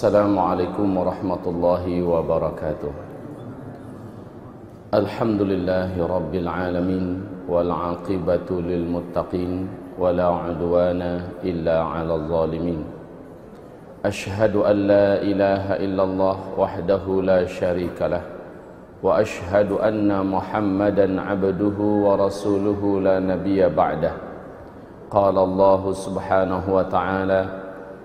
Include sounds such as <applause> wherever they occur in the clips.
السلام عليكم ورحمة الله وبركاته. الحمد لله رب العالمين والعاقبة للمتقين ولا عدوان إلا على الظالمين. أشهد أن لا إله إلا الله وحده لا شريك له وأشهد أن محمدا عبده ورسوله لا نبي بعده. قال الله سبحانه وتعالى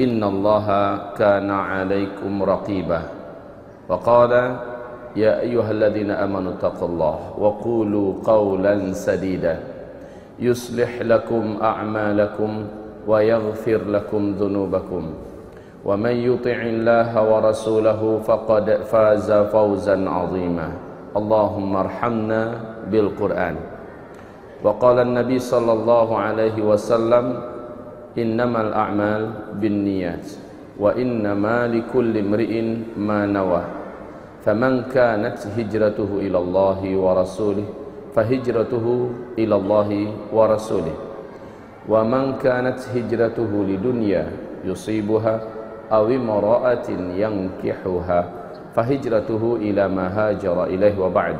إن الله كان عليكم رقيبا وقال يا أيها الذين آمنوا اتقوا الله وقولوا قولا سديدا يصلح لكم أعمالكم ويغفر لكم ذنوبكم ومن يطع الله ورسوله فقد فاز فوزا عظيما اللهم ارحمنا بالقرآن وقال النبي صلى الله عليه وسلم إنما الأعمال بالنيات وإنما لكل امرئ ما نوى فمن كانت هجرته إلى الله ورسوله فهجرته إلى الله ورسوله ومن كانت هجرته لدنيا يصيبها أو امرأة ينكحها فهجرته إلى ما هاجر إليه وبعد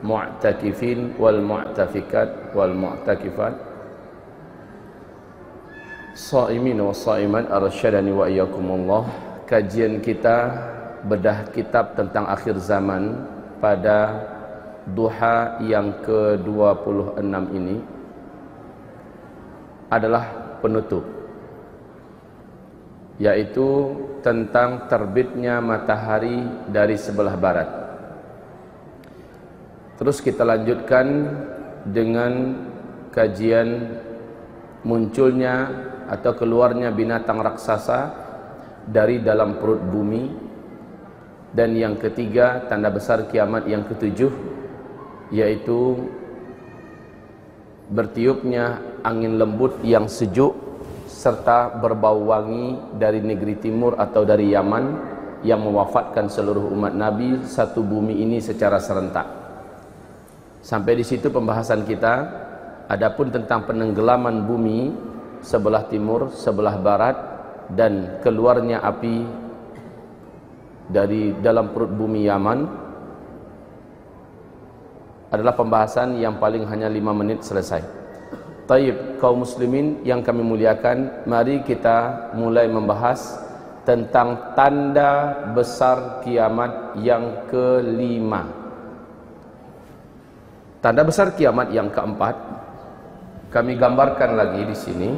mu'takifin wal mu'tafikat wal mu'takifat. Sa'imin wa sa'iman arasyadani wa iyakumullah Kajian kita bedah kitab tentang akhir zaman pada duha yang ke-26 ini adalah penutup yaitu tentang terbitnya matahari dari sebelah barat. Terus kita lanjutkan dengan kajian munculnya atau keluarnya binatang raksasa dari dalam perut bumi dan yang ketiga tanda besar kiamat yang ketujuh yaitu bertiupnya angin lembut yang sejuk serta berbau wangi dari negeri timur atau dari Yaman yang mewafatkan seluruh umat Nabi satu bumi ini secara serentak. Sampai di situ pembahasan kita. Adapun tentang penenggelaman bumi sebelah timur, sebelah barat dan keluarnya api dari dalam perut bumi Yaman adalah pembahasan yang paling hanya lima menit selesai. Taib kaum muslimin yang kami muliakan, mari kita mulai membahas tentang tanda besar kiamat yang kelima. Tanda besar kiamat yang keempat kami gambarkan lagi di sini.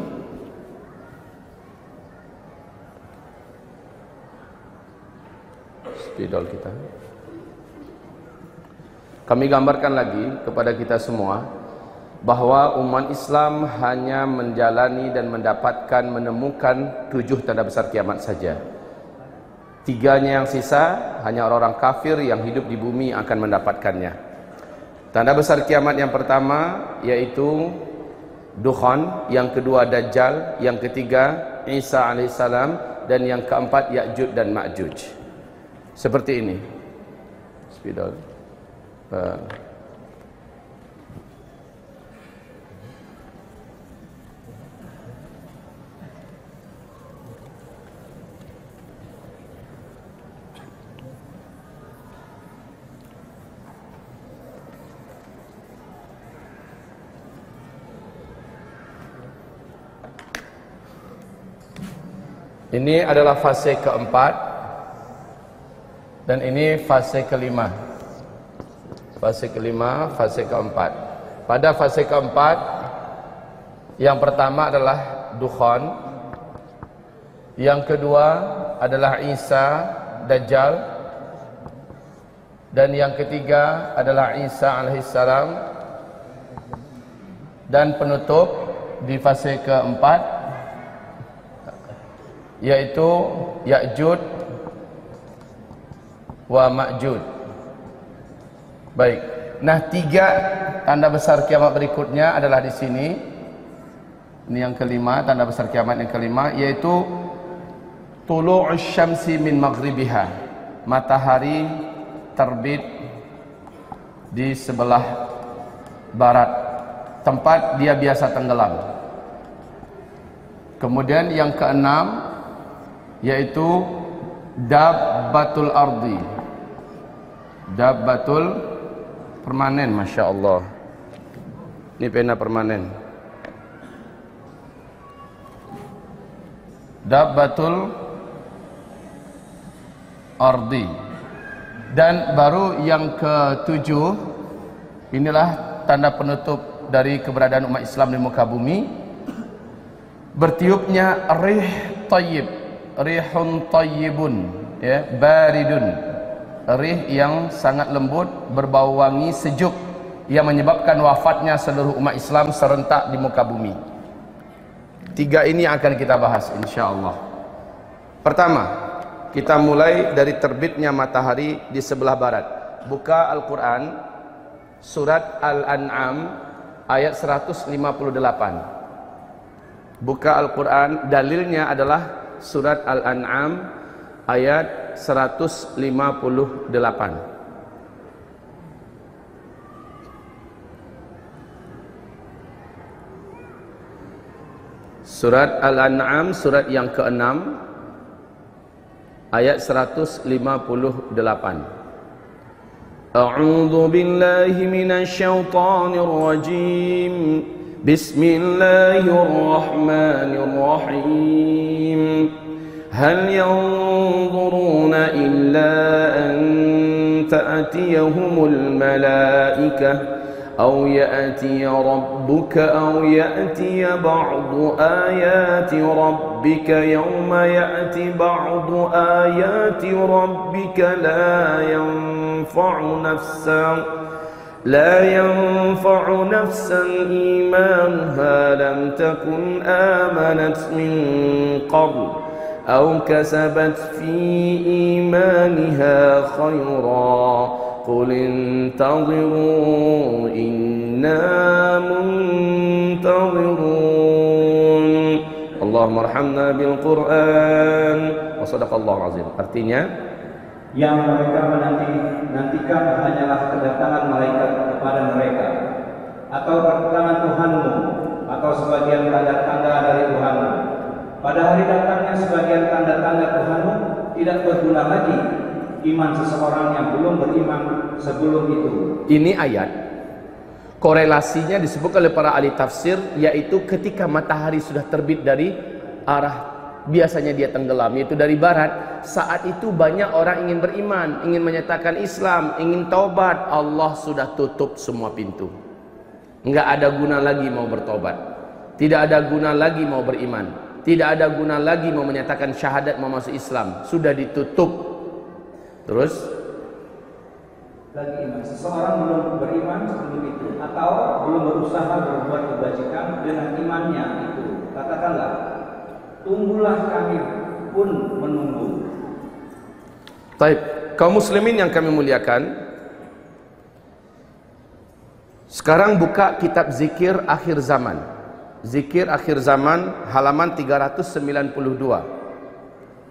Spidol kita. Kami gambarkan lagi kepada kita semua bahwa umat Islam hanya menjalani dan mendapatkan menemukan tujuh tanda besar kiamat saja. Tiganya yang sisa hanya orang-orang kafir yang hidup di bumi akan mendapatkannya. Tanda besar kiamat yang pertama yaitu Dukhan, yang kedua Dajjal, yang ketiga Isa alaihissalam dan yang keempat Ya'juj dan Ma'juj. Seperti ini. Spidol. Uh. Ini adalah fase keempat dan ini fase kelima. Fase kelima, fase keempat. Pada fase keempat, yang pertama adalah Dukhan, yang kedua adalah Isa Dajjal, dan yang ketiga adalah Isa alaihissalam, dan penutup di fase keempat yaitu Ya'jud wa Ma'jud. Baik. Nah, tiga tanda besar kiamat berikutnya adalah di sini. Ini yang kelima, tanda besar kiamat yang kelima yaitu tulu'us syamsi min maghribiha. Matahari terbit di sebelah barat tempat dia biasa tenggelam. Kemudian yang keenam yaitu dabbatul ardi. Dabbatul permanen Masya Allah. Ini pena permanen. Dabbatul ardi. Dan baru yang ketujuh inilah tanda penutup dari keberadaan umat Islam di muka bumi. Bertiupnya rih tayyib, rihun tayyibun, ya, baridun. Rih yang sangat lembut, berbau wangi, sejuk yang menyebabkan wafatnya seluruh umat Islam serentak di muka bumi. Tiga ini akan kita bahas insyaallah. Pertama, kita mulai dari terbitnya matahari di sebelah barat. Buka Al-Qur'an surat Al-An'am ayat 158. Buka Al-Qur'an dalilnya adalah surat Al-An'am ayat 158. Surat Al-An'am surat yang ke-6 ayat 158. A'udzu billahi minasy syaithanir rajim. بسم الله الرحمن الرحيم. هل ينظرون إلا أن تأتيهم الملائكة أو يأتي ربك أو يأتي بعض آيات ربك؟ يوم يأتي بعض آيات ربك لا ينفع نفساً. لا ينفع نفسا إيمانها لم تكن آمنت من قبل أو كسبت في إيمانها خيرا. قل انتظروا إنا منتظرون. اللهم ارحمنا بالقرآن. وصدق الله العظيم. artinya yang mereka menanti nantikan hanyalah kedatangan malaikat kepada mereka atau kedatangan Tuhanmu atau sebagian tanda-tanda dari Tuhanmu pada hari datangnya sebagian tanda-tanda Tuhanmu tidak berguna lagi iman seseorang yang belum beriman sebelum itu. Ini ayat korelasinya disebut oleh para ahli tafsir yaitu ketika matahari sudah terbit dari arah biasanya dia tenggelam yaitu dari barat. Saat itu banyak orang ingin beriman ingin menyatakan Islam ingin taubat. Allah sudah tutup semua pintu. Enggak ada guna lagi mau bertobat. Tidak ada guna lagi mau beriman. Tidak ada guna lagi mau menyatakan syahadat mau masuk Islam. Sudah ditutup. Terus? Lagi iman. Seseorang belum beriman sebelum itu atau belum berusaha berbuat kebajikan dengan imannya itu. Katakanlah, tunggulah kami pun menunggu. Taib, kaum muslimin yang kami muliakan. Sekarang buka kitab zikir akhir zaman. Zikir akhir zaman halaman 392.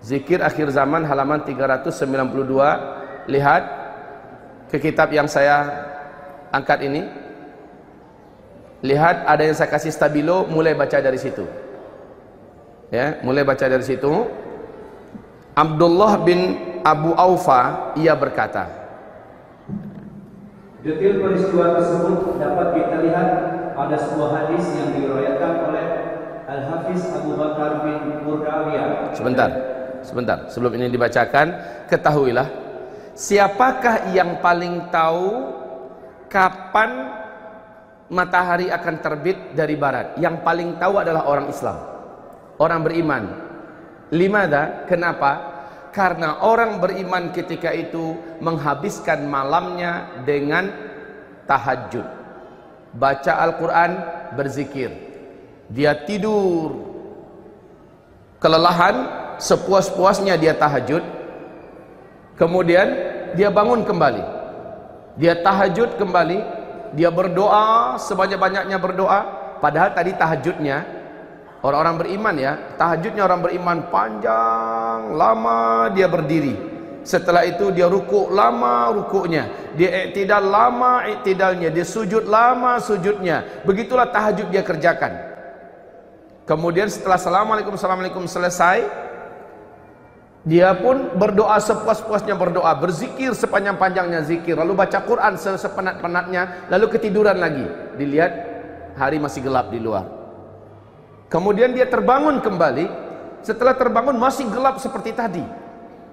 Zikir akhir zaman halaman 392 Lihat ke kitab yang saya angkat ini Lihat ada yang saya kasih stabilo Mulai baca dari situ Ya, mulai baca dari situ. Abdullah bin Abu Aufa Ia berkata Detil peristiwa tersebut dapat kita lihat pada sebuah hadis yang diriwayatkan oleh Al-Hafiz Abu Bakar bin Murdawiyah. Sebentar sebentar. Sebelum ini dibacakan ketahuilah siapakah yang paling tahu kapan matahari akan terbit dari barat? Yang paling tahu adalah orang Islam orang beriman. Limada? Kenapa? Karena orang beriman ketika itu menghabiskan malamnya dengan tahajud. Baca Al-Quran berzikir. Dia tidur. Kelelahan sepuas-puasnya dia tahajud. Kemudian dia bangun kembali. Dia tahajud kembali. Dia berdoa sebanyak-banyaknya berdoa. Padahal tadi tahajudnya orang-orang beriman ya tahajudnya orang beriman panjang lama dia berdiri. Setelah itu dia rukuk lama rukuknya. Dia iktidal lama iktidalnya. Dia sujud lama sujudnya. Begitulah tahajud dia kerjakan. Kemudian setelah assalamualaikum assalamualaikum selesai dia pun berdoa sepuas-puasnya berdoa. Berzikir sepanjang-panjangnya zikir. Lalu baca Quran sepenat-penatnya. Lalu ketiduran lagi. Dilihat hari masih gelap di luar kemudian dia terbangun kembali. Setelah terbangun masih gelap seperti tadi.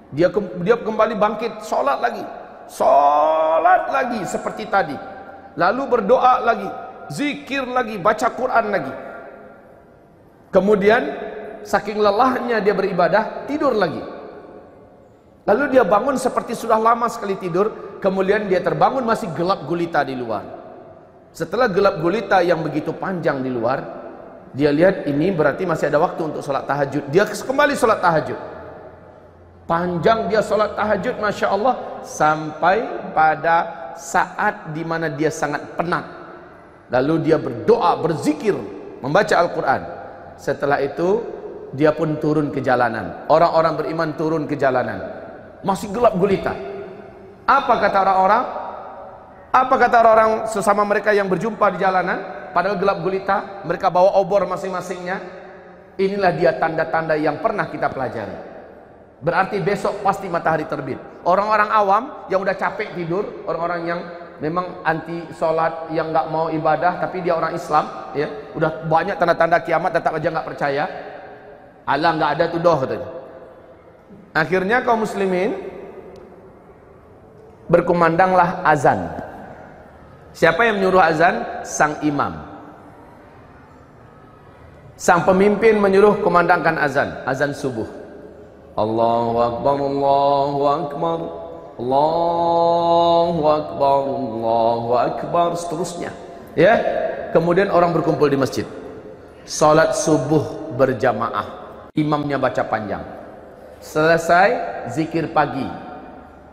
Dia dia kembali bangkit solat lagi. Solat lagi seperti tadi. Lalu berdoa lagi zikir lagi baca Quran lagi. Kemudian saking lelahnya dia beribadah tidur lagi. Lalu dia bangun seperti sudah lama sekali tidur kemudian dia terbangun masih gelap gulita di luar. Setelah gelap gulita yang begitu panjang di luar dia lihat ini berarti masih ada waktu untuk sholat tahajud. Dia kembali sholat tahajud. Panjang dia solat tahajud Masya Allah sampai pada saat di mana dia sangat penat. Lalu dia berdoa berzikir membaca Al-Quran. Setelah itu dia pun turun ke jalanan. Orang-orang beriman turun ke jalanan. Masih gelap gulita. Apa kata orang-orang? Apa kata orang sesama mereka yang berjumpa di jalanan padahal gelap gulita mereka bawa obor masing-masingnya inilah dia tanda-tanda yang pernah kita pelajari Berarti besok pasti matahari terbit. Orang-orang awam yang udah capek tidur, orang-orang yang memang anti sholat, yang nggak mau ibadah, tapi dia orang Islam, ya, udah banyak tanda-tanda kiamat, tetap aja nggak percaya. Allah nggak ada tuh doh katanya. Akhirnya kaum muslimin berkumandanglah azan. Siapa yang menyuruh azan? Sang imam. Sang pemimpin menyuruh kumandangkan azan, azan subuh. Allahu Akbar, Allahu Akbar, Allahu Akbar, Allahu Akbar, seterusnya. Ya, kemudian orang berkumpul di masjid. Salat subuh berjamaah. Imamnya baca panjang. Selesai zikir pagi.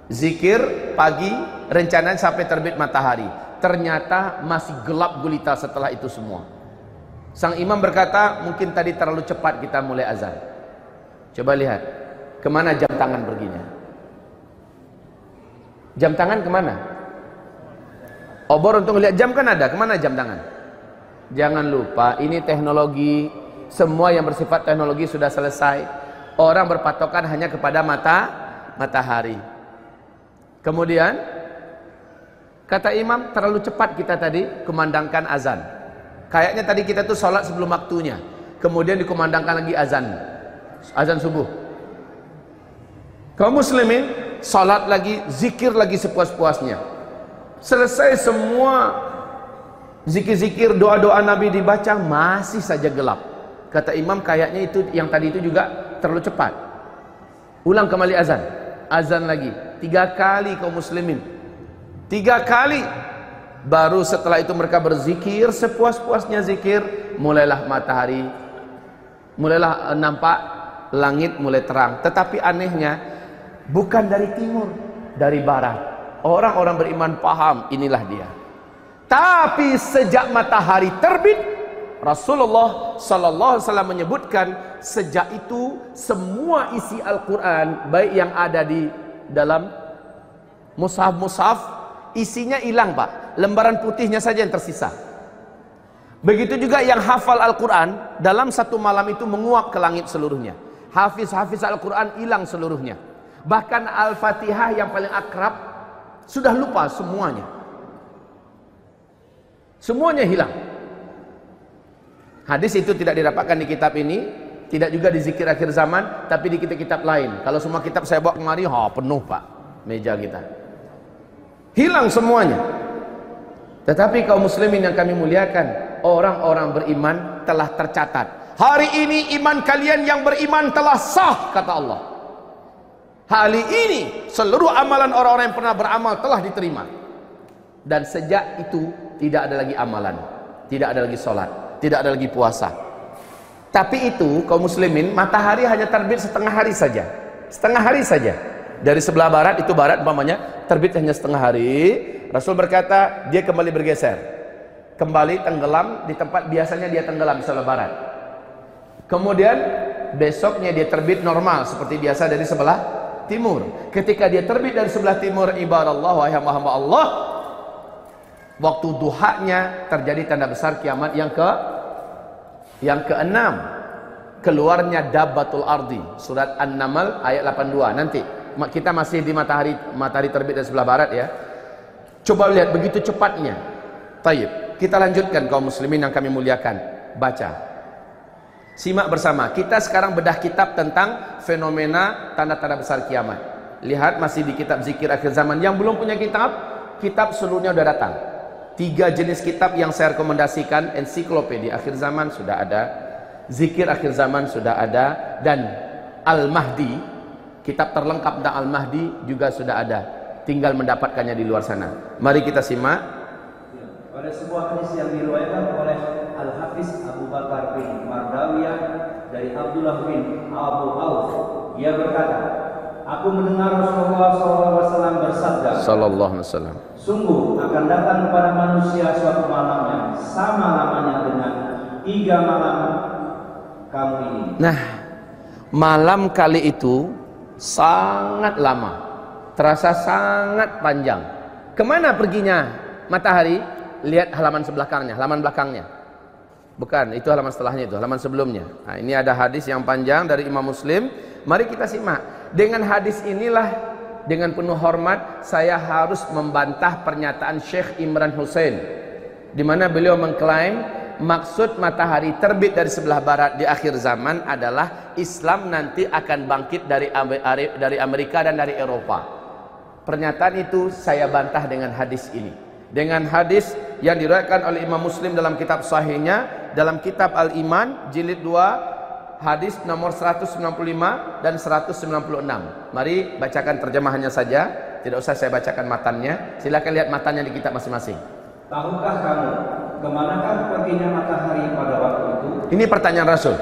Zikir pagi, rencana sampai terbit matahari. Ternyata masih gelap gulita setelah itu semua. Sang imam berkata, mungkin tadi terlalu cepat kita mulai azan. Coba lihat, Ke mana jam tangan perginya? Jam tangan ke mana? Obor untuk lihat jam kan ada, ke mana jam tangan? Jangan lupa, ini teknologi, semua yang bersifat teknologi sudah selesai. Orang berpatokan hanya kepada mata, matahari. Kemudian, kata imam, terlalu cepat kita tadi kumandangkan azan. Kayaknya tadi kita tuh sholat sebelum waktunya. Kemudian dikumandangkan lagi azan. Azan subuh. Kaum muslimin salat lagi, zikir lagi sepuas-puasnya. Selesai semua zikir-zikir, doa-doa Nabi dibaca masih saja gelap. Kata imam kayaknya itu yang tadi itu juga terlalu cepat. Ulang kembali azan. Azan lagi. Tiga kali kaum muslimin. Tiga kali. Baru setelah itu mereka berzikir sepuas-puasnya zikir. Mulailah matahari. Mulailah nampak langit mulai terang. Tetapi anehnya bukan dari timur, dari barat. Orang-orang beriman paham inilah dia. Tapi sejak matahari terbit, Rasulullah sallallahu alaihi wasallam menyebutkan sejak itu semua isi Al-Qur'an baik yang ada di dalam mushaf-mushaf isinya hilang, Pak. Lembaran putihnya saja yang tersisa. Begitu juga yang hafal Al-Quran dalam satu malam itu menguap ke langit seluruhnya. Hafiz-hafiz Al-Quran hilang seluruhnya. Bahkan Al-Fatihah yang paling akrab sudah lupa semuanya. Semuanya hilang. Hadis itu tidak didapatkan di kitab ini, tidak juga di zikir akhir zaman, tapi di kitab-kitab lain. Kalau semua kitab saya bawa kemari, ha penuh Pak meja kita. Hilang semuanya. Tetapi kaum muslimin yang kami muliakan, orang-orang beriman telah tercatat. Hari ini iman kalian yang beriman telah sah kata Allah. Hari ini seluruh amalan orang-orang yang pernah beramal telah diterima. Dan sejak itu tidak ada lagi amalan, tidak ada lagi sholat, tidak ada lagi puasa. Tapi itu kaum muslimin matahari hanya terbit setengah hari saja. Setengah hari saja. Dari sebelah barat itu barat umpamanya terbit hanya setengah hari. Rasul berkata dia kembali bergeser. Kembali tenggelam di tempat biasanya dia tenggelam sebelah barat. Kemudian besoknya dia terbit normal seperti biasa dari sebelah timur. Ketika dia terbit dari sebelah timur ibarat Allah wahai hamba Allah waktu duhanya terjadi tanda besar kiamat yang ke yang keenam, keluarnya dabbatul ardi. Surat An-Naml ayat 82. Nanti kita masih di matahari matahari terbit dari sebelah barat ya. Coba lihat begitu cepatnya. Taib. Kita lanjutkan kaum muslimin yang kami muliakan. Baca. Simak bersama. Kita sekarang bedah kitab tentang fenomena tanda-tanda besar kiamat. Lihat masih di kitab zikir akhir zaman. Yang belum punya kitab, kitab seluruhnya sudah datang. Tiga jenis kitab yang saya rekomendasikan ensiklopedia akhir zaman sudah ada, zikir akhir zaman sudah ada, dan Al-Mahdi, kitab terlengkap tentang Al-Mahdi juga sudah ada. Tinggal mendapatkannya di luar sana. Mari kita simak. Pada sebuah hadis yang diriwayatkan oleh Al-Hafiz Abu Bakar bin Mardawiyah dari Abdullah bin Abu Auf, ia berkata, Aku mendengar Rasulullah SAW bersabda, Sallallahu Alaihi Wasallam. Sungguh akan datang kepada manusia suatu malam yang sama lamanya dengan tiga malam kamu ini. Nah, malam kali itu sangat lama, terasa sangat panjang. Ke mana perginya matahari? Lihat halaman sebelakangnya, halaman belakangnya. Bukan, itu halaman setelahnya itu, halaman sebelumnya. Nah, ini ada hadis yang panjang dari Imam Muslim. Mari kita simak. Dengan hadis inilah dengan penuh hormat saya harus membantah pernyataan Syekh Imran Hussein di mana beliau mengklaim maksud matahari terbit dari sebelah barat di akhir zaman adalah Islam nanti akan bangkit dari dari Amerika dan dari Eropa. Pernyataan itu saya bantah dengan hadis ini. Dengan hadis yang diriwayatkan oleh Imam Muslim dalam kitab sahihnya dalam kitab Al-Iman jilid 2 hadis nomor 195 dan 196. Mari bacakan terjemahannya saja, tidak usah saya bacakan matannya. Silakan lihat matannya di kitab masing-masing. Tahukah kamu ke manakah perginya matahari pada waktu itu? Ini pertanyaan Rasul.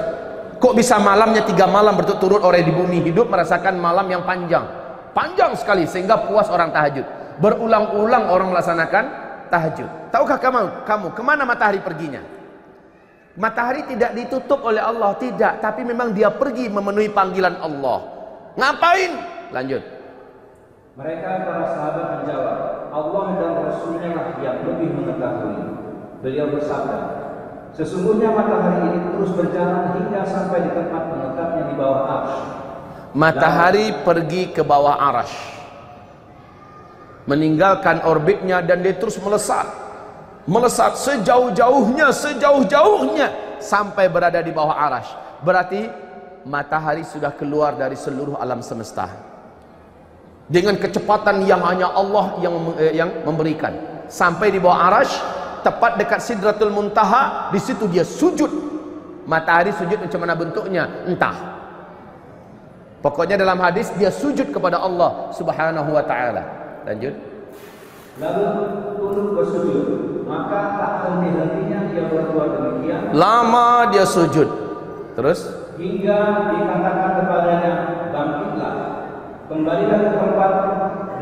Kok bisa malamnya tiga malam berturut-turut orang di bumi hidup merasakan malam yang panjang, panjang sekali sehingga puas orang tahajud. Berulang-ulang orang melaksanakan tahajud. Tahukah kamu, kamu ke mana matahari perginya? Matahari tidak ditutup oleh Allah, tidak, tapi memang dia pergi memenuhi panggilan Allah. Ngapain? Lanjut. Mereka para sahabat menjawab, Allah dan Rasulnya lah yang lebih mengetahui. Beliau bersabda, sesungguhnya matahari ini terus berjalan hingga sampai di tempat menetapnya di bawah arsh. Matahari Lalu, pergi ke bawah arsh, meninggalkan orbitnya dan dia terus melesat melesat sejauh-jauhnya sejauh-jauhnya sampai berada di bawah arash berarti matahari sudah keluar dari seluruh alam semesta dengan kecepatan yang hanya Allah yang eh, yang memberikan. Sampai di bawah arash tepat dekat sidratul muntaha di situ dia sujud. Matahari sujud macam mana bentuknya? Entah. Pokoknya dalam hadis dia sujud kepada Allah subhanahu wa ta'ala. Lanjut. Lalu tunduk bersujud maka tak henti-hentinya dia berbuat demikian. Lama dia sujud. Terus? Hingga dikatakan kepadanya kembalilah ke tempat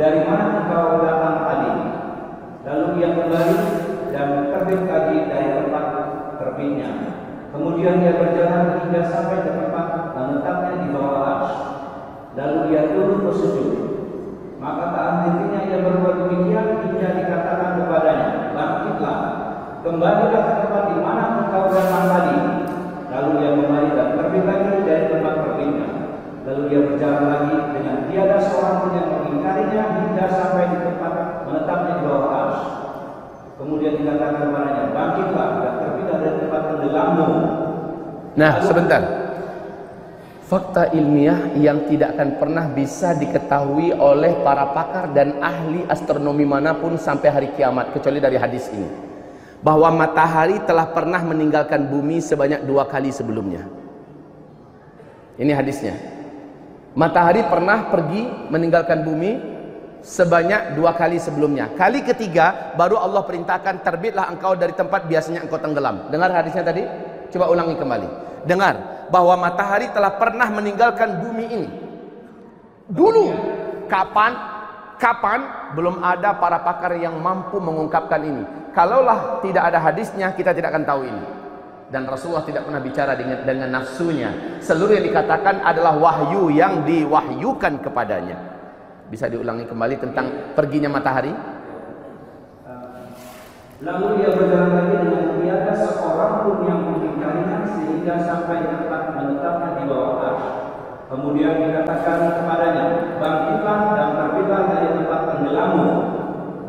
dari mana engkau datang tadi. Lalu ia kembali dan terbit lagi dari tempat terbitnya. Kemudian dia berjalan hingga sampai ke tempat menetapnya di bawah ars lalu ia turun bersujud maka tak hentinya ia berbuat demikian hingga dikatakan kepadanya, bangkitlah, kembalilah ke tempat di mana engkau datang tadi. Lalu ia kembali dan terbit lagi dari tempat terbitnya. Lalu dia berjalan lagi tiada seorang pun yang mengingkarinya hingga sampai di tempat menetapnya di bawah ars. Kemudian dikatakan kepadanya, bangkitlah dan terbitlah dari tempat tenggelammu. Nah, sebentar fakta ilmiah yang tidak akan pernah bisa diketahui oleh para pakar dan ahli astronomi mana pun sampai hari kiamat kecuali dari hadis ini bahwa matahari telah pernah meninggalkan bumi sebanyak dua kali sebelumnya ini hadisnya matahari pernah pergi meninggalkan bumi sebanyak dua kali sebelumnya kali ketiga baru Allah perintahkan terbitlah engkau dari tempat biasanya engkau tenggelam dengar hadisnya tadi Coba ulangi kembali. Dengar bahwa matahari telah pernah meninggalkan bumi ini. Dulu kapan? Kapan? Belum ada para pakar yang mampu mengungkapkan ini. Kalaulah tidak ada hadisnya, kita tidak akan tahu ini. Dan Rasulullah tidak pernah bicara dengan, dengan nafsunya. Seluruh yang dikatakan adalah wahyu yang diwahyukan kepadanya. Bisa diulangi kembali tentang perginya matahari? Lalu dia berjalan lagi dengan tiada seorang pun yang mengingkarinya sehingga sampai tempat menetapnya di bawah arsh. Kemudian dikatakan kepadanya, bangkitlah dan terbitlah dari tempat tenggelammu.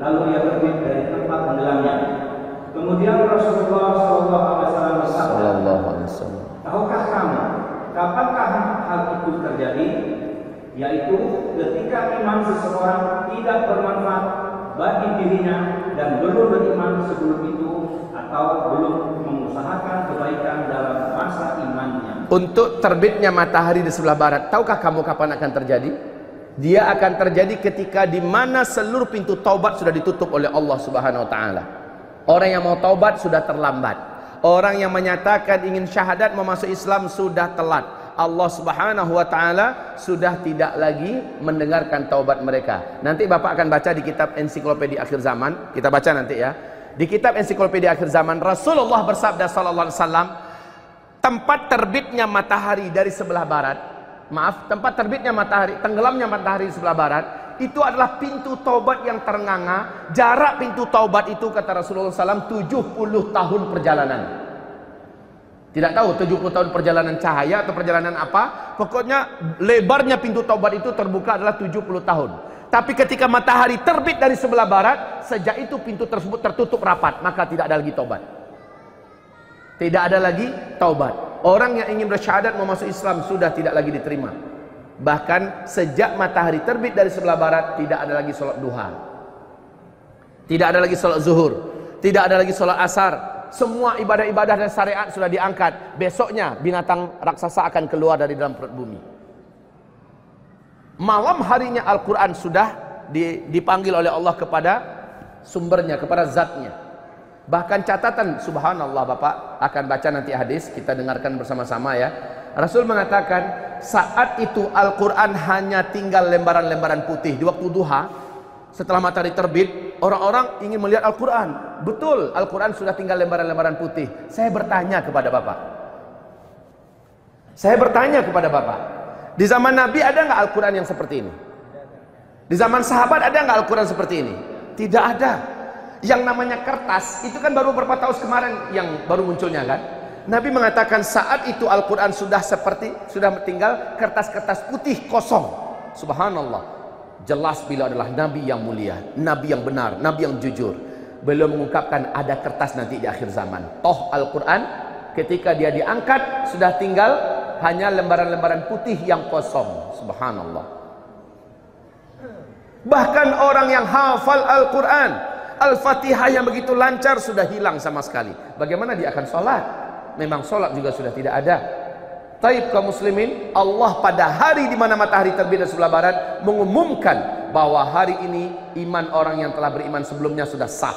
Lalu ia terbit dari tempat tenggelamnya. Kemudian Rasulullah SAW bersabda, Tahukah kamu kapankah hal itu terjadi? Yaitu ketika iman seseorang tidak bermanfaat bagi dirinya dan belum beriman sebelum itu atau belum mengusahakan kebaikan dalam masa imannya. Untuk terbitnya matahari di sebelah barat, tahukah kamu kapan akan terjadi? Dia akan terjadi ketika di mana seluruh pintu taubat sudah ditutup oleh Allah Subhanahu wa taala. Orang yang mau taubat sudah terlambat. Orang yang menyatakan ingin syahadat memasuk Islam sudah telat. Allah Subhanahu wa taala sudah tidak lagi mendengarkan taubat mereka. Nanti Bapak akan baca di kitab ensiklopedia akhir zaman, kita baca nanti ya. Di kitab ensiklopedia akhir zaman Rasulullah bersabda sallallahu alaihi wasallam, tempat terbitnya matahari dari sebelah barat, maaf, tempat terbitnya matahari, tenggelamnya matahari di sebelah barat, itu adalah pintu taubat yang ternganga. Jarak pintu taubat itu kata Rasulullah SAW 70 tahun perjalanan. Tidak tahu 70 tahun perjalanan cahaya atau perjalanan apa. Pokoknya lebarnya pintu taubat itu terbuka adalah 70 tahun. Tapi ketika matahari terbit dari sebelah barat, sejak itu pintu tersebut tertutup rapat, maka tidak ada lagi taubat. Tidak ada lagi taubat. Orang yang ingin bersyahadat mau masuk Islam sudah tidak lagi diterima. Bahkan sejak matahari terbit dari sebelah barat, tidak ada lagi sholat duha. Tidak ada lagi sholat zuhur. Tidak ada lagi sholat asar. Semua ibadah-ibadah dan syariat sudah diangkat. Besoknya binatang raksasa akan keluar dari dalam perut bumi. Malam harinya Al-Quran sudah dipanggil oleh Allah kepada sumbernya, kepada zatnya. Bahkan catatan subhanallah Bapak akan baca nanti hadis, kita dengarkan bersama-sama ya. Rasul mengatakan saat itu Al-Quran hanya tinggal lembaran-lembaran putih di waktu duha. Setelah matahari terbit, orang-orang ingin melihat Al-Quran. Betul, Al-Quran sudah tinggal lembaran-lembaran putih. Saya bertanya kepada Bapak. Saya bertanya kepada Bapak. Di zaman Nabi ada nggak Al-Quran yang seperti ini? Di zaman sahabat ada nggak Al-Quran seperti ini? Tidak ada. Yang namanya kertas, itu kan baru beberapa tahun kemarin yang baru munculnya kan? Nabi mengatakan saat itu Al-Quran sudah seperti, sudah tinggal kertas-kertas putih kosong. Subhanallah. Jelas bila adalah Nabi yang mulia, Nabi yang benar, Nabi yang jujur. Belum mengungkapkan ada kertas nanti di akhir zaman. Toh Al-Quran ketika dia diangkat sudah tinggal hanya lembaran-lembaran putih yang kosong. Subhanallah. Bahkan orang yang hafal Al-Quran, Al-Fatihah yang begitu lancar sudah hilang sama sekali. Bagaimana dia akan sholat? Memang sholat juga sudah tidak ada. Taib kaum muslimin, Allah pada hari di mana matahari terbit dari sebelah barat mengumumkan bahwa hari ini iman orang yang telah beriman sebelumnya sudah sah.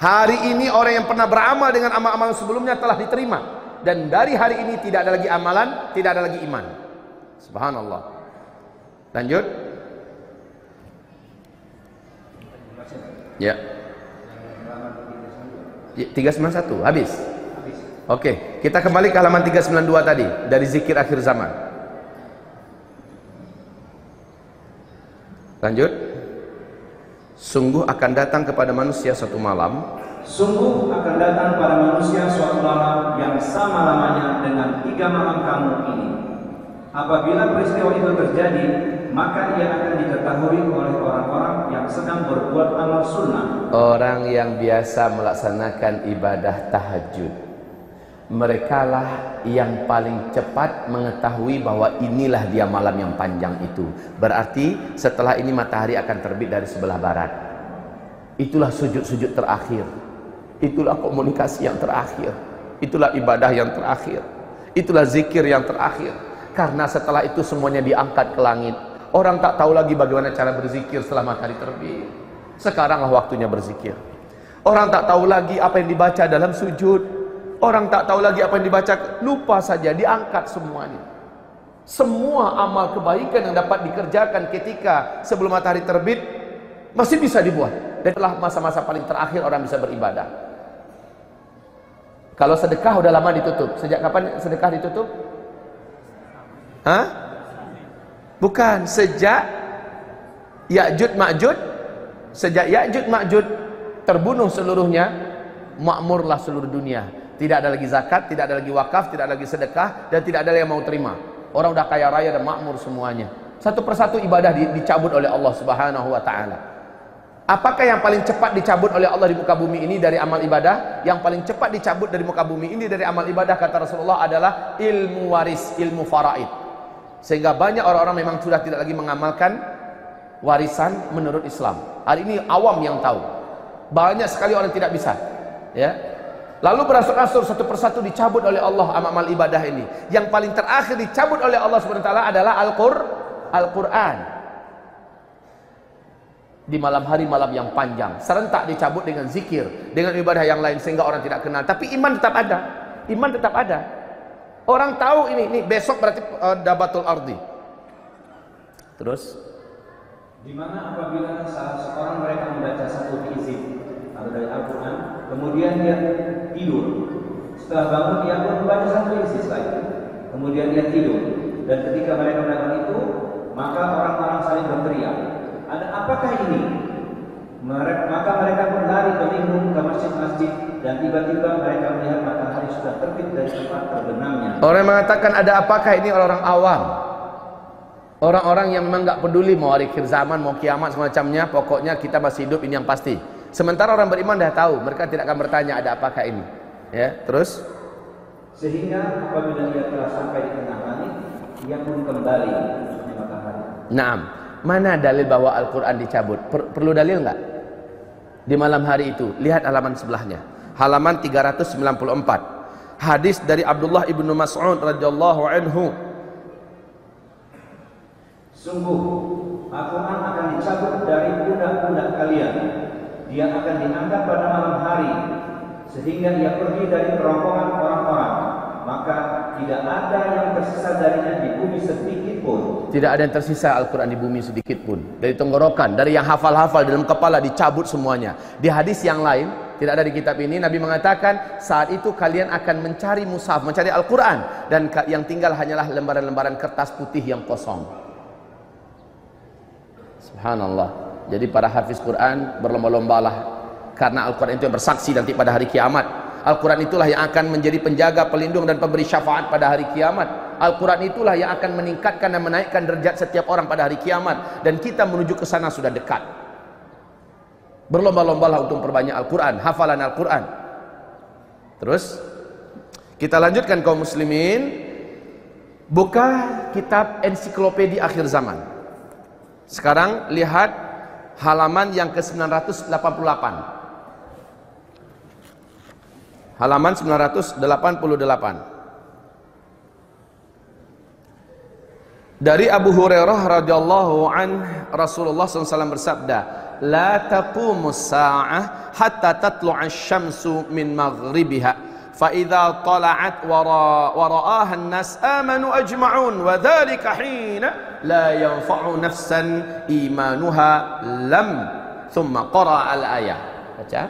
Hari ini orang yang pernah beramal dengan amal-amal sebelumnya telah diterima dan dari hari ini tidak ada lagi amalan, tidak ada lagi iman. Subhanallah. Lanjut. Ya. 391 habis. Oke, kita kembali ke halaman 392 tadi dari zikir akhir zaman. Lanjut. Sungguh akan datang kepada manusia suatu malam Sungguh akan datang pada manusia suatu malam yang sama lamanya dengan tiga malam kamu ini. Apabila peristiwa itu terjadi, maka ia akan diketahui oleh orang-orang yang sedang berbuat amal sunnah. Orang yang biasa melaksanakan ibadah tahajud. Mereka lah yang paling cepat mengetahui bahwa inilah dia malam yang panjang itu. Berarti setelah ini matahari akan terbit dari sebelah barat. Itulah sujud-sujud terakhir. Itulah komunikasi yang terakhir. Itulah ibadah yang terakhir. Itulah zikir yang terakhir. Karena setelah itu semuanya diangkat ke langit. Orang tak tahu lagi bagaimana cara berzikir setelah matahari terbit. Sekaranglah waktunya berzikir. Orang tak tahu lagi apa yang dibaca dalam sujud. Orang tak tahu lagi apa yang dibaca, lupa saja diangkat semuanya. Semua amal kebaikan yang dapat dikerjakan ketika sebelum matahari terbit masih bisa dibuat. Dan telah masa-masa paling terakhir orang bisa beribadah. Kalau sedekah udah lama ditutup. Sejak kapan sedekah ditutup? Hah? Bukan, sejak Ya'jud Ma'jud sejak Ya'jud Ma'jud terbunuh seluruhnya, makmurlah seluruh dunia. Tidak ada lagi zakat, tidak ada lagi wakaf, tidak ada lagi sedekah dan tidak ada yang mau terima. Orang udah kaya raya dan makmur semuanya. Satu persatu ibadah dicabut oleh Allah Subhanahu wa taala. Apakah yang paling cepat dicabut oleh Allah di muka bumi ini dari amal ibadah? Yang paling cepat dicabut dari muka bumi ini dari amal ibadah kata Rasulullah adalah ilmu waris, ilmu faraid. Sehingga banyak orang-orang memang sudah tidak lagi mengamalkan warisan menurut Islam. Hari ini awam yang tahu. Banyak sekali orang tidak bisa. Ya. Lalu beransur-ansur satu persatu dicabut oleh Allah amal-amal ibadah ini. Yang paling terakhir dicabut oleh Allah SWT adalah Al-Qur'an. Al-Quran. Di malam hari malam yang panjang. Serentak dicabut dengan zikir dengan ibadah yang lain sehingga orang tidak kenal. Tapi iman tetap ada. Iman tetap ada. Orang tahu ini ini besok berarti uh, dabatul ardi. Terus? Di mana apabila salah seorang mereka membaca satu hizib atau dari Al-Quran kemudian dia tidur setelah bangun dia pun membaca satu hizib lagi kemudian dia tidur dan ketika mereka melakukan itu maka orang-orang saling berteriak ada apakah ini? Maka mereka pun lari berlindung ke masjid-masjid dan tiba-tiba mereka melihat matahari sudah terbit dari tempat terbenamnya. Orang mengatakan ada apakah ini orang-orang awam? Orang-orang yang memang nggak peduli mau akhir zaman, mau kiamat semacamnya, pokoknya kita masih hidup ini yang pasti. Sementara orang beriman dah tahu, mereka tidak akan bertanya ada apakah ini. Ya, terus sehingga apabila dia telah sampai di tengah langit, ia pun kembali matahari. Naam. Mana dalil bahwa Al-Quran dicabut? Per perlu dalil nggak? Di malam hari itu, lihat halaman sebelahnya. Halaman 394. Hadis dari Abdullah ibnu Mas'ud radhiyallahu anhu. Sungguh, Al-Quran akan dicabut dari pundak-pundak kalian. Dia akan diangkat pada malam hari, sehingga ia pergi dari kerongkongan orang-orang maka tidak ada yang tersisa darinya di bumi sedikit pun. Tidak ada yang tersisa Al-Quran di bumi sedikit pun. Dari tenggorokan, dari yang hafal-hafal dalam kepala dicabut semuanya. Di hadis yang lain, tidak ada di kitab ini, Nabi mengatakan saat itu kalian akan mencari mushaf, mencari Al-Quran. Dan yang tinggal hanyalah lembaran-lembaran kertas putih yang kosong. Subhanallah. Jadi para hafiz Quran berlomba-lombalah karena Al-Quran itu yang bersaksi nanti pada hari kiamat Al-Quran itulah yang akan menjadi penjaga, pelindung dan pemberi syafaat pada hari kiamat. Al-Quran itulah yang akan meningkatkan dan menaikkan derajat setiap orang pada hari kiamat. Dan kita menuju ke sana sudah dekat. Berlomba-lombalah untuk perbanyak Al-Quran, hafalan Al-Quran. Terus, kita lanjutkan kaum muslimin. Buka kitab ensiklopedia akhir zaman. Sekarang lihat halaman yang ke-988. Halaman 988 dari Abu Hurairah radhiyallahu an Rasulullah SAW bersabda la taqumus sa'ah hatta tatlu'a asy-syamsu min maghribiha. Tala'at wa ra'aha an-nas amanu ajma'un wa dhalika hina la yanfa'u nafsan imanuha lam thumma qara'a al-ayah baca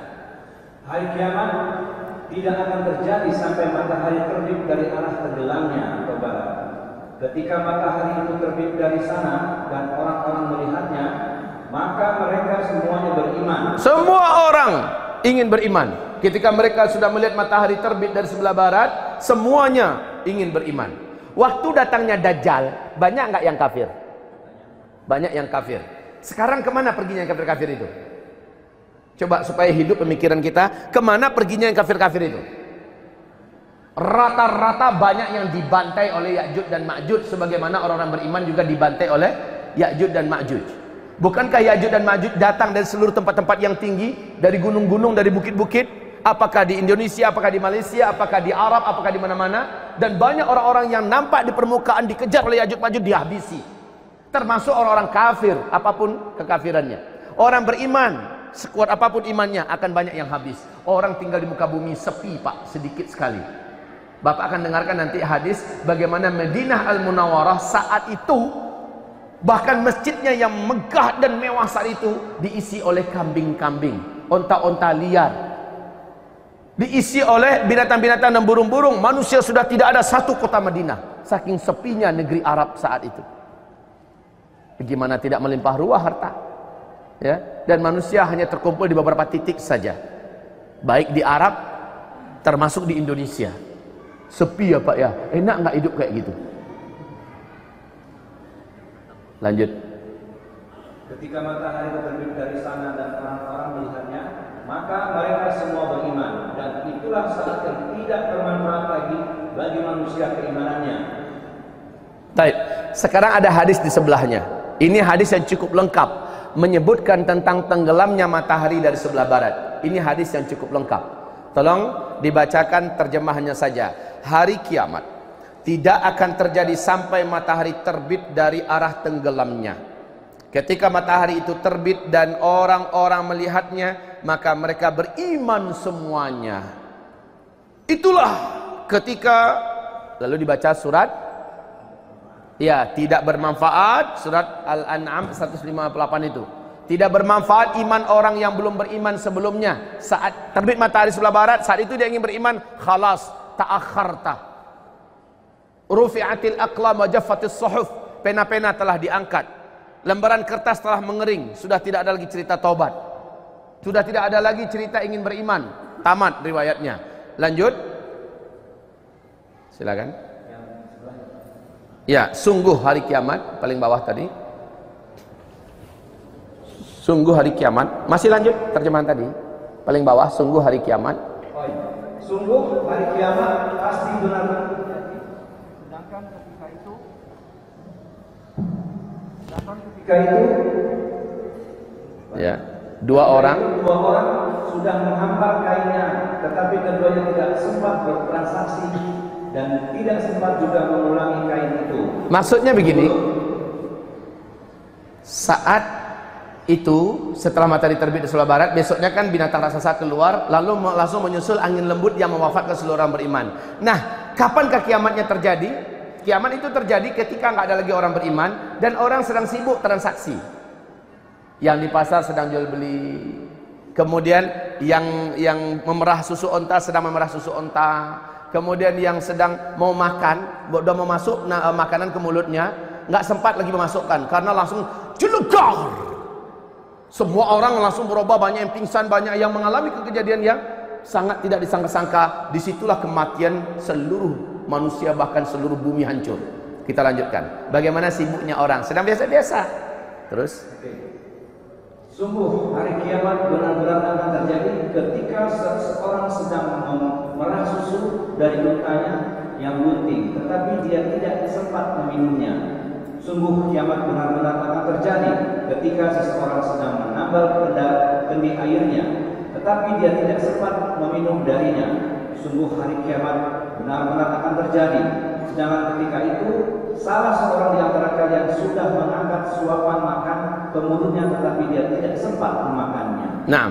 hari kiamat tidak akan terjadi sampai matahari terbit dari arah tenggelamnya atau barat. Ketika matahari itu terbit dari sana dan orang-orang melihatnya, maka mereka semuanya beriman. Semua orang ingin beriman. Ketika mereka sudah melihat matahari terbit dari sebelah barat, semuanya ingin beriman. Waktu datangnya Dajjal, banyak nggak yang kafir? Banyak yang kafir. Sekarang ke mana perginya yang kafir-kafir itu? Coba supaya hidup pemikiran kita, ke mana perginya yang kafir-kafir itu? Rata-rata banyak yang dibantai oleh Ya'jud dan Ma'jud sebagaimana orang-orang beriman juga dibantai oleh Ya'jud dan Ma'jud. Bukankah Ya'jud dan Ma'jud datang dari seluruh tempat-tempat yang tinggi, dari gunung-gunung, dari bukit-bukit? Apakah di Indonesia, apakah di Malaysia, apakah di Arab, apakah di mana-mana? Dan banyak orang-orang yang nampak di permukaan dikejar oleh Ya'jud Ma'jud dihabisi. Termasuk orang-orang kafir, apa pun kekafirannya. Orang beriman sekuat apa pun imannya akan banyak yang habis. Orang tinggal di muka bumi sepi pak, sedikit sekali. Bapak akan dengarkan nanti hadis bagaimana Madinah Al-Munawwarah saat itu bahkan masjidnya yang megah dan mewah saat itu diisi oleh kambing-kambing, onta-onta liar. Diisi oleh binatang-binatang dan burung-burung. Manusia sudah tidak ada satu kota Madinah. Saking sepinya negeri Arab saat itu. Bagaimana tidak melimpah ruah harta? Ya, dan manusia hanya terkumpul di beberapa titik saja. Baik di Arab termasuk di Indonesia. Sepi ya Pak ya. Enak nggak hidup kayak gitu? Lanjut. Ketika matahari terbit dari sana dan orang-orang melihatnya, maka mereka semua beriman dan itulah saat yang tidak bermanfaat lagi bagi manusia keimanannya. Baik, sekarang ada hadis di sebelahnya. Ini hadis yang cukup lengkap menyebutkan tentang tenggelamnya matahari dari sebelah barat. Ini hadis yang cukup lengkap. Tolong dibacakan terjemahannya saja. Hari kiamat tidak akan terjadi sampai matahari terbit dari arah tenggelamnya. Ketika matahari itu terbit dan orang-orang melihatnya, maka mereka beriman semuanya. Itulah ketika lalu dibaca surat ya tidak bermanfaat surat Al-An'am 158 itu. Tidak bermanfaat iman orang yang belum beriman sebelumnya. Saat terbit matahari sebelah barat, saat itu dia ingin beriman, khalas, ta'akharta. Rufi'atil aqlam wa jaffatis suhuf. Pena-pena telah diangkat. Lembaran kertas telah mengering, sudah tidak ada lagi cerita taubat. Sudah tidak ada lagi cerita ingin beriman. Tamat riwayatnya. Lanjut. Silakan. Ya, sungguh hari kiamat paling bawah tadi. Sungguh hari kiamat. Masih lanjut terjemahan tadi. Paling bawah sungguh hari kiamat. Oh, iya. Sungguh hari kiamat pasti benar-benar terjadi. Sedangkan ketika itu sedangkan ketika itu Ya. Dua orang dua orang sudah menghampar kainnya, tetapi keduanya tidak sempat bertransaksi dan tidak sempat juga mengulangi kain itu. Maksudnya begini. Saat itu setelah matahari terbit di sebelah barat, besoknya kan binatang raksasa keluar, lalu langsung menyusul angin lembut yang mewafatkan seluruh orang beriman. Nah, kapankah kiamatnya terjadi? Kiamat itu terjadi ketika nggak ada lagi orang beriman dan orang sedang sibuk transaksi. Yang di pasar sedang jual beli. Kemudian yang yang memerah susu onta sedang memerah susu onta. Kemudian yang sedang mau makan, udah mau masuk nah, makanan ke mulutnya, nggak sempat lagi memasukkan karena langsung jelegar. Semua orang langsung berubah, banyak yang pingsan, banyak yang mengalami kejadian yang sangat tidak disangka-sangka. Di situlah kematian seluruh manusia, bahkan seluruh bumi hancur. Kita lanjutkan. Bagaimana sibuknya orang? Sedang biasa-biasa. Terus? Sungguh hari kiamat benar-benar akan terjadi ketika seseorang sedang merah susu dari untanya yang bunting, tetapi dia tidak sempat meminumnya. Sungguh kiamat benar-benar akan terjadi ketika seseorang sedang menambal kendi airnya, tetapi dia tidak sempat meminum darinya. Sungguh hari kiamat benar-benar akan terjadi. Sedangkan ketika itu salah seorang di antara kalian sudah mengangkat suapan makan ke mulutnya tetapi dia tidak sempat memakannya. Nah,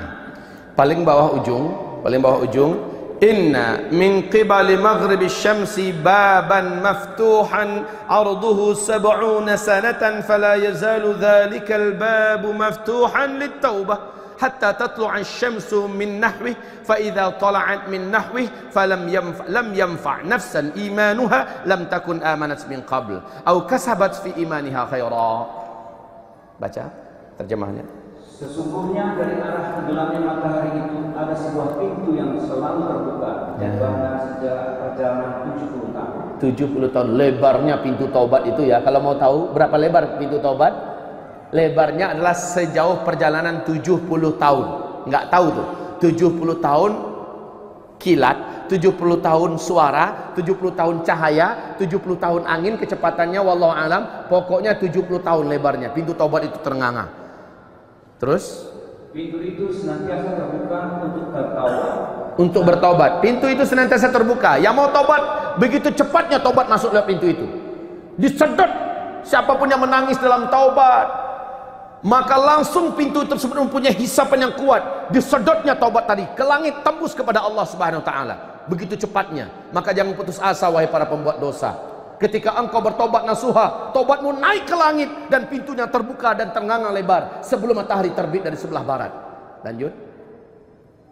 paling bawah ujung, paling bawah ujung Inna min qibali maghribi syamsi baban maftuhan arduhu sab'una sanatan fala yazalu dhalika al-babu maftuhan lit-taubah حتى تطلع الشمس من نحوه فإذا طلعت من نحوه فلم ينفع, لم ينفع نفسا إيمانها لم تكن آمنت من قبل أو كسبت في إيمانها خيرا baca terjemahnya Sesungguhnya dari arah tenggelamnya matahari itu ada sebuah pintu yang selalu terbuka dan bahkan sejarah perjalanan 70 tahun. 70 tahun lebarnya pintu taubat itu ya. Kalau mau tahu berapa lebar pintu taubat? lebarnya adalah sejauh perjalanan 70 tahun. Enggak tahu tuh. 70 tahun kilat, 70 tahun suara, 70 tahun cahaya, 70 tahun angin kecepatannya wallahu alam, pokoknya 70 tahun lebarnya. Pintu taubat itu terenganga. Terus Pintu itu senantiasa terbuka untuk bertaubat. Untuk bertobat. Pintu itu senantiasa terbuka. Yang mau tobat, begitu cepatnya tobat masuk lewat pintu itu. Disedot siapa pun yang menangis dalam taubat, maka langsung pintu tersebut mempunyai hisapan yang kuat disedotnya taubat tadi ke langit tembus kepada Allah Subhanahu wa taala begitu cepatnya. Maka jangan putus asa wahai para pembuat dosa. Ketika engkau bertobat nasuha tobatmu naik ke langit dan pintunya terbuka dan ternganga lebar sebelum matahari terbit dari sebelah barat. Lanjut.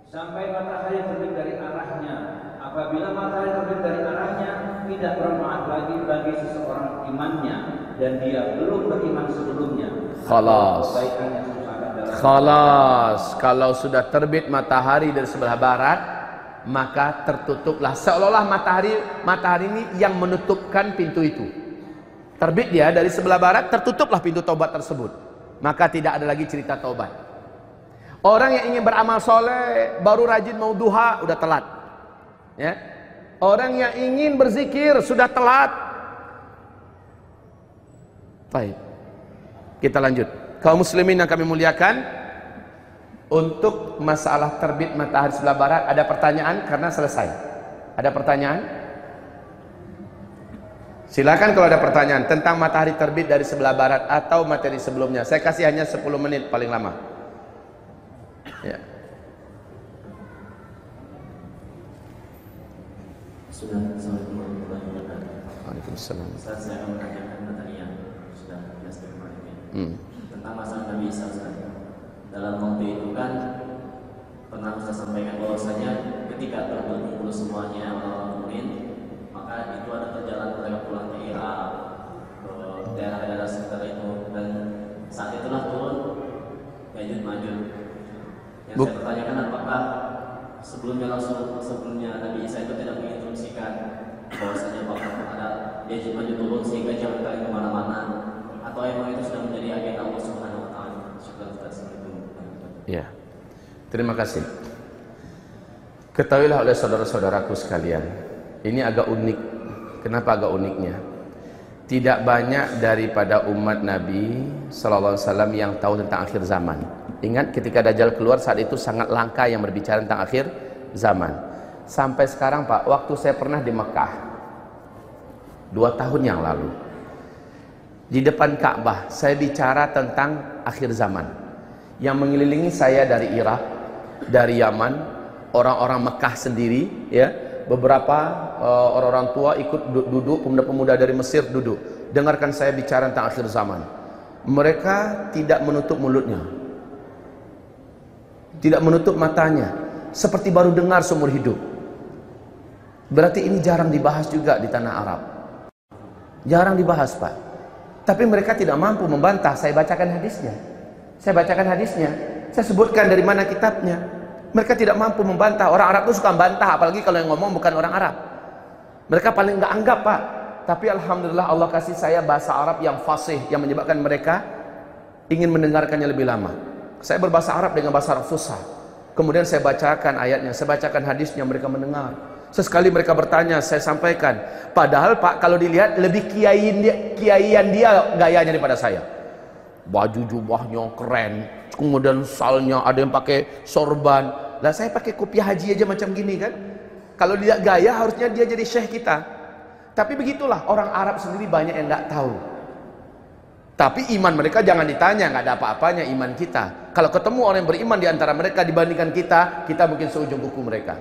Sampai matahari terbit dari arahnya. Apabila matahari terbit dari arahnya tidak bermanfaat lagi bagi seseorang imannya dan dia belum beriman sebelumnya. Khalas. Khalas. Kalau sudah terbit matahari dari sebelah barat Maka tertutuplah. Seolah-olah matahari Matahari ini yang menutupkan pintu itu. Terbit dia dari sebelah barat Tertutuplah pintu taubat tersebut. Maka tidak ada lagi cerita taubat. Orang yang ingin beramal soleh Baru rajin mau duha Udah telat. Ya. Orang yang ingin berzikir Sudah telat. Baik. Kita lanjut. Kaum muslimin yang kami muliakan, untuk masalah terbit matahari sebelah barat ada pertanyaan karena selesai. Ada pertanyaan? Silakan kalau ada pertanyaan tentang matahari terbit dari sebelah barat atau materi sebelumnya. Saya kasih hanya 10 menit paling lama. Ya. Sudah, Assalamualaikum warahmatullahi wabarakatuh. Waalaikumsalam. Ustaz, saya akan menanyakan yang sudah jelas dari kemarin ya. Hmm. Tentang masalah Nabi Isa Ustaz. Dalam waktu itu kan pernah Ustaz sampaikan bahwasanya ketika terkumpul semuanya orang mukmin, maka itu ada perjalanan mereka pulang ke Irak, ke daerah-daerah sekitar itu dan saat itulah turun Yajud Majud. Yang Buk- saya pertanyakan apakah sebelumnya Rasul sebelumnya Nabi Isa itu tidak menginstruksikan bahwasanya bakal ada Yajud Majud turun sehingga jangan kalian ke mana-mana atau emang itu sudah menjadi agenda Allah Subhanahu Ya. Terima kasih. Ketahuilah oleh saudara-saudaraku sekalian, ini agak unik. Kenapa agak uniknya? Tidak banyak daripada umat Nabi sallallahu alaihi wasallam yang tahu tentang akhir zaman. Ingat ketika Dajjal keluar saat itu sangat langka yang berbicara tentang akhir zaman. Sampai sekarang Pak, waktu saya pernah di Mekah dua tahun yang lalu di depan Ka'bah saya bicara tentang akhir zaman yang mengelilingi saya dari Irak dari Yaman orang-orang Mekah sendiri ya. Beberapa eh, orang-orang tua ikut du- duduk pemuda-pemuda dari Mesir duduk. Dengarkan saya bicara tentang akhir zaman. Mereka tidak menutup mulutnya. Tidak menutup matanya. Seperti baru dengar seumur hidup. Berarti ini jarang dibahas juga di tanah Arab. Jarang dibahas Pak. Tapi mereka tidak mampu membantah. Saya bacakan hadisnya saya bacakan hadisnya. Saya sebutkan dari mana kitabnya. Mereka tidak mampu membantah. Orang Arab itu suka bantah apalagi kalau yang ngomong bukan orang Arab. Mereka paling nggak anggap Pak. Tapi Alhamdulillah Allah kasih saya bahasa Arab yang fasih yang menyebabkan mereka ingin mendengarkannya lebih lama. Saya berbahasa Arab dengan bahasa Arab Fusha kemudian saya bacakan ayatnya saya bacakan hadisnya mereka mendengar. Sesekali mereka bertanya saya sampaikan. Padahal Pak kalau dilihat lebih kiaiin dia kiaian dia gayanya daripada saya baju jubahnya keren kemudian salnya ada yang pakai sorban. Lah saya pakai kopiah haji aja macam gini kan? Kalau dilihat gaya harusnya dia jadi syekh kita. Tapi begitulah orang Arab sendiri banyak yang nggak tahu. Tapi iman mereka jangan ditanya nggak ada apa-apanya iman kita. Kalau ketemu orang yang beriman di antara mereka dibandingkan kita kita mungkin seujung kuku mereka.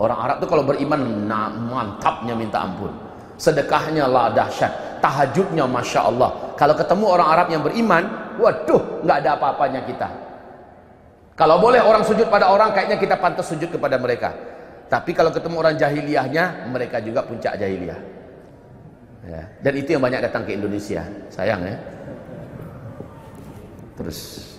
Orang Arab tuh kalau beriman nah, mantapnya minta ampun sedekahnya lah dahsyat. Tahajudnya masya Allah. Kalau ketemu orang Arab yang beriman waduh nggak ada apa-apanya kita. Kalau boleh orang sujud pada orang kayaknya kita pantas sujud kepada mereka. Tapi kalau ketemu orang jahiliyahnya mereka juga puncak jahiliyah. Ya. dan itu yang banyak datang ke Indonesia. Sayang ya. Terus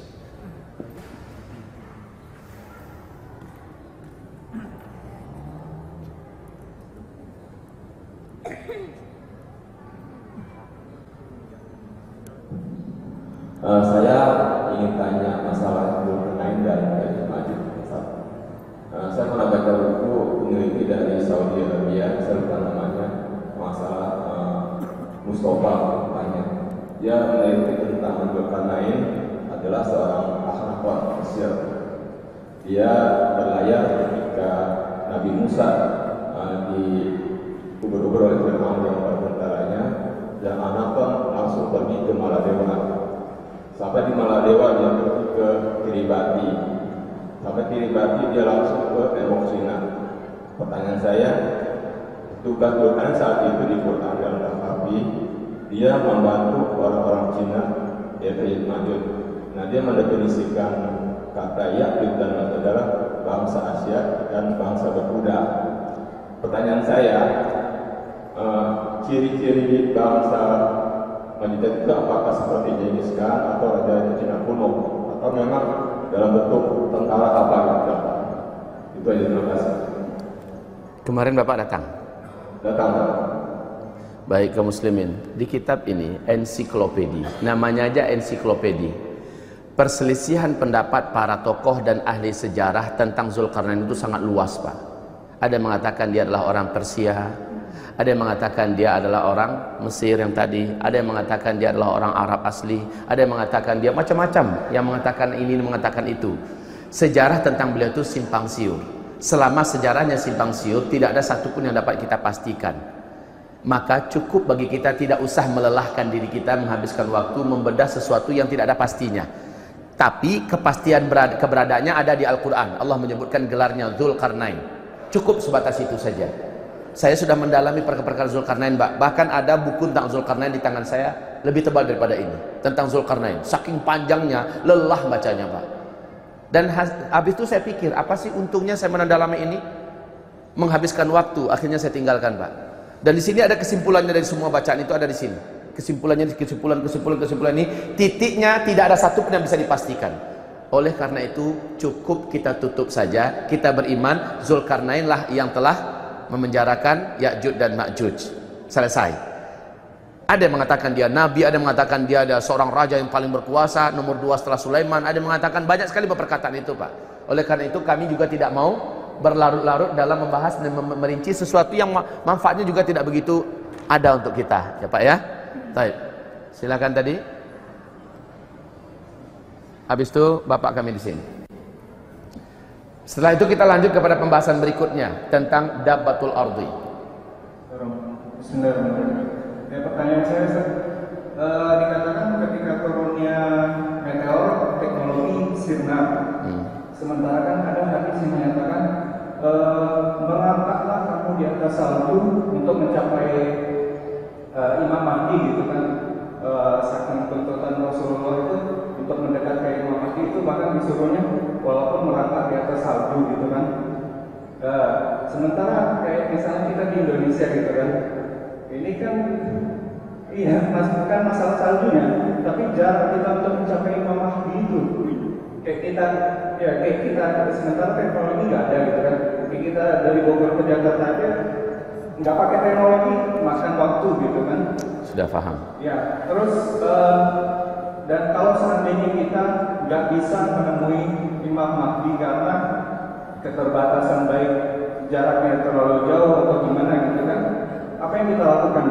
Di Quran dalam Nabi, dia membantu orang-orang Cina, yaitu Ibn Majud. Nah dia mendefinisikan kata Ya'jud dan Majud adalah bangsa Asia dan bangsa berkuda. Pertanyaan saya, eh, ciri-ciri bangsa Majid itu apakah seperti Genghis Khan atau Raja Cina kuno atau memang dalam bentuk tentara apa gitu? Itu aja terima kasih. Kemarin Bapak datang. Datang. Baik kaum muslimin, di kitab ini ensiklopedi, namanya aja ensiklopedi. Perselisihan pendapat para tokoh dan ahli sejarah tentang Zulkarnain itu sangat luas, Pak. Ada yang mengatakan dia adalah orang Persia, ada yang mengatakan dia adalah orang Mesir yang tadi, ada yang mengatakan dia adalah orang Arab asli, ada yang mengatakan dia macam-macam, yang mengatakan ini, mengatakan itu. Sejarah tentang beliau itu simpang siur. Selama sejarahnya simpang siur, tidak ada satupun yang dapat kita pastikan. Maka cukup bagi kita tidak usah melelahkan diri kita menghabiskan waktu membedah sesuatu yang tidak ada pastinya. Tapi kepastian berada, keberadaannya ada di Al-Quran. Allah menyebutkan gelarnya Zulkarnain. Cukup sebatas itu saja. Saya sudah mendalami perkara-perkara Zulkarnain bahkan ada buku tentang Zulkarnain di tangan saya lebih tebal daripada ini tentang Zulkarnain. Saking panjangnya lelah bacanya Pak dan habis itu saya pikir apa sih untungnya saya mendalami ini menghabiskan waktu akhirnya saya tinggalkan Pak dan di sini ada kesimpulannya dari semua bacaan itu ada di sini. Kesimpulannya kesimpulan kesimpulan kesimpulan ini titiknya tidak ada satu pun yang bisa dipastikan. Oleh karena itu cukup kita tutup saja. Kita beriman Zulkarnain lah yang telah memenjarakan Ya'juj dan Ma'juj. Selesai. Ada yang mengatakan dia nabi, ada yang mengatakan dia ada seorang raja yang paling berkuasa, nomor dua setelah Sulaiman, ada yang mengatakan banyak sekali perkataan itu, Pak. Oleh karena itu kami juga tidak mau berlarut-larut dalam membahas dan merinci sesuatu yang manfaatnya juga tidak begitu ada untuk kita. Ya Pak ya? Baik. silakan tadi. Habis itu Bapak kami di sini. Setelah itu kita lanjut kepada pembahasan berikutnya tentang Dabbatul Ardi. Bismillahirrahmanirrahim pertanyaan saya e, dikatakan ketika turunnya meteor teknologi sirna. Hmm. sementara kan ada hadis yang menyatakan uh, merangkaklah kamu di atas salju untuk mencapai uh, Imam Mahdi gitu kan? Uh, saking tuntutan Rasulullah itu untuk mendekat ke Imam Mahdi itu bahkan disuruhnya walaupun merangkak di atas salju gitu kan? Uh, sementara kayak misalnya kita di Indonesia gitu kan ini kan iya mas bukan masalah saljunya. Tapi jarak kita untuk mencapai Imam Mahdi itu. Kayak kita ya kayak kita sementara teknologi nggak ada gitu kan. Kayak kita dari Bogor ke Jakarta aja nggak pakai teknologi makan waktu gitu kan. Sudah paham. Ya terus uh, dan kalau seandainya kita nggak bisa menemui Imam Mahdi karena keterbatasan baik jaraknya terlalu jauh atau gimana gitu kan apa yang kita lakukan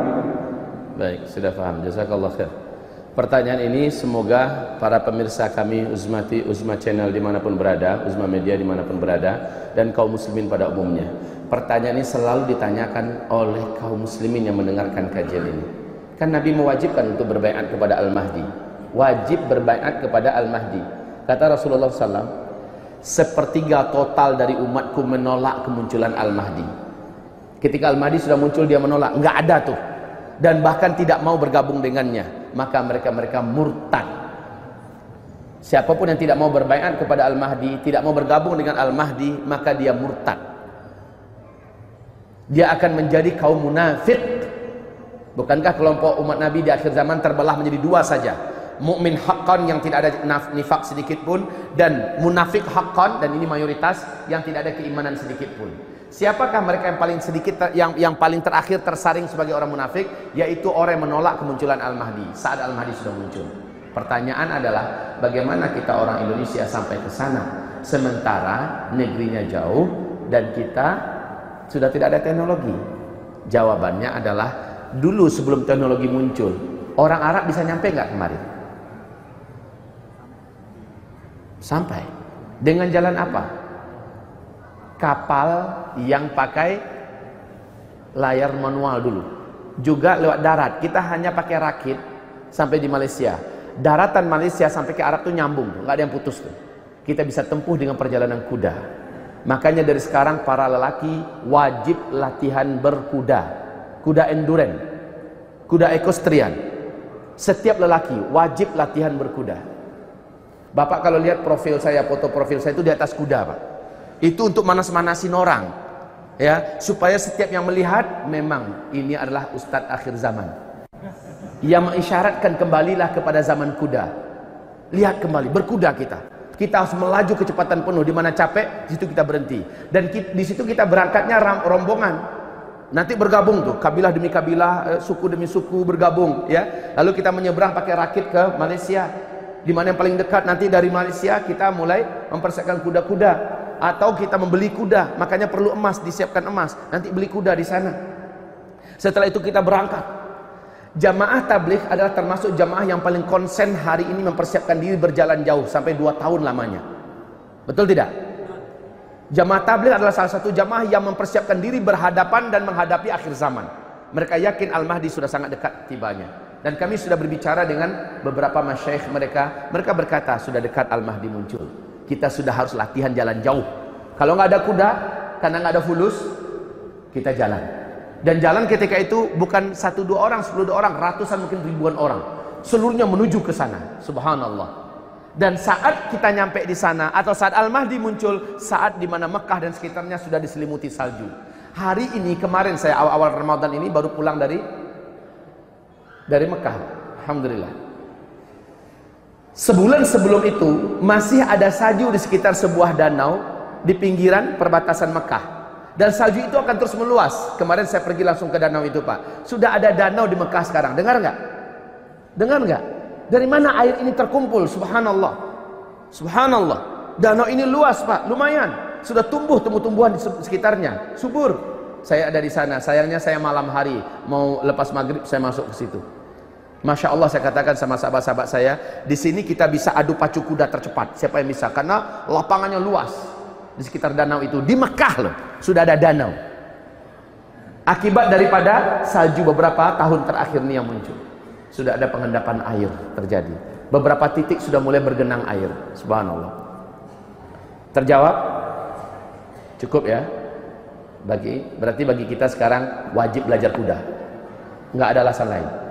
baik sudah paham jazakallah khair Pertanyaan ini semoga para pemirsa kami Uzmati Uzma Channel di mana pun berada, Uzma Media di mana pun berada, dan kaum muslimin pada umumnya. Pertanyaan ini selalu ditanyakan oleh kaum muslimin yang mendengarkan kajian ini. Kan Nabi mewajibkan untuk berbaikat kepada Al-Mahdi. Wajib berbaikat kepada Al-Mahdi. Kata Rasulullah SAW, sepertiga total dari umatku menolak kemunculan Al-Mahdi. Ketika Al-Mahdi sudah muncul dia menolak, enggak ada tuh. Dan bahkan tidak mau bergabung dengannya maka mereka-mereka murtad. Siapa pun yang tidak mau berbaiat kepada Al-Mahdi, tidak mau bergabung dengan Al-Mahdi, maka dia murtad. Dia akan menjadi kaum munafik. Bukankah kelompok umat Nabi di akhir zaman terbelah menjadi dua saja? Mukmin haqqan yang tidak ada nifak sedikit pun dan munafik haqqan dan ini mayoritas yang tidak ada keimanan sedikit pun. Siapakah mereka yang paling sedikit yang yang paling terakhir tersaring sebagai orang munafik yaitu orang yang menolak kemunculan Al-Mahdi saat Al-Mahdi sudah muncul. Pertanyaan adalah bagaimana kita orang Indonesia sampai ke sana sementara negerinya jauh dan kita sudah tidak ada teknologi. Jawabannya adalah dulu sebelum teknologi muncul, orang Arab bisa nyampe nggak kemari? Sampai. Dengan jalan apa? Kapal yang pakai layar manual dulu. Juga lewat darat. Kita hanya pakai rakit sampai di Malaysia. Daratan Malaysia sampai ke Arab tuh nyambung, nggak ada yang putus tuh. Kita bisa tempuh dengan perjalanan kuda. Makanya dari sekarang para lelaki wajib latihan berkuda. Kuda endurance, kuda equestrian. Setiap lelaki wajib latihan berkuda. Bapak kalau lihat profil saya, foto profil saya itu di atas kuda, Pak. Itu untuk manas-manasin orang. Ya, supaya setiap yang melihat memang ini adalah ustadz akhir zaman. Yang mengisyaratkan kembalilah kepada zaman kuda. Lihat kembali, berkuda kita. Kita harus melaju kecepatan penuh di mana capek, di situ kita berhenti. Dan di situ kita berangkatnya rombongan. Nanti bergabung tuh, kabilah demi kabilah, eh, suku demi suku bergabung, ya. Lalu kita menyeberang pakai rakit ke Malaysia. Di mana yang paling dekat nanti dari Malaysia kita mulai mempersiapkan kuda-kuda atau kita membeli kuda, makanya perlu emas, disiapkan emas. Nanti beli kuda di sana. Setelah itu kita berangkat. Jamaah tabligh adalah termasuk jamaah yang paling konsen hari ini mempersiapkan diri berjalan jauh sampai dua tahun lamanya. Betul tidak? Jamaah tabligh adalah salah satu jamaah yang mempersiapkan diri berhadapan dan menghadapi akhir zaman. Mereka yakin Al-Mahdi sudah sangat dekat tibanya. Dan kami sudah berbicara dengan beberapa masyaikh mereka. Mereka berkata sudah dekat Al-Mahdi muncul. Kita sudah harus latihan jalan jauh. Kalau nggak ada kuda, karena nggak ada fulus, kita jalan. Dan jalan ketika itu bukan satu dua orang, sepuluh dua orang, ratusan mungkin ribuan orang. Seluruhnya menuju ke sana. Subhanallah. Dan saat kita nyampe di sana atau saat Al-Mahdi muncul, saat di mana Mekah dan sekitarnya sudah diselimuti salju. Hari ini kemarin saya awal-awal Ramadan ini baru pulang dari dari Mekah. Alhamdulillah. Sebulan sebelum itu masih ada salju di sekitar sebuah danau di pinggiran perbatasan Mekah. Dan salju itu akan terus meluas. Kemarin saya pergi langsung ke danau itu Pak. Sudah ada danau di Mekah sekarang. Dengar nggak? Dengar nggak? Dari mana air ini terkumpul? Subhanallah. Subhanallah. Danau ini luas Pak, lumayan. Sudah tumbuh tumbuh-tumbuhan di sekitarnya, subur. Saya ada di sana. Sayangnya saya malam hari mau lepas maghrib saya masuk ke situ. Masya Allah saya katakan sama sahabat-sahabat saya, di sini kita bisa adu pacu kuda tercepat. Siapa yang bisa? Karena lapangannya luas. Di sekitar danau itu. Di Mekah loh sudah ada danau. Akibat daripada salju beberapa tahun terakhir ini yang muncul. Sudah ada pengendapan air terjadi. Beberapa titik sudah mulai bergenang air. Subhanallah. Terjawab? Cukup ya? Bagi berarti bagi kita sekarang wajib belajar kuda. Nggak ada alasan lain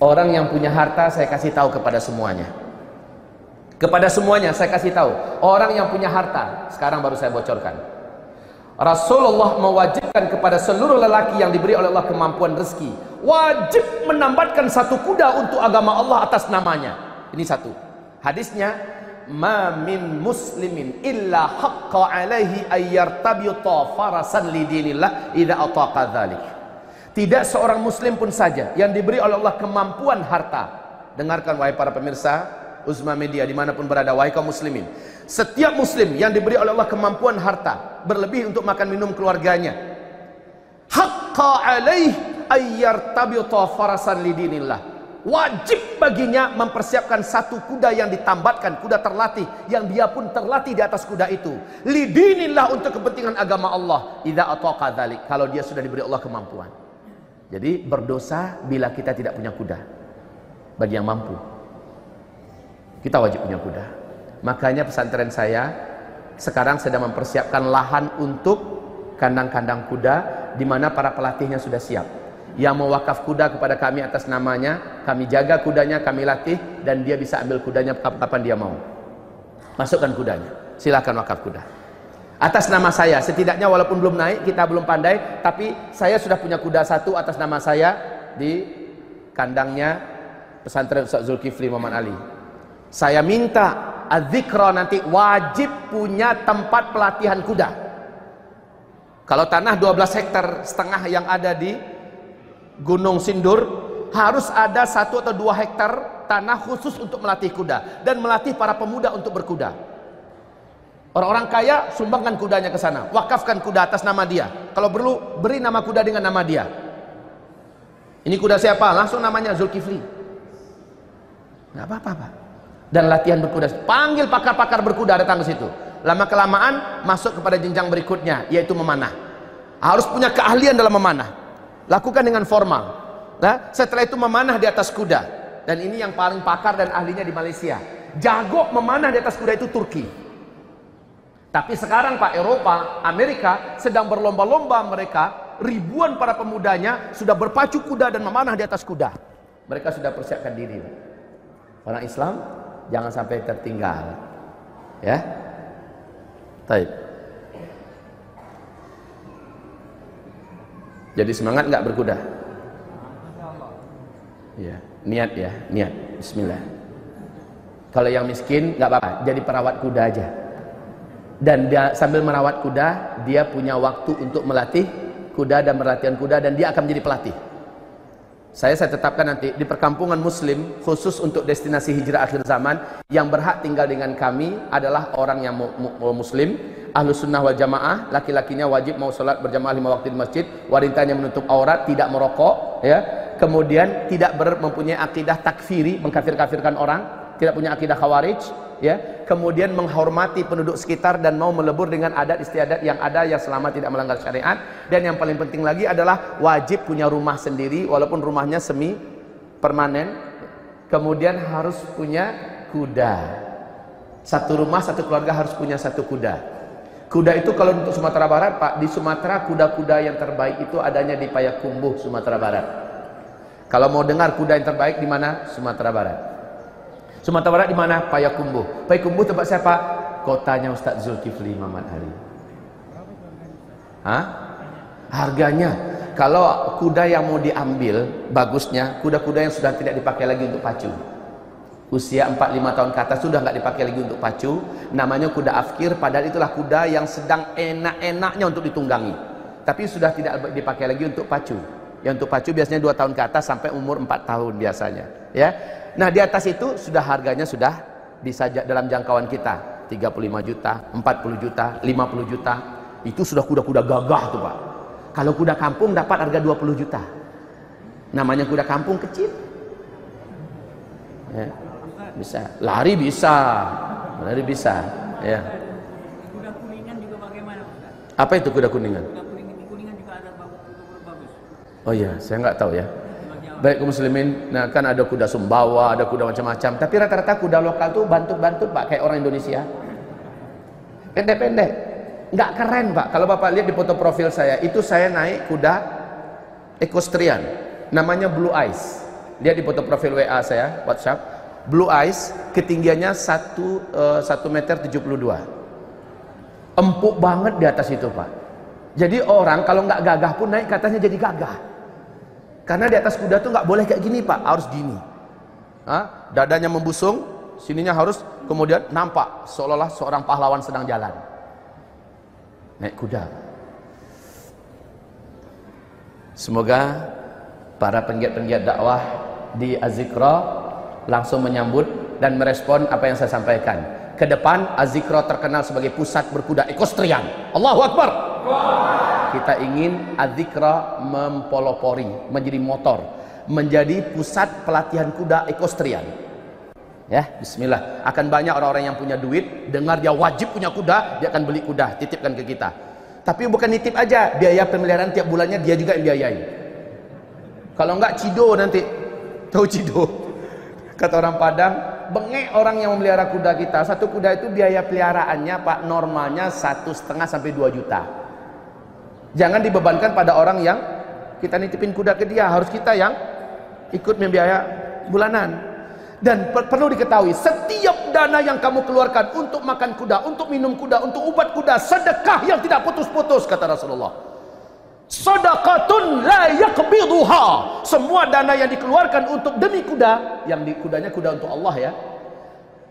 orang yang punya harta saya kasih tahu kepada semuanya kepada semuanya saya kasih tahu, orang yang punya harta, sekarang baru saya bocorkan. Rasulullah mewajibkan kepada seluruh lelaki yang diberi oleh Allah kemampuan rezeki, wajib menambatkan satu kuda untuk agama Allah atas namanya. Ini satu. Hadisnya, "Ma min muslimin illa haqqa alaihi ayyartabita farasan lidinillah idza ataqa dzalik." Tidak seorang muslim pun saja yang diberi oleh Allah kemampuan harta. Dengarkan wahai para pemirsa, Uzma Media di mana pun berada wahai kaum muslimin. Setiap muslim yang diberi oleh Allah kemampuan harta berlebih untuk makan minum keluarganya. Haqqa alaih ayyartabita farasan lidinillah wajib baginya mempersiapkan satu kuda yang ditambatkan kuda terlatih yang dia pun terlatih di atas kuda itu. Lidinillah untuk kepentingan agama Allah. Idza ataqa dzalik kalau dia sudah diberi Allah kemampuan jadi berdosa bila kita tidak punya kuda bagi yang mampu kita wajib punya kuda. Makanya pesantren saya sekarang sedang mempersiapkan lahan untuk kandang-kandang kuda di mana para pelatihnya sudah siap. Yang mau wakaf kuda kepada kami atas namanya, kami jaga kudanya, kami latih dan dia bisa ambil kudanya kapan dia mau. Masukkan kudanya. Silakan wakaf kuda. Atas nama saya, setidaknya walaupun belum naik, kita belum pandai, tapi saya sudah punya kuda satu atas nama saya di kandangnya pesantren Ustaz Zulkifli Muhammad Ali. Saya minta adzikra nanti wajib punya tempat pelatihan kuda. Kalau tanah 12 hektar setengah yang ada di Gunung Sindur harus ada satu atau dua hektar tanah khusus untuk melatih kuda dan melatih para pemuda untuk berkuda. Orang-orang kaya sumbangkan kudanya ke sana, wakafkan kuda atas nama dia. Kalau perlu beri nama kuda dengan nama dia. Ini kuda siapa? Langsung namanya Zulkifli. Gak apa-apa, Pak dan latihan berkuda. Panggil pakar-pakar berkuda datang ke situ. Lama kelamaan masuk kepada jenjang berikutnya yaitu memanah. Harus punya keahlian dalam memanah. Lakukan dengan formal. Nah, setelah itu memanah di atas kuda. Dan ini yang paling pakar dan ahlinya di Malaysia. Jago memanah di atas kuda itu Turki. Tapi sekarang Pak Eropa, Amerika sedang berlomba-lomba mereka, ribuan para pemudanya sudah berpacu kuda dan memanah di atas kuda. Mereka sudah persiapkan diri. Orang Islam jangan sampai tertinggal. Ya. Baik. Jadi semangat nggak berkuda? Ya, niat ya, niat. Bismillah. Kalau yang miskin nggak apa-apa, jadi perawat kuda aja. Dan dia sambil merawat kuda, dia punya waktu untuk melatih kuda dan melatihan kuda dan dia akan menjadi pelatih. Saya saya tetapkan nanti di perkampungan muslim khusus untuk destinasi hijrah akhir zaman yang berhak tinggal dengan kami adalah orang yang mu, mu, muslim ahlu sunnah wal jamaah laki-lakinya wajib mau sholat berjamaah lima waktu di masjid wanitanya menutup aurat tidak merokok ya kemudian tidak ber, mempunyai akidah takfiri mengkafir-kafirkan orang tidak punya akidah khawarij ya kemudian menghormati penduduk sekitar dan mau melebur dengan adat istiadat yang ada yang selama tidak melanggar syariat. Dan yang paling penting lagi adalah wajib punya rumah sendiri walaupun rumahnya semi permanen. Kemudian harus punya kuda. Satu rumah satu keluarga harus punya satu kuda. Kuda itu kalau untuk Sumatera Barat Pak di Sumatera kuda-kuda yang terbaik itu adanya di Payakumbuh Sumatera Barat. Kalau mau dengar kuda yang terbaik di mana? Sumatera Barat Sumatera Barat di mana? Payakumbuh. Payakumbuh tempat siapa? Kotanya Ustaz Zulkifli Muhammad Ali. Hah? Harganya. Kalau kuda yang mau diambil, bagusnya kuda-kuda yang sudah tidak dipakai lagi untuk pacu. Usia 4-5 tahun ke atas sudah nggak dipakai lagi untuk pacu. Namanya kuda afkir, padahal itulah kuda yang sedang enak-enaknya untuk ditunggangi. Tapi sudah tidak dipakai lagi untuk pacu. Yang untuk pacu biasanya 2 tahun ke atas sampai umur 4 tahun biasanya. Ya, Nah di atas itu sudah harganya sudah bisa dalam jangkauan kita 35 juta, 40 juta, 50 juta. Itu sudah kuda-kuda gagah tuh Pak. Kalau kuda kampung dapat harga 20 juta. Namanya kuda kampung kecil. Ya, bisa. Lari bisa. Lari bisa ya. Kuda kuningan juga bagaimana apa itu kuda kuningan juga ada bagus, kuda bagus. Oh iya saya nggak tahu ya. Baik kaum muslimin nah kan ada kuda sumbawa ada kuda macam-macam. Tapi rata-rata kuda lokal tuh bantut-bantut pak kayak orang Indonesia. Pendek-pendek. Nggak keren pak. Kalau bapak lihat di foto profil saya itu saya naik kuda equestrian. Namanya Blue Eyes lihat di foto profil WA saya WhatsApp. Blue Eyes ketinggiannya 1 uh, meter 72 empuk banget di atas itu pak. Jadi orang kalau nggak gagah pun naik katanya jadi gagah karena di atas kuda tuh nggak boleh kayak gini pak, harus gini. Hah? Dadanya membusung, sininya harus kemudian nampak seolah-olah seorang pahlawan sedang jalan. Naik kuda. Semoga para penggiat-penggiat dakwah di Azikra langsung menyambut dan merespon apa yang saya sampaikan. Ke depan Azikra terkenal sebagai pusat berkuda equestrian. Allahu Akbar. Kita ingin adzikra mempolopori menjadi motor menjadi pusat pelatihan kuda equestrian ya bismillah. Akan banyak orang-orang yang punya duit dengar dia wajib punya kuda dia akan beli kuda titipkan ke kita. Tapi bukan nitip aja biaya pemeliharaan tiap bulannya dia juga yang biayai kalau enggak cido nanti. Tahu cido kata orang Padang bengek orang yang memelihara kuda kita satu kuda itu biaya peliharaannya pak normalnya satu setengah sampai dua juta Jangan dibebankan pada orang yang kita nitipin kuda ke dia, harus kita yang ikut membiaya bulanan. Dan per perlu diketahui, setiap dana yang kamu keluarkan untuk makan kuda, untuk minum kuda, untuk obat kuda, sedekah yang tidak putus-putus kata Rasulullah. Sadaqatun la yakbiduha. Semua dana yang dikeluarkan untuk demi kuda, yang di kudanya kuda untuk Allah ya,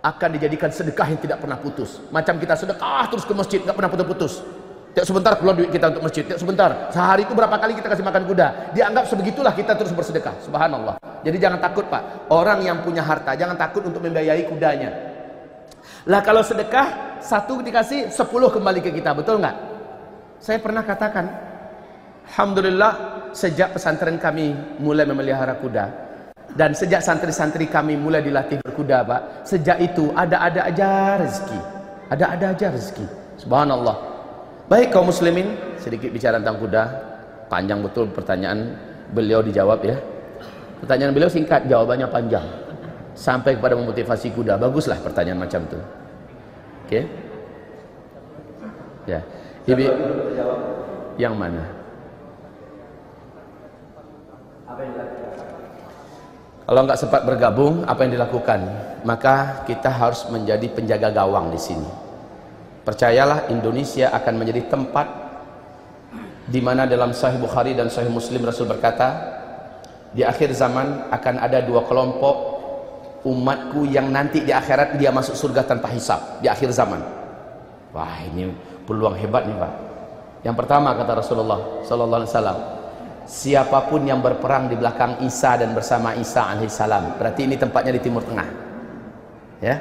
akan dijadikan sedekah yang tidak pernah putus. Macam kita sedekah terus ke masjid, nggak pernah putus-putus. Tiap sebentar keluar duit kita untuk masjid. Tiap sebentar. Sehari itu berapa kali kita kasih makan kuda. Dianggap sebegitulah kita terus bersedekah. Subhanallah. Jadi jangan takut pak. Orang yang punya harta jangan takut untuk membiayai kudanya. Lah kalau sedekah satu dikasih sepuluh kembali ke kita. Betul nggak? Saya pernah katakan. Alhamdulillah sejak pesantren kami mulai memelihara kuda. Dan sejak santri-santri kami mulai dilatih berkuda pak. Sejak itu ada-ada aja rezeki. Ada-ada aja rezeki. Subhanallah. Baik kaum muslimin, sedikit bicara tentang kuda. Panjang betul pertanyaan beliau dijawab ya. Pertanyaan beliau singkat, jawabannya panjang. Sampai kepada memotivasi kuda. Baguslah pertanyaan macam itu. Oke? Ya. Ibi yang mana? Kalau nggak sempat bergabung, apa yang dilakukan? Maka kita harus menjadi penjaga gawang di sini. Percayalah Indonesia akan menjadi tempat di mana dalam Sahih Bukhari dan Sahih Muslim Rasul berkata, di akhir zaman akan ada dua kelompok umatku yang nanti di akhirat dia masuk surga tanpa hisap di akhir zaman. Wah, ini peluang hebat nih, Pak. Yang pertama kata Rasulullah sallallahu alaihi wasallam, siapa pun yang berperang di belakang Isa dan bersama Isa alaihissalam berarti ini tempatnya di Timur Tengah. Ya.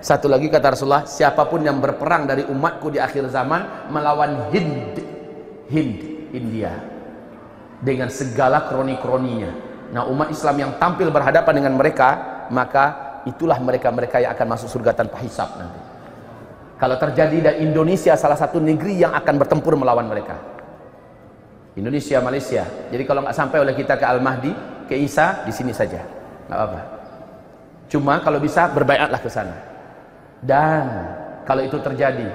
Satu lagi kata Rasulullah siapa pun yang berperang dari umatku di akhir zaman melawan Hind Hind India. Dengan segala kroni-kroninya. Nah umat Islam yang tampil berhadapan dengan mereka maka itulah mereka-mereka yang akan masuk surga tanpa hisap nanti. Kalau terjadi dan Indonesia salah satu negeri yang akan bertempur melawan mereka Indonesia, Malaysia. Jadi kalau nggak sampai oleh kita ke Al-Mahdi, ke Isa, di sini saja. Nggak apa-apa. Cuma kalau bisa berbaiatlah ke sana. Dan kalau itu terjadi,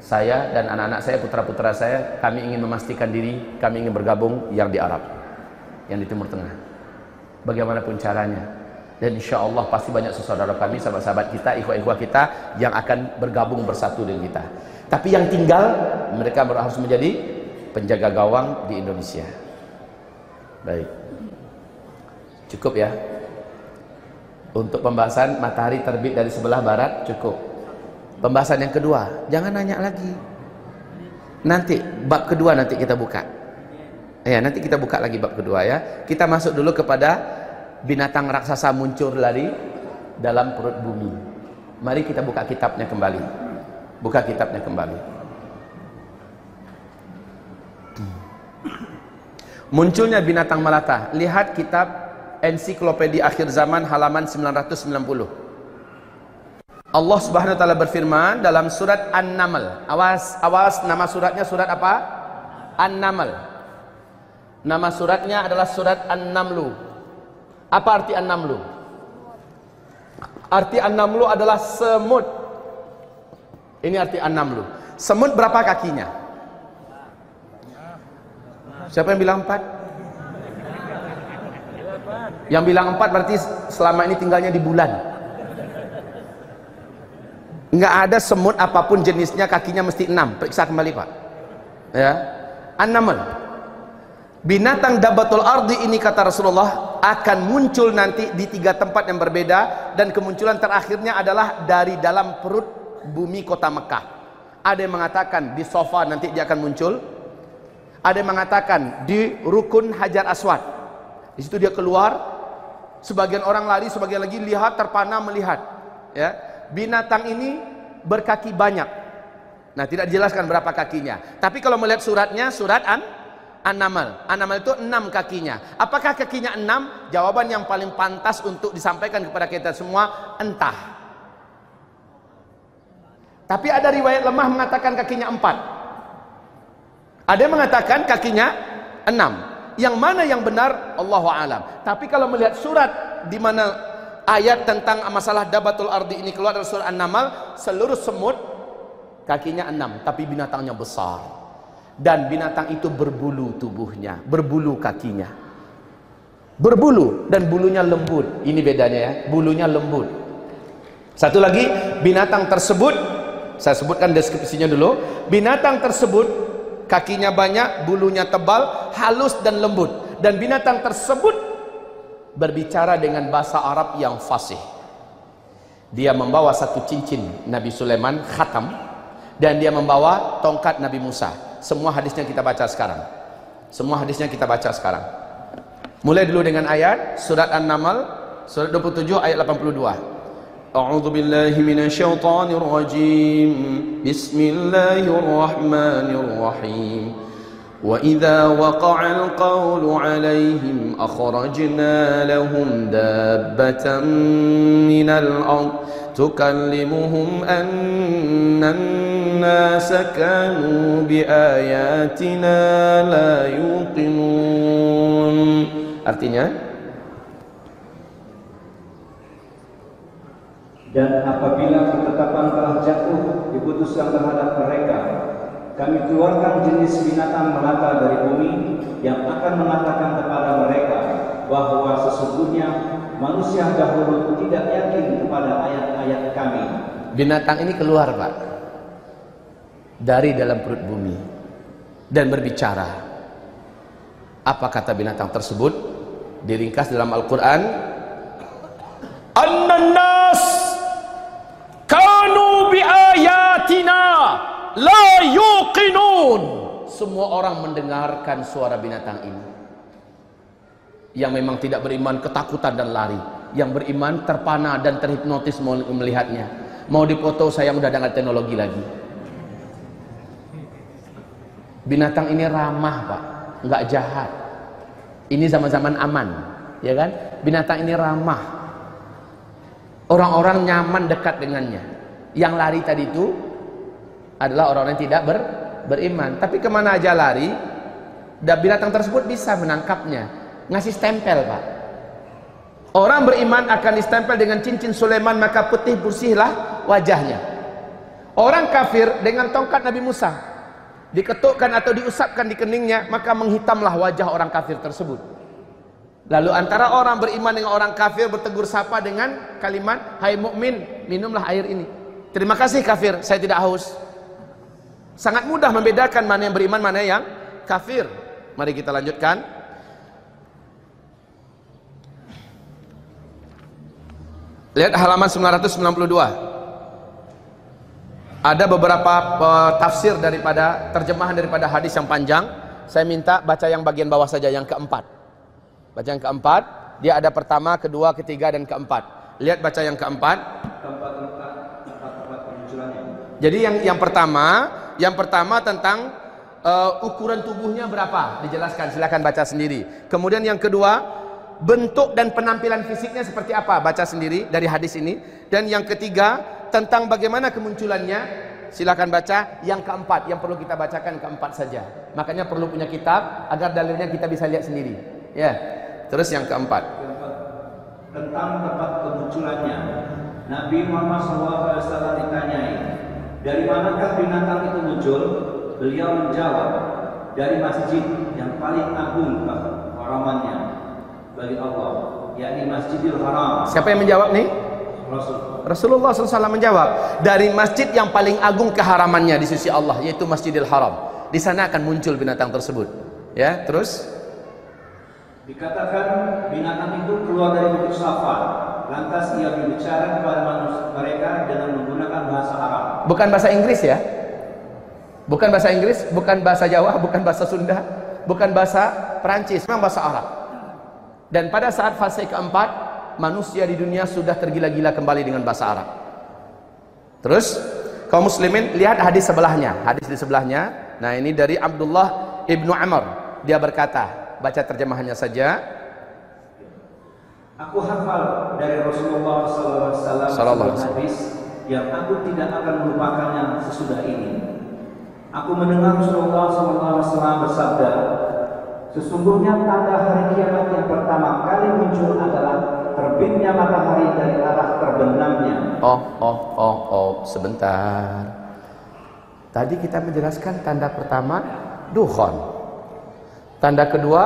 saya dan anak-anak saya, putra-putra saya, kami ingin memastikan diri, kami ingin bergabung yang di Arab, yang di Timur Tengah. Bagaimanapun caranya. Dan insya Allah pasti banyak saudara kami, sahabat-sahabat kita, ikhwah-ikhwah kita yang akan bergabung bersatu dengan kita. Tapi yang tinggal, mereka harus menjadi penjaga gawang di Indonesia. Baik. Cukup ya. Untuk pembahasan matahari terbit dari sebelah barat cukup. Pembahasan yang kedua, jangan nanya lagi. Nanti bab kedua nanti kita buka. Ya, nanti kita buka lagi bab kedua ya. Kita masuk dulu kepada binatang raksasa muncul dari dalam perut bumi. Mari kita buka kitabnya kembali. Buka kitabnya kembali. Munculnya binatang melata. Lihat kitab Ensiklopedia Akhir Zaman halaman 990. Allah Subhanahu wa taala berfirman dalam surat An-Naml. Awas, awas nama suratnya surat apa? An-Naml. Nama suratnya adalah surat An-Namlu. Apa arti An-Namlu? Arti An-Namlu adalah semut. Ini arti An-Namlu. Semut berapa kakinya? Siapa yang bilang empat? Yang bilang empat berarti selama ini tinggalnya di bulan. Enggak ada semut apa pun jenisnya kakinya mesti enam. Periksa kembali pak. Ya, An-Naml. Binatang dabatul ardi ini kata Rasulullah akan muncul nanti di tiga tempat yang berbeda dan kemunculan terakhirnya adalah dari dalam perut bumi kota Mekah. Ada yang mengatakan di sofa nanti dia akan muncul, ada yang mengatakan di rukun Hajar Aswad. Di situ dia keluar, sebagian orang lari, sebagian lagi lihat terpana melihat. Ya, binatang ini berkaki banyak. Nah, tidak dijelaskan berapa kakinya. Tapi kalau melihat suratnya, surat An An-Naml. An-Naml itu enam kakinya. Apakah kakinya enam? Jawaban yang paling pantas untuk disampaikan kepada kita semua, entah. Tapi ada riwayat lemah mengatakan kakinya empat. Ada yang mengatakan kakinya enam. Yang mana yang benar? Allahu alam. Tapi kalau melihat surat di mana ayat tentang masalah dabatul ardi ini keluar dari surat An-Naml, seluruh semut kakinya enam, tapi binatangnya besar. Dan binatang itu berbulu tubuhnya, berbulu kakinya. Berbulu dan bulunya lembut. Ini bedanya ya, bulunya lembut. Satu lagi, binatang tersebut saya sebutkan deskripsinya dulu. Binatang tersebut kakinya banyak, bulunya tebal, halus dan lembut. Dan binatang tersebut berbicara dengan bahasa Arab yang fasih. Dia membawa satu cincin Nabi Sulaiman khatam dan dia membawa tongkat Nabi Musa. Semua hadisnya kita baca sekarang. Semua hadisnya kita baca sekarang. Mulai dulu dengan ayat surat An-Naml surat 27 ayat 82. أعوذ بالله من الشيطان الرجيم. بسم الله الرحمن الرحيم. وإذا وقع القول عليهم أخرجنا لهم دابة من الأرض تكلمهم أن الناس كانوا بآياتنا لا يوقنون. Artinya Dan apabila ketetapan telah jatuh diputuskan terhadap mereka, kami keluarkan jenis binatang melata dari bumi yang akan mengatakan kepada mereka bahwa sesungguhnya manusia dahulu tidak yakin kepada ayat-ayat kami. Binatang ini keluar, Pak. Dari dalam perut bumi dan berbicara. Apa kata binatang tersebut? Diringkas dalam Al-Qur'an, "Annas kanu bi ayatina la yuqinun." Semua orang mendengarkan suara binatang ini. Yang memang tidak beriman ketakutan dan lari. Yang beriman terpana dan terhipnotis melihatnya. Mau dipoto saya udah dengan teknologi lagi. Binatang ini ramah, Pak. Enggak jahat. Ini zaman-zaman aman, ya kan? Binatang ini ramah. Orang-orang nyaman dekat dengannya. Yang lari tadi itu adalah orang-orang yang tidak ber, beriman. Tapi ke mana aja lari, dan binatang tersebut bisa menangkapnya. Ngasih stempel, Pak. Orang beriman akan distempel dengan cincin Sulaiman, maka putih bersihlah wajahnya. Orang kafir dengan tongkat Nabi Musa diketukkan atau diusapkan di keningnya, maka menghitamlah wajah orang kafir tersebut. Lalu antara orang beriman dengan orang kafir bertegur sapa dengan kalimat, "Hai mukmin, minumlah air ini." Terima kasih kafir, saya tidak haus. Sangat mudah membedakan mana yang beriman, mana yang kafir. Mari kita lanjutkan. Lihat halaman 992. Ada beberapa uh, tafsir daripada terjemahan daripada hadis yang panjang. Saya minta baca yang bagian bawah saja yang keempat. Baca yang keempat, dia ada pertama, kedua, ketiga dan keempat. Lihat baca yang keempat. Keempat. Jadi yang yang pertama, yang pertama tentang uh, ukuran tubuhnya berapa? Dijelaskan, silakan baca sendiri. Kemudian yang kedua, bentuk dan penampilan fisiknya seperti apa? Baca sendiri dari hadis ini. Dan yang ketiga, tentang bagaimana kemunculannya. Silakan baca yang keempat yang perlu kita bacakan keempat saja. Makanya perlu punya kitab agar dalilnya kita bisa lihat sendiri. Ya. Terus yang. Keempat, tentang tempat kemunculannya. Nabi Muhammad SAW ditanyai, dari manakah binatang itu muncul? Beliau menjawab, dari masjid yang paling agung haramannya bagi Allah, yakni Masjidil Haram. Siapa yang menjawab nih? Rasul. Rasulullah SAW menjawab dari masjid yang paling agung keharamannya di sisi Allah yaitu Masjidil Haram. Di sana akan muncul binatang tersebut. Ya, terus Dikatakan binatang itu keluar dari bukit Safar. Lantas ia berbicara kepada manusia mereka dengan menggunakan bahasa Arab. bukan bahasa Inggris ya. Bukan bahasa Inggris, bukan bahasa Jawa, bukan bahasa Sunda, bukan bahasa Perancis, memang bahasa Arab. Dan pada saat fase keempat, manusia di dunia sudah tergila-gila kembali dengan bahasa Arab. Terus, kaum muslimin lihat hadis sebelahnya, hadis di sebelahnya. Nah, ini dari Abdullah ibnu Amr. Dia berkata, baca terjemahannya saja. Aku hafal dari Rasulullah SAW hadis yang aku tidak akan melupakannya sesudah ini. Aku mendengar Rasulullah SAW bersabda, Sesungguhnya tanda hari kiamat yang pertama kali muncul adalah terbitnya matahari dari arah terbenamnya. Oh, oh, oh, oh, sebentar. Tadi kita menjelaskan tanda pertama dukhon. Tanda kedua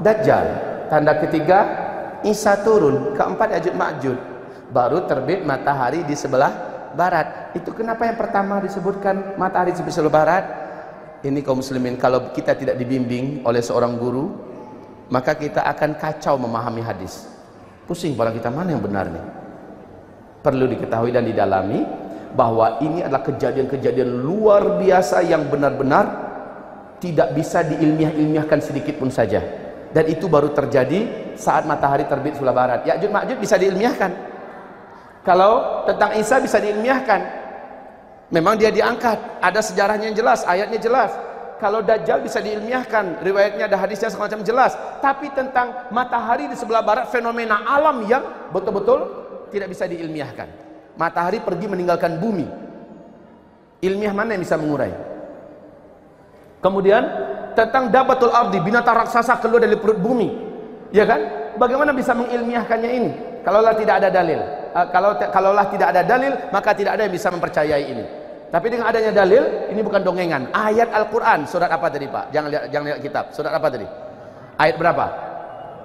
dajjal. Tanda ketiga Isa turun. Keempat Yajud Ma'jud. Baru terbit matahari di sebelah barat. Itu kenapa yang pertama disebutkan matahari di sebelah barat? Ini kaum muslimin kalau kita tidak dibimbing oleh seorang guru, maka kita akan kacau memahami hadis. Pusing pada kita mana yang benar nih? perlu diketahui dan didalami bahwa ini adalah kejadian-kejadian luar biasa yang benar-benar tidak bisa diilmiah-ilmiahkan sedikit pun saja dan itu baru terjadi saat matahari terbit sebelah barat Ya'jud Ma'jud bisa diilmiahkan kalau tentang Isa bisa diilmiahkan memang dia diangkat ada sejarahnya yang jelas ayatnya jelas kalau Dajjal bisa diilmiahkan riwayatnya ada hadisnya semacam jelas tapi tentang matahari di sebelah barat fenomena alam yang betul-betul tidak bisa diilmiahkan. Matahari pergi meninggalkan bumi. Ilmiah mana yang bisa mengurai? Kemudian tentang dabatul ardi, binatang raksasa keluar dari perut bumi. Ya kan? Bagaimana bisa mengilmiahkannya ini? Kalaulah tidak ada dalil. uh, kalau kalaulah tidak ada dalil maka tidak ada yang bisa mempercayai ini. Tapi dengan adanya dalil ini bukan dongengan. Ayat Al-Quran. Surat apa tadi Pak? Jangan lihat jangan lihat kitab. Surat apa tadi? Ayat berapa?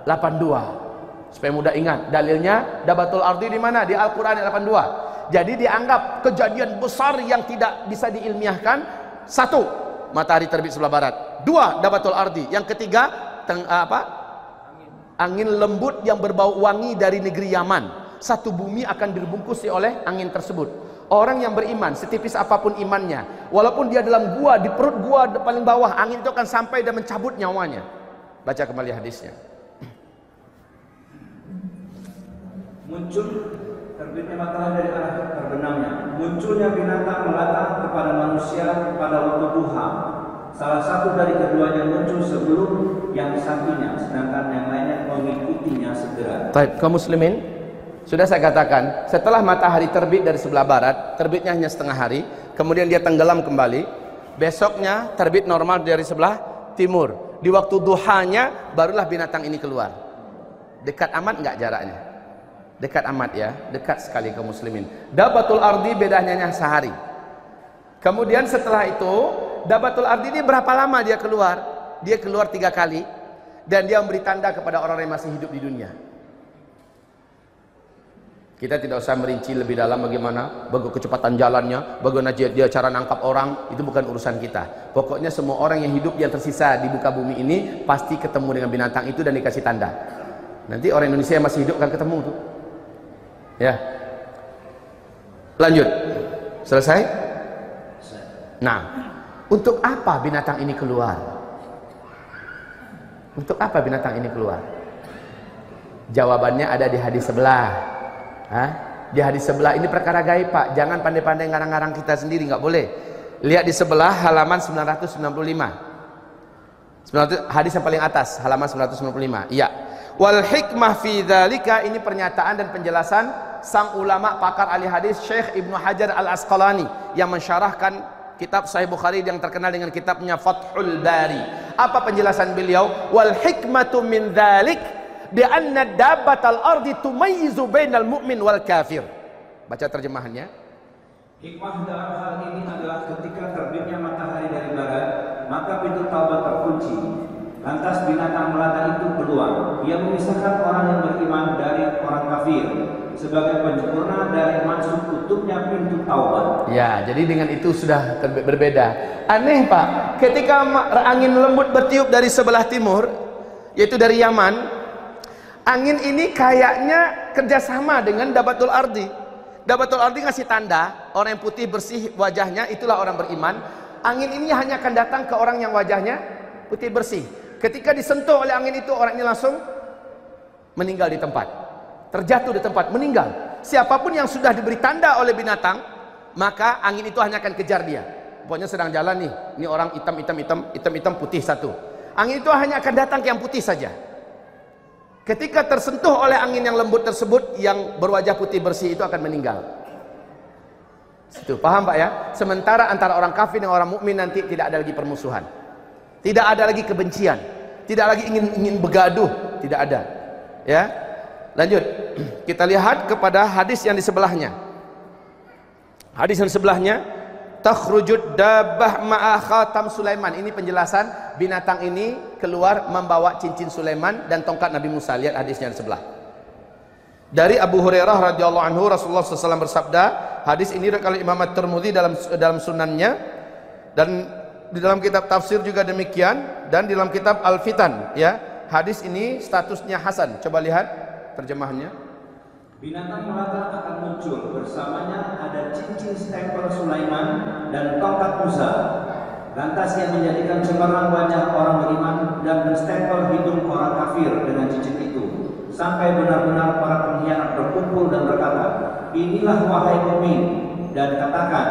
82 supaya mudah ingat. Dalilnya dabatul ardi di mana? Di Al-Quran ayat 82 jadi dianggap kejadian besar yang tidak bisa diilmiahkan satu matahari terbit sebelah barat. Dua dabatul ardi. Yang ketiga teng, apa? Angin lembut yang berbau wangi dari negeri Yaman. Satu bumi akan dirbungkusi oleh angin tersebut. Orang yang beriman setipis apa pun imannya walaupun dia dalam gua di perut gua paling bawah angin itu akan sampai dan mencabut nyawanya. Baca kembali hadisnya. Muncul terbitnya matahari dari arah terbenamnya munculnya binatang melata kepada manusia pada waktu duha Salah satu dari keduanya muncul sebelum yang satunya, sedangkan yang lainnya mengikutinya segera. Baik, kaum muslimin, sudah saya katakan, setelah matahari terbit dari sebelah barat, terbitnya hanya setengah hari, kemudian dia tenggelam kembali, besoknya terbit normal dari sebelah timur. Di waktu duhanya, barulah binatang ini keluar. Dekat amat enggak jaraknya? Dekat amat ya, dekat sekali kaum muslimin. Dabatul ardi bedanya sehari. Kemudian setelah itu Dabatul Ardi ini berapa lama dia keluar? Dia keluar tiga kali dan dia memberi tanda kepada orang yang masih hidup di dunia. Kita tidak usah merinci lebih dalam bagaimana, bagaimana kecepatan jalannya, bagaimana dia cara nangkap orang, itu bukan urusan kita. Pokoknya semua orang yang hidup yang tersisa di muka bumi ini pasti ketemu dengan binatang itu dan dikasih tanda. Nanti orang Indonesia yang masih hidup akan ketemu tuh. Ya. Lanjut. Selesai? Nah, untuk apa binatang ini keluar? Untuk apa binatang ini keluar? Jawabannya ada di hadis sebelah. Hah? Di hadis sebelah ini perkara gaib pak. Jangan pandai-pandai ngarang-ngarang kita sendiri, nggak boleh. Lihat di sebelah halaman 995. 900, hadis yang paling atas, halaman 995. Iya. Wal hikmah fi dzalika ini pernyataan dan penjelasan sang ulama pakar ahli hadis Syekh Ibnu Hajar Al Asqalani yang mensyarahkan kitab Sahih Bukhari yang terkenal dengan kitabnya Fathul Bari. Apa penjelasan beliau? Wal hikmatu min dzalik bi anna dabbatal ardi tumayyizu bainal mu'min wal kafir. Baca terjemahannya. Hikmah dalam hal ini adalah ketika terbitnya matahari dari barat, maka pintu taubat terkunci. Lantas binatang melata itu keluar. Ia memisahkan orang yang beriman dari orang kafir sebagai penyempurna dari masuk tutupnya pintu taubat. Ya, jadi dengan itu sudah berbeda. Aneh Pak, ketika angin lembut bertiup dari sebelah timur, yaitu dari Yaman, angin ini kayaknya kerjasama dengan Dabatul Ardi. Dabatul Ardi ngasih tanda, orang yang putih bersih wajahnya, itulah orang beriman. Angin ini hanya akan datang ke orang yang wajahnya putih bersih. Ketika disentuh oleh angin itu, orang ini langsung meninggal di tempat. Terjatuh di tempat meninggal. Siapa pun yang sudah diberi tanda oleh binatang maka angin itu hanya akan kejar dia. Pokoknya sedang jalan nih ini orang hitam hitam hitam hitam hitam putih satu. Angin itu hanya akan datang ke yang putih saja. Ketika tersentuh oleh angin yang lembut tersebut yang berwajah putih bersih itu akan meninggal. Itu paham Pak ya? Sementara antara orang kafir dan orang mukmin nanti tidak ada lagi permusuhan tidak ada lagi kebencian tidak lagi ingin ingin begaduh tidak ada ya Lanjut. <clears throat> Kita lihat kepada hadis yang di sebelahnya. Hadis yang sebelahnya takhrujud dabah ma'a khatam Sulaiman. Ini penjelasan binatang ini keluar membawa cincin Sulaiman dan tongkat Nabi Musa. Lihat hadisnya di sebelah. Dari Abu Hurairah radhiyallahu anhu Rasulullah SAW bersabda, hadis ini kalau Imam At-Tirmidzi dalam dalam sunannya dan di dalam kitab tafsir juga demikian dan di dalam kitab Al-Fitan ya. Hadis ini statusnya hasan. Coba lihat terjemahannya Binatang melata akan muncul bersamanya ada cincin stempel Sulaiman dan tongkat Musa. Lantas yang menjadikan cemerlang wajah orang beriman dan menstempel hidung orang kafir dengan cincin itu. Sampai benar-benar para pengkhianat berkumpul dan berkata, Inilah wahai mukmin dan katakan,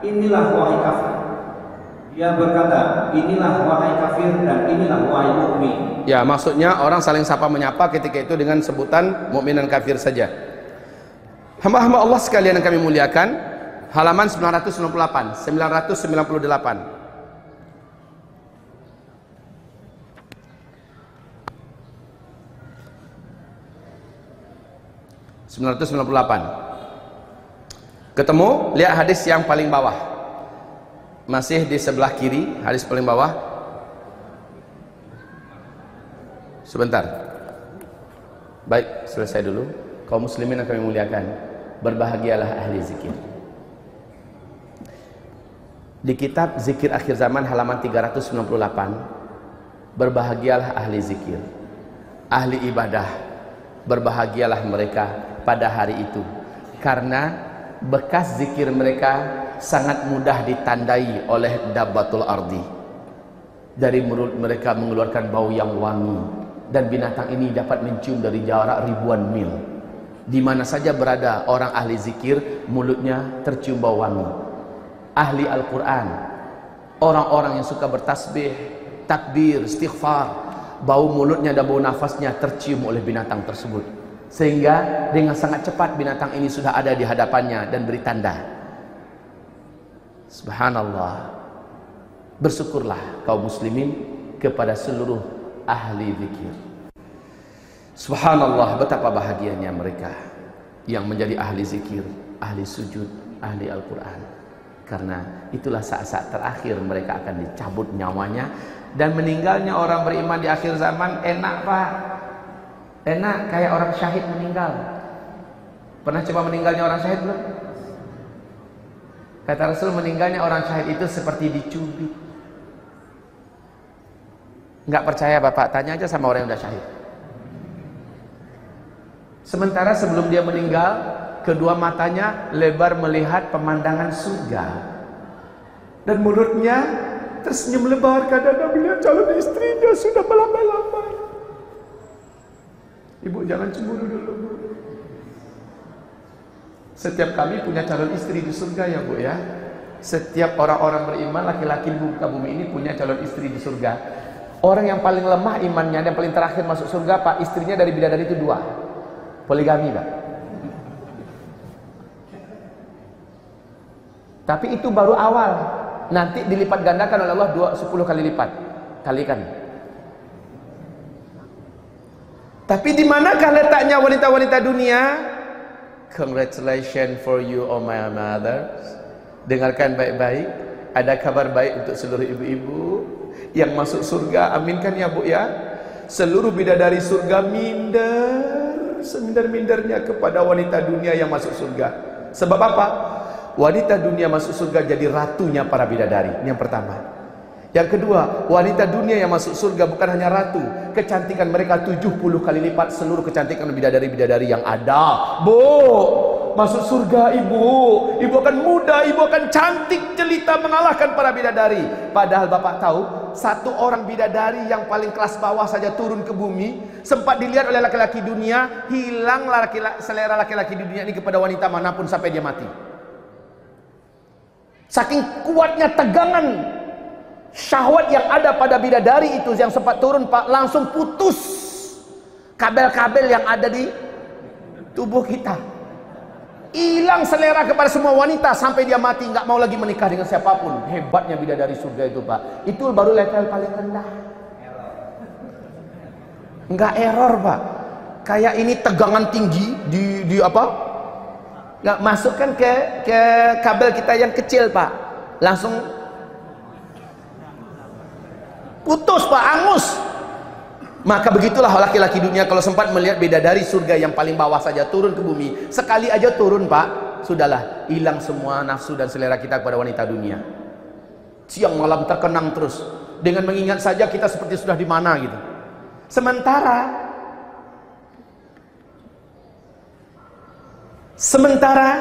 Inilah wahai kafir. Dia berkata, inilah wahai kafir dan inilah wahai mukmin. Ya, maksudnya orang saling sapa menyapa ketika itu dengan sebutan mukmin dan kafir saja. Hamba-hamba Allah sekalian yang kami muliakan, halaman 998, 998. 998 ketemu lihat hadis yang paling bawah masih di sebelah kiri hadis paling bawah. Sebentar. Baik selesai dulu. Kaum muslimin yang kami muliakan berbahagialah ahli zikir. Di kitab zikir akhir zaman halaman 398 berbahagialah ahli zikir. Ahli ibadah berbahagialah mereka pada hari itu. Karena bekas zikir mereka sangat mudah ditandai oleh dabbatul ardi. Dari mulut mereka mengeluarkan bau yang wangi dan binatang ini dapat mencium dari jarak ribuan mil. Di mana saja berada orang ahli zikir mulutnya tercium bau wangi. Ahli Al-Quran orang-orang yang suka bertasbih takbir, istighfar bau mulutnya dan bau nafasnya tercium oleh binatang tersebut. Sehingga dengan sangat cepat binatang ini sudah ada di hadapannya dan beri tanda subhanallah. Bersyukurlah kaum muslimin kepada seluruh ahli zikir. Subhanallah betapa bahagianya mereka yang menjadi ahli zikir ahli sujud ahli Al-Quran. Karena itulah saat-saat terakhir mereka akan dicabut nyawanya dan meninggalnya orang beriman di akhir zaman. Enak pak. Enak kayak orang syahid meninggal. Pernah coba meninggalnya orang syahid belum? Kata Rasul meninggalnya orang syahid itu seperti dicubit nggak percaya bapak tanya aja sama orang yang udah syahid sementara sebelum dia meninggal kedua matanya lebar melihat pemandangan surga dan mulutnya tersenyum lebar karena melihat calon istrinya sudah melambai-lambai. Ibu jangan cemburu dulu. Setiap kami punya calon istri di surga ya bu ya. Setiap orang-orang beriman laki-laki di muka bumi ini punya calon istri di surga. Orang yang paling lemah imannya dan paling terakhir masuk surga pak istrinya dari bidadari itu dua. Poligami pak. Tapi itu baru awal nanti dilipat gandakan oleh Allah dua sepuluh kali lipat kalikan tapi di manakah letaknya wanita-wanita dunia congratulations for you oh my mothers dengarkan baik-baik. Ada kabar baik untuk seluruh ibu-ibu yang masuk surga. Aminkan ya bu ya. Seluruh bidadari surga minder seminder-mindernya kepada wanita dunia yang masuk surga. Sebab apa? Wanita dunia masuk surga jadi ratunya para bidadari. Ini yang pertama. Yang kedua, wanita dunia yang masuk surga bukan hanya ratu, kecantikan mereka 70 kali lipat seluruh kecantikan bidadari-bidadari yang ada. Bu, masuk surga ibu. Ibu akan muda, ibu akan cantik jelita mengalahkan para bidadari. Padahal Bapak tahu, satu orang bidadari yang paling kelas bawah saja turun ke bumi, sempat dilihat oleh laki-laki dunia, hilang laki -laki, selera laki-laki dunia ini kepada wanita mana pun sampai dia mati. Saking kuatnya tegangan syahwat yang ada pada bidadari itu yang sempat turun Pak langsung putus kabel-kabel yang ada di tubuh kita. Hilang selera kepada semua wanita sampai dia mati nggak mau lagi menikah dengan siapa pun. Hebatnya bidadari surga itu Pak. Itu baru level paling rendah. Enggak error Pak. Kayak ini tegangan tinggi di di apa? nggak masukkan ke ke kabel kita yang kecil pak langsung putus pak angus. Maka begitulah laki-laki dunia kalau sempat melihat beda dari surga yang paling bawah saja turun ke bumi. Sekali aja turun pak. Sudahlah hilang semua nafsu dan selera kita kepada wanita dunia. Siang malam terkenang terus. Dengan mengingat saja kita seperti sudah di mana gitu. Sementara Sementara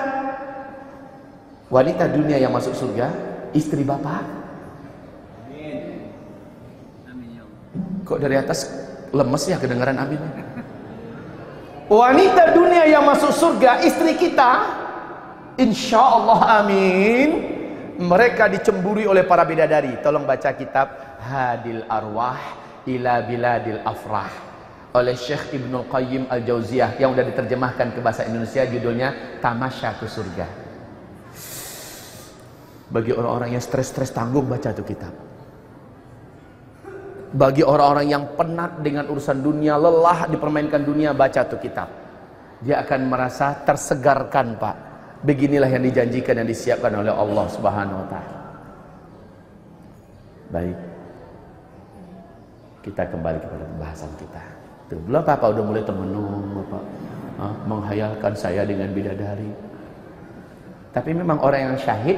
wanita dunia yang masuk surga, istri bapak. Kok dari atas lemes ya kedengaran amin? Wanita dunia yang masuk surga, istri kita, insya Allah amin. Mereka dicemburi oleh para bidadari. Tolong baca kitab Hadil Arwah ila Biladil Afrah oleh Syekh Ibnu Qayyim Al-Jauziyah yang sudah diterjemahkan ke bahasa Indonesia judulnya Tamasya ke Surga. Bagi orang-orang yang stres-stres tanggung baca itu kitab. Bagi orang-orang yang penat dengan urusan dunia, lelah dipermainkan dunia, baca itu kitab. dia akan merasa tersegarkan Pak. Beginilah yang dijanjikan yang disiapkan oleh Allah Subhanahu wa taala. Baik. Kita kembali kepada pembahasan kita. Tuh, belum apa-apa udah mulai termenung Bapak ah, menghayalkan saya dengan bidadari. Tapi memang orang yang syahid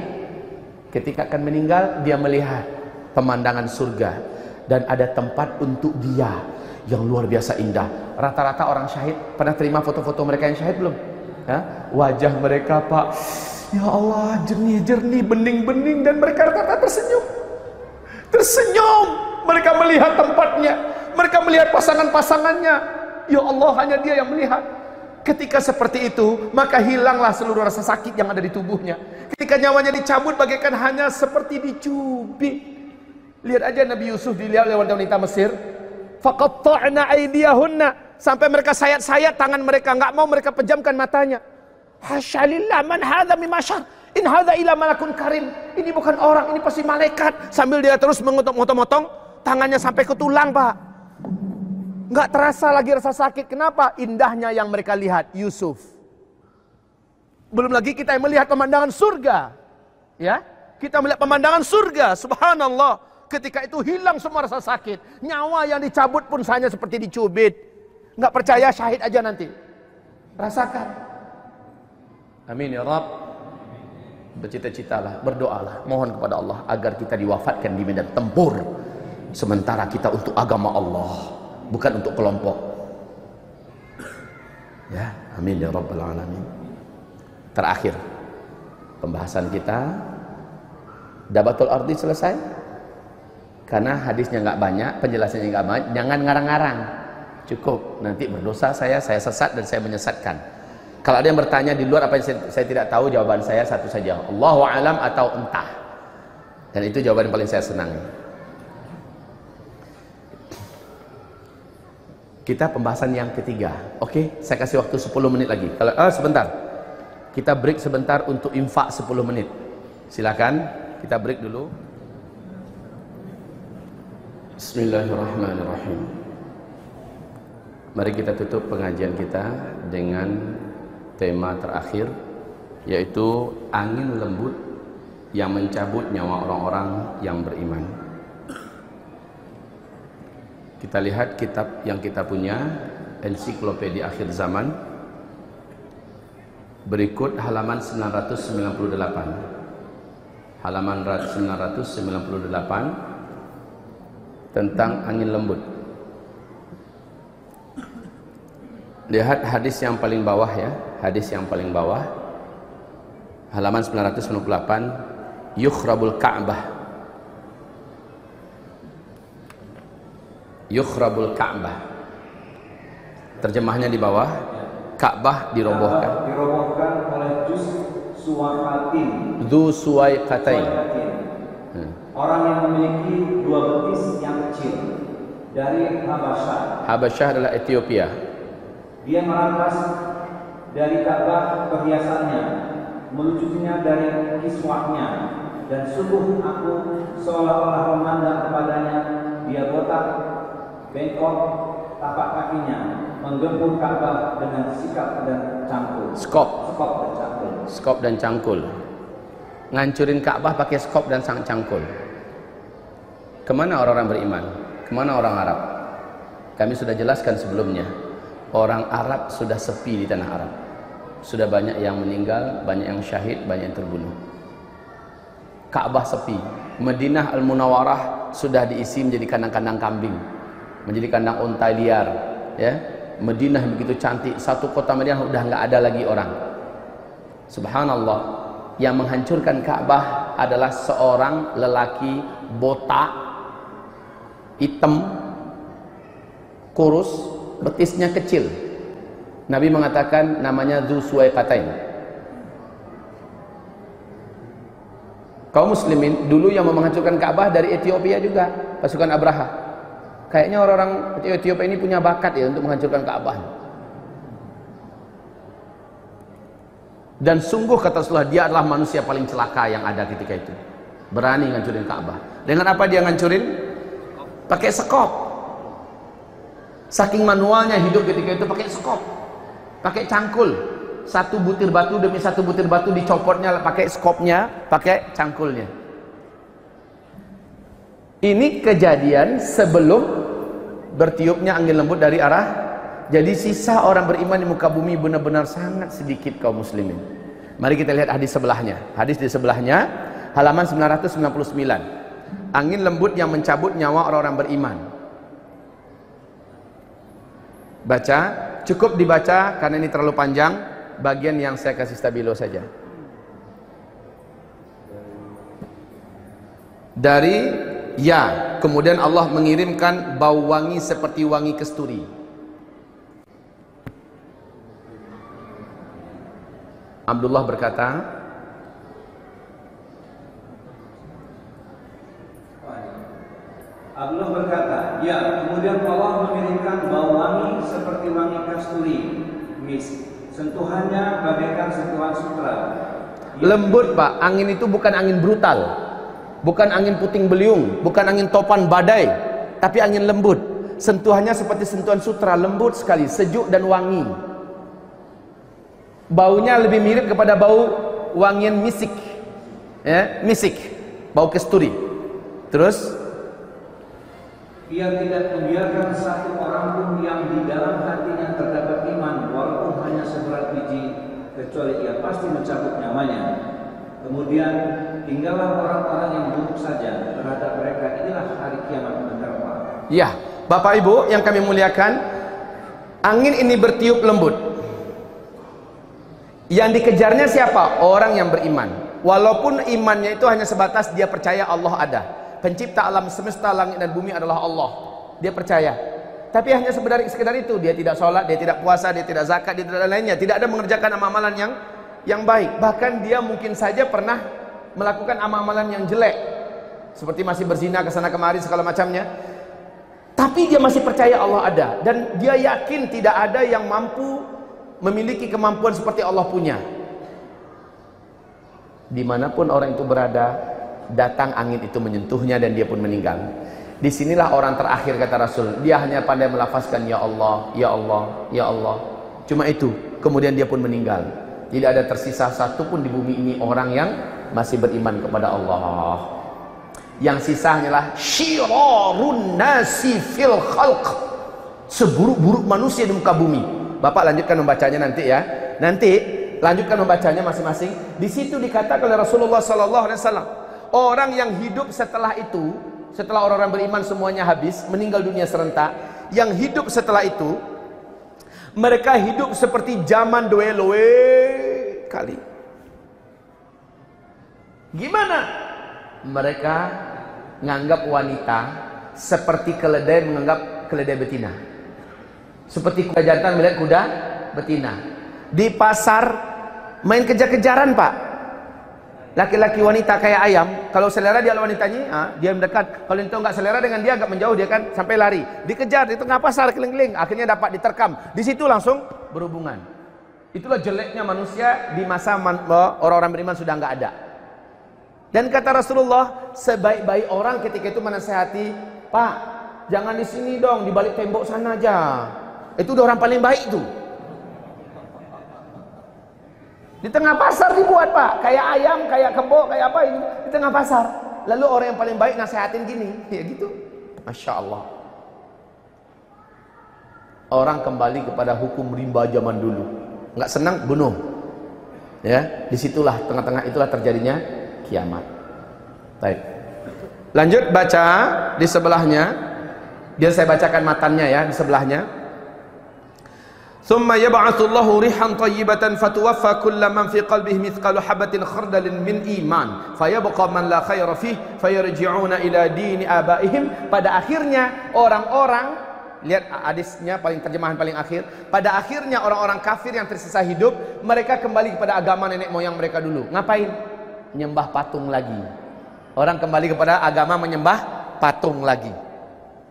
ketika akan meninggal dia melihat pemandangan surga dan ada tempat untuk dia yang luar biasa indah. Rata-rata orang syahid pernah terima foto-foto mereka yang syahid belum? Ya? Wajah mereka Pak, ya Allah jernih-jernih, bening-bening dan mereka rata-rata tersenyum. Tersenyum. Mereka melihat tempatnya, mereka melihat pasangan-pasangannya. Ya Allah hanya dia yang melihat. Ketika seperti itu, maka hilanglah seluruh rasa sakit yang ada di tubuhnya. Ketika nyawanya dicabut bagaikan hanya seperti dicubit. Lihat aja Nabi Yusuf dilihat oleh wanita Mesir, faqatta'na aydiyahunna. Sampai mereka sayat-sayat tangan mereka. Nggak mau mereka pejamkan matanya. Hasyalillah man hadza mimashar in hadza ila malakun karim. Ini bukan orang ini pasti malaikat. Sambil dia terus mengotong-motong tangannya sampai ke tulang pak. Nggak terasa lagi rasa sakit. Kenapa? Indahnya yang mereka lihat Yusuf. Belum lagi kita melihat pemandangan surga. Ya? Kita melihat pemandangan surga. Subhanallah Ketika itu hilang semua rasa sakit. Nyawa yang dicabut pun hanya seperti dicubit. Nggak percaya syahid aja nanti. Rasakan. Amin ya Rabb. Bercita-citalah, berdoalah, mohon kepada Allah agar kita diwafatkan di medan tempur. Sementara kita untuk agama Allah, bukan untuk kelompok. Ya, amin ya rabbal alamin. Terakhir pembahasan kita Dabatul Ardi selesai karena hadisnya nggak banyak, penjelasannya nggak banyak, jangan ngarang-ngarang. Cukup, nanti berdosa saya, saya sesat dan saya menyesatkan. Kalau ada yang bertanya di luar apa yang saya, saya tidak tahu, jawaban saya satu saja. Allahu alam atau entah. Dan itu jawaban yang paling saya senang. Kita pembahasan yang ketiga. Oke, saya kasih waktu 10 menit lagi. Kalau oh, sebentar. Kita break sebentar untuk infak 10 menit. Silakan, kita break dulu. Bismillahirrahmanirrahim Mari kita tutup pengajian kita dengan tema terakhir yaitu angin lembut yang mencabut nyawa orang-orang yang beriman. Kita lihat kitab yang kita punya ensiklopedia akhir zaman berikut halaman 998 halaman 998 tentang angin lembut. Lihat hadis yang paling bawah ya, hadis yang paling bawah. Halaman 998 Yukhrabul Ka'bah. Yukhrabul Ka'bah. Terjemahnya di bawah, Ka'bah dirobohkan. Dirobohkan oleh Jus Suwakatin. Du Suwaikatain. Hmm. Orang yang memiliki dua betis yang dari Habasyah. Habasyah adalah Ethiopia. Dia merampas dari Ka'bah perhiasannya, melucunya dari kiswahnya, dan sungguh aku seolah-olah memandang kepadanya dia botak, bengkok, tapak kakinya, menggempur Ka'bah dengan sikap dan cangkul. Skop. Skop dan cangkul. Skop dan cangkul. Ngancurin Ka'bah pakai skop dan sang cangkul. Ke mana orang-orang beriman? Ke mana orang Arab? Kami sudah jelaskan sebelumnya. Orang Arab sudah sepi di tanah Arab. Sudah banyak yang meninggal, banyak yang syahid, banyak yang terbunuh. Ka'bah sepi. Madinah Al-Munawarah sudah diisi menjadi kandang-kandang kambing. Menjadi kandang unta liar. Ya, Madinah begitu cantik. Satu kota Madinah sudah nggak ada lagi orang. Subhanallah. Yang menghancurkan Ka'bah adalah seorang lelaki botak hitam kurus betisnya kecil. Nabi mengatakan namanya Dhu Suwaikatain. Kaum muslimin dulu yang menghancurkan Ka'bah dari Ethiopia juga pasukan Abraha. Kayaknya orang-orang Ethiopia ini punya bakat ya untuk menghancurkan Ka'bah. Dan sungguh kata Rasulullah dia adalah manusia paling celaka yang ada ketika itu. Berani ngancurin Ka'bah. Dengan apa dia ngancurin pakai sekop saking manualnya hidup ketika itu pakai sekop pakai cangkul satu butir batu demi satu butir batu dicopotnya pakai skopnya pakai cangkulnya ini kejadian sebelum bertiupnya angin lembut dari arah jadi sisa orang beriman di muka bumi benar-benar sangat sedikit kaum muslimin. Mari kita lihat hadis sebelahnya. Hadis di sebelahnya halaman 999. Angin lembut yang mencabut nyawa orang-orang beriman. Baca, cukup dibaca karena ini terlalu panjang. Bagian yang saya kasih stabilo saja. Dari ya, kemudian Allah mengirimkan bau wangi seperti wangi kesturi. Abdullah berkata Abdullah berkata, ya, kemudian Allah mengirimkan bau wangi seperti wangi kasturi, mis. Sentuhannya bagaikan sentuhan sutra. Lembut pak, angin itu bukan angin brutal, bukan angin puting beliung, bukan angin topan badai, tapi angin lembut. Sentuhannya seperti sentuhan sutra, lembut sekali, sejuk dan wangi. Baunya lebih mirip kepada bau wangian misik. Ya misik. Bau kesturi terus ia tidak membiarkan satu orang pun yang di dalam hatinya terdapat iman walaupun hanya seberat biji kecuali ia pasti mencabut nyamanya kemudian tinggallah orang-orang yang buruk saja terhadap mereka inilah hari kiamat menerpa ya Bapak Ibu yang kami muliakan angin ini bertiup lembut yang dikejarnya siapa? Orang yang beriman. Walaupun imannya itu hanya sebatas dia percaya Allah ada. Pencipta alam semesta, langit dan bumi adalah Allah. Dia percaya. Tapi hanya sekedar, sekedar itu. Dia tidak sholat, dia tidak puasa, dia tidak zakat, dia tidak lainnya. Tidak ada mengerjakan amalan yang yang baik. Bahkan dia mungkin saja pernah melakukan amalan yang jelek. Seperti masih berzina ke sana kemari segala macamnya. Tapi dia masih percaya Allah ada. Dan dia yakin tidak ada yang mampu memiliki kemampuan seperti Allah punya di mana pun orang itu berada datang angin itu menyentuhnya dan dia pun meninggal. Di sinilah orang terakhir kata Rasul dia hanya pandai melafazkan ya Allah ya Allah ya Allah. Cuma itu kemudian dia pun meninggal. Tidak ada tersisa satu pun di bumi ini orang yang masih beriman kepada Allah. Yang sisa hanyalah syirarun nasi fil khalq. Seburuk-buruk manusia di muka bumi. Bapak lanjutkan membacanya nanti ya. Nanti lanjutkan membacanya masing-masing. Di situ dikatakan oleh Rasulullah sallallahu alaihi wasallam, orang yang hidup setelah itu, setelah orang-orang beriman semuanya habis, meninggal dunia serentak, yang hidup setelah itu mereka hidup seperti zaman doeloe kali. Gimana? Mereka menganggap wanita seperti keledai menganggap keledai betina. Seperti kuda jantan melihat kuda betina. Di pasar main kejar-kejaran pak. Laki-laki wanita kayak ayam, kalau selera dia lawan wanitanya, ah, dia mendekat. Kalau itu nggak selera dengan dia agak menjauh, dia kan sampai lari. Dikejar di tengah pasar keliling-keliling, akhirnya dapat diterkam. Di situ langsung berhubungan. Itulah jeleknya manusia di masa orang-orang beriman sudah nggak ada. Dan kata Rasulullah, sebaik-baik orang ketika itu menasehati, Pak, jangan di sini dong, di balik tembok sana aja. Itu udah orang paling baik tuh. Di tengah pasar dibuat pak, kayak ayam, kayak kebo, kayak apa ini di tengah pasar. Lalu orang yang paling baik nasihatin gini, <laughs> ya gitu. Masya Allah. Orang kembali kepada hukum rimba zaman dulu. Nggak senang, bunuh. Ya, di situlah tengah-tengah itulah terjadinya kiamat. Baik. Lanjut baca di sebelahnya. Biar saya bacakan matannya ya di sebelahnya. ثم يبعث الله ريحا طيبة فتوفى كل من في قلبه mithqalu حبة خردل من إيمان. فيبقى من لا خير فيه فيرجعون إلى دين آبائهم. pada akhirnya orang-orang lihat hadisnya paling terjemahan paling akhir. pada akhirnya orang-orang kafir yang tersisa hidup mereka kembali kepada agama nenek moyang mereka dulu. Ngapain? Menyembah patung lagi. Orang kembali kepada agama menyembah patung lagi.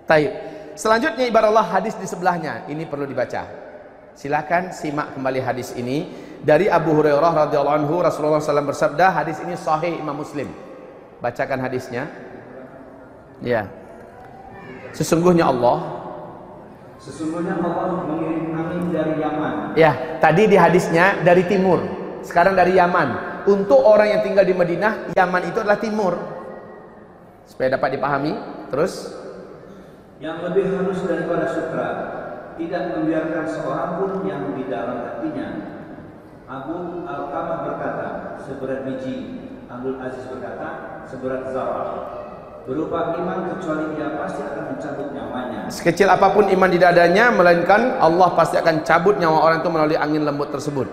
Taib. Selanjutnya ibarat Allah hadis di sebelahnya. Ini perlu dibaca. Silakan simak kembali hadis ini dari Abu Hurairah radhiyallahu anhu Rasulullah SAW bersabda hadis ini sahih Imam Muslim. Bacakan hadisnya. Ya. Sesungguhnya Allah Sesungguhnya Allah mengirim angin dari Yaman Ya, tadi di hadisnya dari timur, sekarang dari Yaman. Untuk orang yang tinggal di Madinah, Yaman itu adalah timur. Supaya dapat dipahami, terus yang lebih halus daripada sutra, tidak membiarkan seorang pun yang di dalam hatinya. Abu Al-Qamah berkata, seberat biji. Abdul Aziz berkata, seberat zarah. Berupa iman kecuali dia pasti akan mencabut nyawanya. sekecil apa pun iman di dadanya, melainkan Allah pasti akan cabut nyawa orang itu melalui angin lembut tersebut.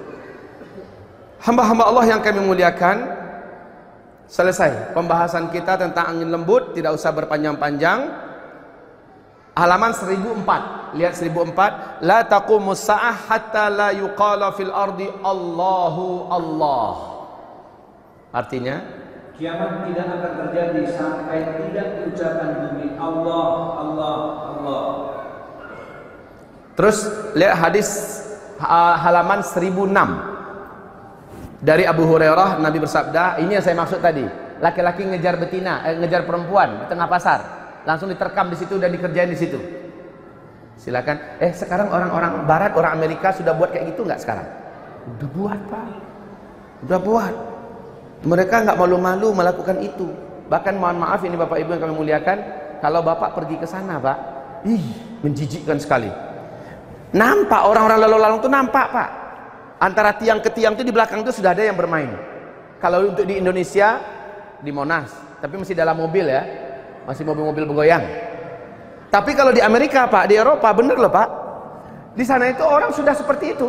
Hamba-hamba Allah yang kami muliakan, selesai pembahasan kita tentang angin lembut, tidak usah berpanjang-panjang. Halaman 1004. Lihat 1004. La taqumus sa'ah hatta la yuqala fil ardi Allahu Allah. Artinya, Kiamat tidak akan terjadi sampai tidak diucapkan bumi Allah, Allah, Allah. terus lihat hadis uh, halaman 1006. Dari Abu Hurairah Nabi bersabda, ini yang saya maksud tadi. Laki-laki ngejar betina, eh, ngejar perempuan di tengah pasar. Langsung diterkam di situ dan dikerjain di situ. Silakan. Eh sekarang orang-orang barat, orang Amerika sudah buat kayak gitu nggak sekarang? Udah buat, Pak. Udah buat. Mereka nggak malu-malu melakukan itu. Bahkan mohon maaf ini Bapak Ibu yang kami muliakan, kalau Bapak pergi ke sana, Pak, ih, menjijikkan sekali. Nampak orang-orang lalu lalang itu nampak, Pak. Antara tiang ke tiang itu di belakang itu sudah ada yang bermain. Kalau untuk di Indonesia di Monas, tapi masih dalam mobil ya. Masih mobil-mobil bergoyang. Tapi kalau di Amerika, Pak, di Eropa bener loh, Pak. Di sana itu orang sudah seperti itu.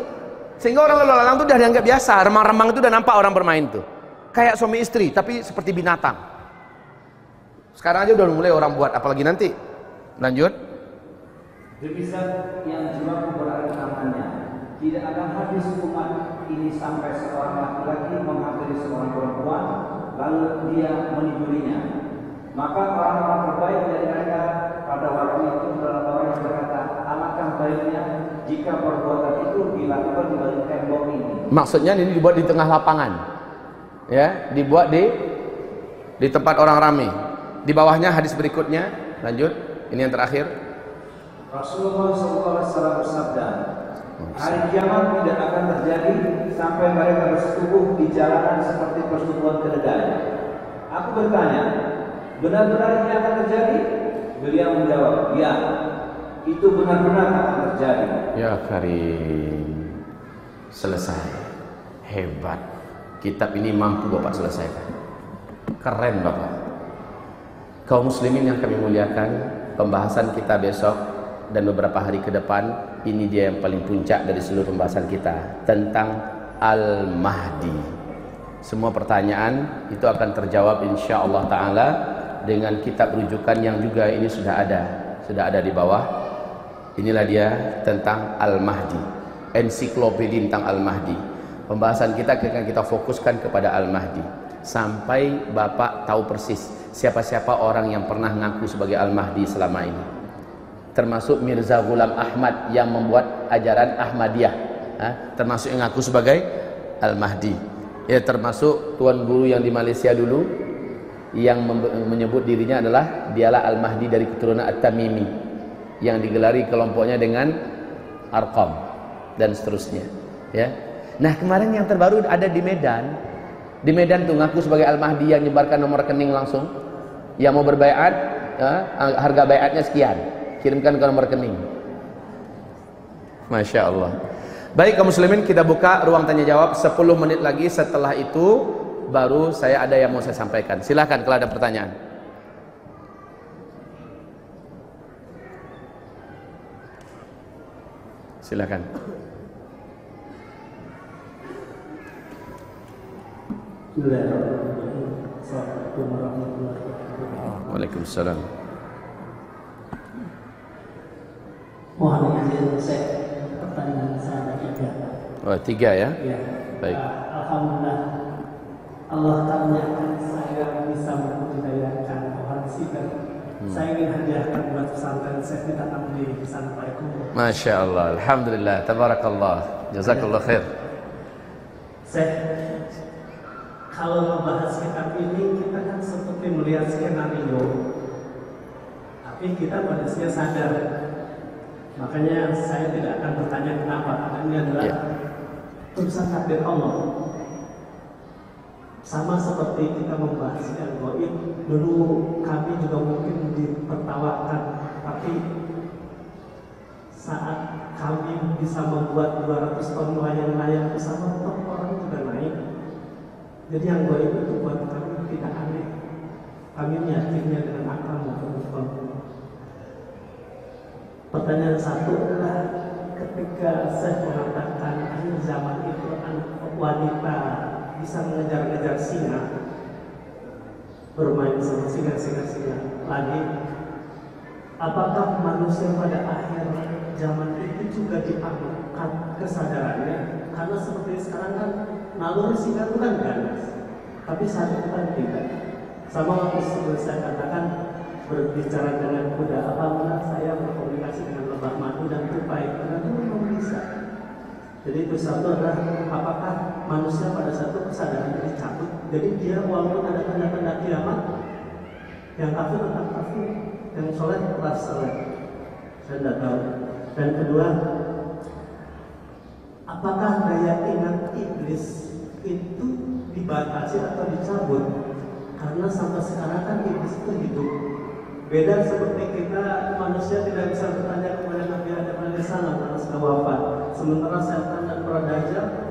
Sehingga orang lalu lalang itu sudah dianggap biasa. Remang-remang itu udah nampak orang bermain tuh. Kayak suami istri, tapi seperti binatang. Sekarang aja udah mulai orang buat, apalagi nanti. Lanjut. Zat yang jiwaku berada di tangannya, tidak akan habis umat ini sampai seorang laki-laki menghampiri seorang perempuan, lalu dia menidurinya. Maka orang-orang terbaik dari mereka pada waktu itu adalah orang yang berkata, alangkah baiknya jika perbuatan itu dilakukan di balik tembok ini. Maksudnya ini dibuat di tengah lapangan. Ya, dibuat di di tempat orang ramai. Di bawahnya hadis berikutnya, lanjut. Ini yang terakhir. Rasulullah SAW bersabda, hari kiamat tidak akan terjadi sampai mereka bersetubuh di jalanan seperti persetubuhan keledai. Aku bertanya, benar-benar ini akan terjadi? Beliau menjawab, ya, itu benar-benar akan terjadi. Ya Karim. Selesai. Hebat. Kitab ini mampu Bapak selesaikan. Keren Bapak. Kaum muslimin yang kami muliakan, pembahasan kita besok dan beberapa hari ke depan ini dia yang paling puncak dari seluruh pembahasan kita tentang Al-Mahdi. Semua pertanyaan itu akan terjawab insya Allah taala dengan kitab rujukan yang juga ini sudah ada, sudah ada di bawah. Inilah dia tentang Al-Mahdi. Ensiklopedia tentang Al-Mahdi. Pembahasan kita akan kita fokuskan kepada Al-Mahdi sampai Bapak tahu persis siapa-siapa orang yang pernah ngaku sebagai Al-Mahdi selama ini. Termasuk Mirza Ghulam Ahmad yang membuat ajaran Ahmadiyah. Ha? Termasuk yang ngaku sebagai Al-Mahdi. Ya termasuk tuan guru yang di Malaysia dulu yang menyebut dirinya adalah dialah Al-Mahdi dari keturunan At-Tamimi yang digelari kelompoknya dengan Arqam dan seterusnya ya. Nah, kemarin yang terbaru ada di Medan. Di Medan tuh ngaku sebagai Al-Mahdi yang nyebarkan nomor rekening langsung. Yang mau berbaiat, ya, harga baiatnya sekian. Kirimkan ke nomor rekening. Masya Allah. Baik kaum muslimin kita buka ruang tanya jawab 10 menit lagi setelah itu baru saya ada yang mau saya sampaikan. Silahkan kalau ada pertanyaan. Wabarakatuh. Waalaikumsalam. Mohon izin saya pertanyaan saya tiga. Oh, tiga ya. Ya. Baik. Alhamdulillah Allah karuniakan saya bisa membudidayakan pohon sidar. Hmm. Saya ingin hadiahkan buat pesantren saya akan di Assalamualaikum. Masya Allah. Alhamdulillah. Tabarakallah. Jazakallah khair. Saya kalau membahas kitab ini kita kan seperti melihat skenario, tapi kita manusia sadar Makanya saya tidak akan bertanya kenapa, karena ini adalah Ya. urusan takdir Allah. Sama seperti kita membahas yang goib, dulu kami juga mungkin ditertawakan, tapi saat kami bisa membuat 200 ton layang-layang bersama, toh orang juga naik. Jadi yang goib itu buat kami tidak aneh. Kami meyakinnya dengan akal maupun. Pertanyaan satu adalah ketika saya mengatakan akhir zaman itu wanita bisa mengejar-ngejar singa bermain sama singa-singa-singa lagi. Apakah manusia pada akhir zaman itu juga diangkat kesadarannya? Karena seperti sekarang kan naluri singa itu kan ganas tapi itu kan tidak. Sama seperti saya katakan berbicara dengan kuda apabila saya berkomunikasi dengan lebah madu dan tupai karena itu memang bisa. Jadi itu satu adalah apakah manusia pada satu kesadaran dicabut jadi dia walaupun ada tanda-tanda kiamat yang kafir tetap kafir. Yang soleh tetap soleh. Saya tidak tahu. Dan kedua apakah daya ingat iblis itu dibatasi atau dicabut? Karena sampai sekarang kan iblis itu hidup. Beda seperti kita manusia tidak bisa bertanya kepada Nabi Adam alaihissalam karena sudah wafat. Sementara setan dan para dajjal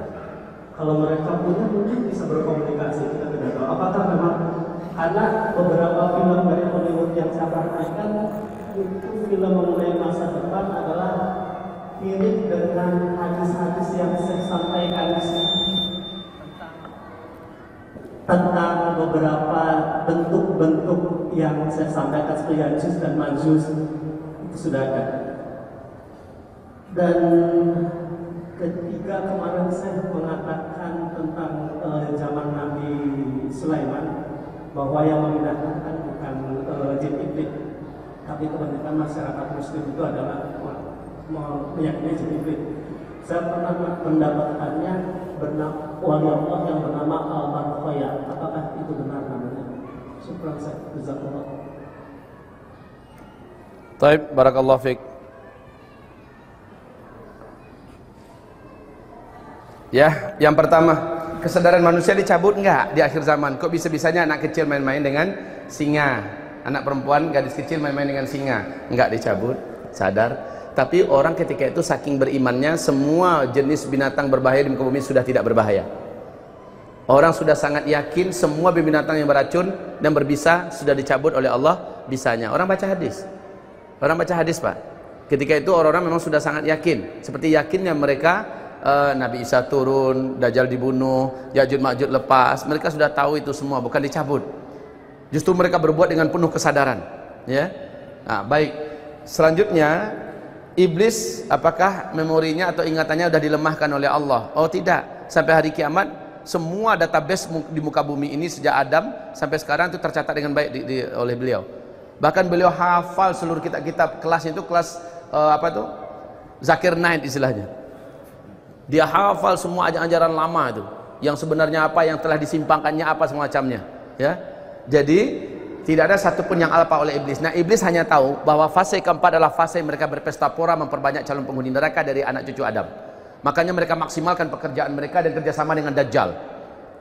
kalau mereka punya mungkin bisa berkomunikasi kita tidak tahu apakah memang karena beberapa film dari Hollywood yang saya perhatikan itu film mengenai masa depan adalah mirip dengan hadis-hadis yang saya sampaikan di sini tentang beberapa bentuk-bentuk yang saya sampaikan seperti Yajus dan Majus itu sudah ada. Dan ketiga kemarin saya mengatakan tentang eh, zaman Nabi Sulaiman bahwa yang memindahkan bukan eh, jin iblis, tapi kebanyakan masyarakat Muslim itu adalah me- meyakini jin iblis. Saya pernah mendapatkannya bernama wali Allah yang bernama Al Khoya. Apakah itu benar namanya? Syukran saya. Jazakallah. Taib, barakallahu fiik. Ya, yang pertama, kesadaran manusia dicabut enggak di akhir zaman? Kok bisa-bisanya anak kecil main-main dengan singa? Anak perempuan, gadis kecil main-main dengan singa? Enggak dicabut, sadar. Tapi orang ketika itu saking berimannya, semua jenis binatang berbahaya di muka bumi sudah tidak berbahaya. Orang sudah sangat yakin semua binatang yang beracun dan berbisa sudah dicabut oleh Allah bisanya. Orang baca hadis. Orang baca hadis, Pak. Ketika itu orang-orang memang sudah sangat yakin. Seperti yakinnya mereka eh, Nabi Isa turun, Dajjal dibunuh, Yajud Majud lepas. Mereka sudah tahu itu semua, bukan dicabut. Justru mereka berbuat dengan penuh kesadaran. Ya. Nah, baik. Selanjutnya, iblis apakah memorinya atau ingatannya sudah dilemahkan oleh Allah? Oh, tidak. Sampai hari kiamat semua database di muka bumi ini sejak Adam sampai sekarang itu tercatat dengan baik di, di- oleh beliau. Bahkan beliau hafal seluruh kitab-kitab kelasnya itu kelas eh, apa itu? Zakir Naik istilahnya. Dia hafal semua ajaran-ajaran lama itu. Yang sebenarnya apa, yang telah disimpangkannya apa semacamnya, ya. Jadi tidak ada satupun yang alpa oleh iblis. Nah, iblis hanya tahu bahwa fase keempat adalah fase mereka berpesta pora memperbanyak calon penghuni neraka dari anak cucu Adam. Makanya mereka maksimalkan pekerjaan mereka dan kerjasama dengan Dajjal.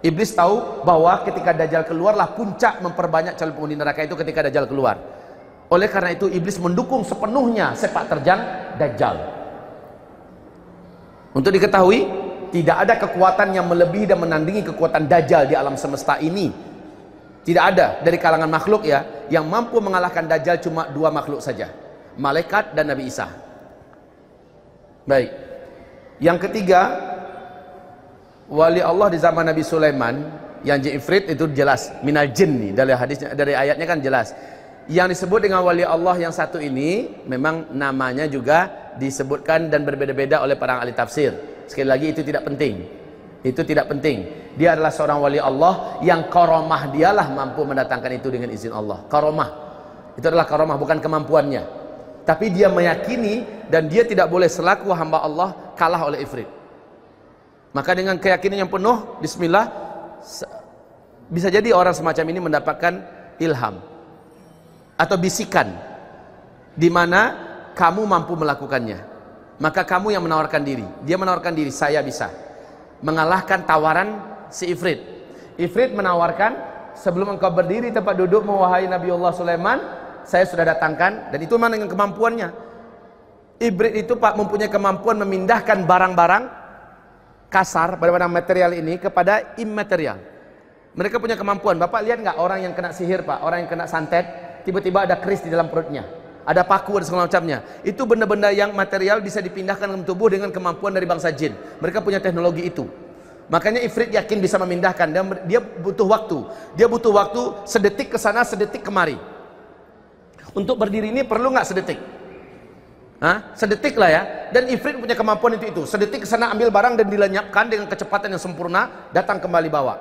Iblis tahu bahwa ketika Dajjal keluarlah puncak memperbanyak calon penghuni neraka itu ketika Dajjal keluar. Oleh karena itu iblis mendukung sepenuhnya sepak terjang Dajjal. Untuk diketahui, tidak ada kekuatan yang melebihi dan menandingi kekuatan Dajjal di alam semesta ini. Tidak ada dari kalangan makhluk ya yang mampu mengalahkan Dajjal cuma dua makhluk saja, malaikat dan Nabi Isa. Baik. Yang ketiga, wali Allah di zaman Nabi Sulaiman yang jin ifrit itu jelas minal jin nih dari hadisnya dari ayatnya kan jelas. Yang disebut dengan wali Allah yang satu ini memang namanya juga disebutkan dan berbeda-beda oleh para ahli tafsir. Sekali lagi itu tidak penting. Itu tidak penting. Dia adalah seorang wali Allah yang karomah dialah mampu mendatangkan itu dengan izin Allah. Karomah. Itu adalah karomah bukan kemampuannya. Tapi dia meyakini dan dia tidak boleh selaku hamba Allah kalah oleh ifrit. Maka dengan keyakinan yang penuh, bismillah, bisa jadi orang semacam ini mendapatkan ilham atau bisikan di mana kamu mampu melakukannya. Maka kamu yang menawarkan diri. Dia menawarkan diri, saya bisa. Mengalahkan tawaran si Ifrit. Ifrit menawarkan, sebelum engkau berdiri tempat duduk mewahai Nabiullah Sulaiman, saya sudah datangkan dan itu mana dengan kemampuannya. Ibrit itu Pak mempunyai kemampuan memindahkan barang-barang kasar barang-barang material ini kepada immaterial. Mereka punya kemampuan. Bapak lihat nggak orang yang kena sihir Pak, orang yang kena santet, tiba-tiba ada keris di dalam perutnya ada paku dan segala macamnya. Itu benda-benda yang material bisa dipindahkan ke tubuh dengan kemampuan dari bangsa jin. Mereka punya teknologi itu. Makanya Ifrit yakin bisa memindahkan dan dia butuh waktu. Dia butuh waktu sedetik ke sana, sedetik kemari. Untuk berdiri ini perlu nggak sedetik? Hah? Sedetik lah ya. Dan Ifrit punya kemampuan itu itu. Sedetik ke sana ambil barang dan dilenyapkan dengan kecepatan yang sempurna, datang kembali bawa.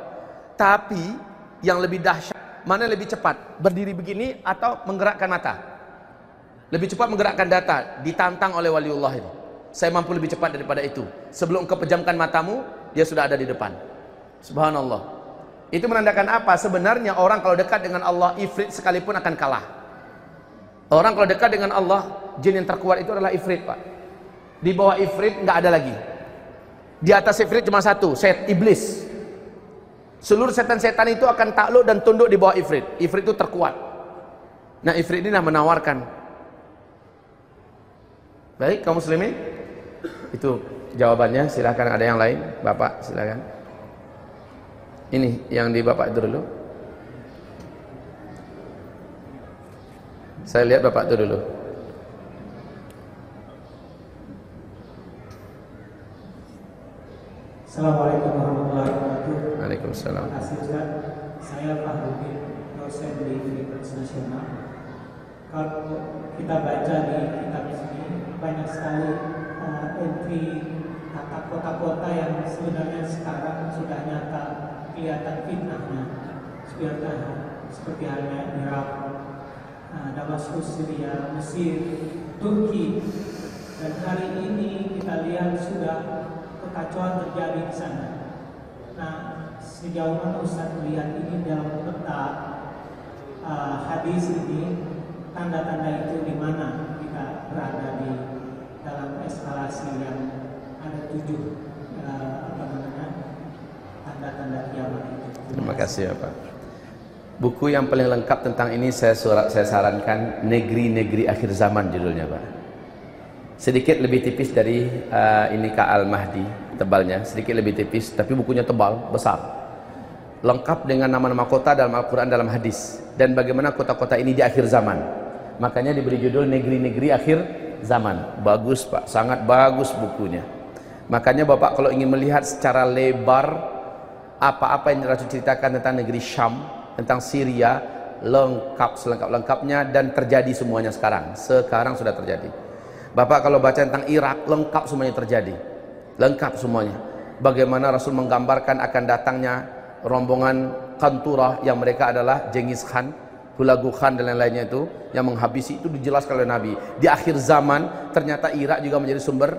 Tapi yang lebih dahsyat, mana lebih cepat? Berdiri begini atau menggerakkan mata? Lebih cepat menggerakkan data, ditantang oleh waliullah ini. Saya mampu lebih cepat daripada itu. Sebelum engkau pejamkan matamu, dia sudah ada di depan. Subhanallah. Itu menandakan apa? Sebenarnya orang kalau dekat dengan Allah, ifrit sekalipun akan kalah. Orang kalau dekat dengan Allah, jin yang terkuat itu adalah ifrit, Pak. Di bawah ifrit nggak ada lagi. Di atas ifrit cuma satu, set iblis. Seluruh setan-setan itu akan takluk dan tunduk di bawah ifrit. Ifrit itu terkuat. Nah, ifrit ini menawarkan Baik, kaum muslimin. Itu jawabannya. Silahkan ada yang lain. Bapak, silahkan. Ini yang di Bapak itu dulu. Saya lihat Bapak itu dulu. Assalamualaikum warahmatullahi wabarakatuh. Waalaikumsalam. Terima kasih Ustaz. Saya dosen di Universitas Nasional. Kalau kita baca di banyak sekali uh, entry tata kota-kota yang sebenarnya sekarang sudah nyata kelihatan fitnahnya seperti seperti halnya Irak, uh, Damaskus, Syria, Mesir, Turki dan hari ini kita lihat sudah kekacauan terjadi di sana. Nah, sejauh mana Ustaz melihat ini dalam peta uh, hadis ini tanda-tanda itu di mana kita berada di dalam eskalasi yang ada tujuh uh, apa namanya tanda-tanda kiamat itu. Terima kasih ya Pak. Buku yang paling lengkap tentang ini saya surat saya sarankan Negeri-negeri akhir zaman judulnya Pak. Sedikit lebih tipis dari uh, ini Ka Al Mahdi tebalnya, sedikit lebih tipis tapi bukunya tebal, besar. Lengkap dengan nama-nama kota dalam Al-Qur'an dalam hadis dan bagaimana kota-kota ini di akhir zaman. Makanya diberi judul Negeri-negeri akhir zaman. Bagus Pak, sangat bagus bukunya. Makanya Bapak kalau ingin melihat secara lebar apa-apa yang Rasul ceritakan tentang negeri Syam, tentang Syria, lengkap selengkap-lengkapnya dan terjadi semuanya sekarang. Sekarang sudah terjadi. Bapak kalau baca tentang Irak, lengkap semuanya terjadi. Lengkap semuanya. Bagaimana Rasul menggambarkan akan datangnya rombongan Kanturah yang mereka adalah Genghis Khan Hulagu Khan dan lain-lainnya itu yang menghabisi itu dijelaskan oleh Nabi. Di akhir zaman ternyata Irak juga menjadi sumber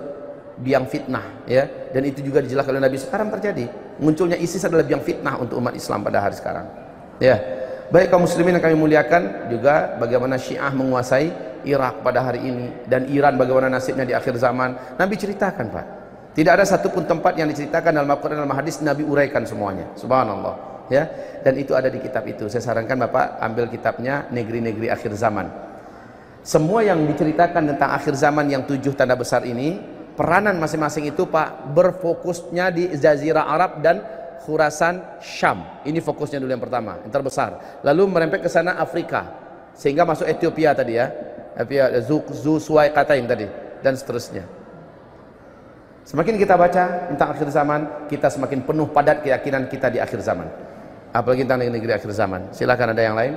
biang fitnah ya. Dan itu juga dijelaskan oleh Nabi. Sekarang terjadi. Munculnya ISIS adalah biang fitnah untuk umat Islam pada hari sekarang ya. Baik kaum muslimin yang kami muliakan juga bagaimana Syiah menguasai Irak pada hari ini dan Iran bagaimana nasibnya di akhir zaman. Nabi ceritakan Pak. Tidak ada satupun tempat yang diceritakan dalam Al-Quran dalam hadis Nabi uraikan semuanya. Subhanallah ya. Dan itu ada di kitab itu. Saya sarankan Bapak ambil kitabnya negeri-negeri akhir zaman. Semua yang diceritakan tentang akhir zaman yang tujuh tanda besar ini peranan masing-masing itu Pak berfokusnya di Jazirah Arab dan Khurasan Syam. Ini fokusnya dulu yang pertama yang terbesar. Lalu merempet ke sana Afrika sehingga masuk Ethiopia tadi ya. Ethiopia Zu, Suai Kataim tadi dan seterusnya. Semakin kita baca tentang akhir zaman, kita semakin penuh padat keyakinan kita di akhir zaman apalagi tentang negeri akhir zaman. Silakan ada yang lain?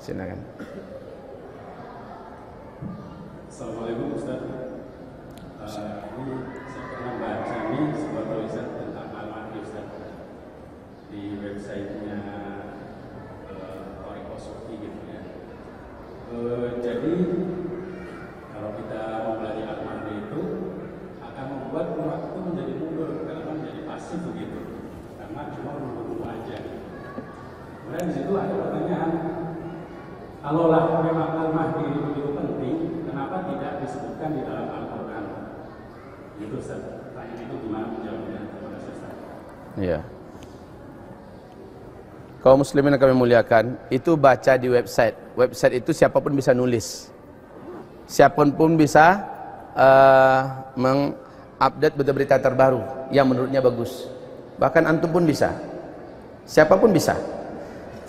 Silakan. Assalamualaikum Ustaz. Uh, ini saya pernah baca nih sebuah tulisan tentang al Ustaz. Di websitenya uh, Orikosofi gitu ya. Uh, jadi kalau kita mempelajari al itu akan membuat umat itu menjadi mundur karena menjadi pasif begitu karena cuma menunggu aja Kemudian di situ ada pertanyaan, kalaulah memang al-mahdi itu penting, kenapa tidak disebutkan di dalam Al-Quran. Itu Ustaz. Pertanyaan itu gimana menjawabnya? Terima. Iya. Kaum muslimin yang kami muliakan, itu baca di website. Website itu siapa pun bisa nulis. Siapa pun pun bisa uh, mengupdate berita-berita terbaru yang menurutnya bagus. Bahkan antum pun bisa. Siapa pun bisa.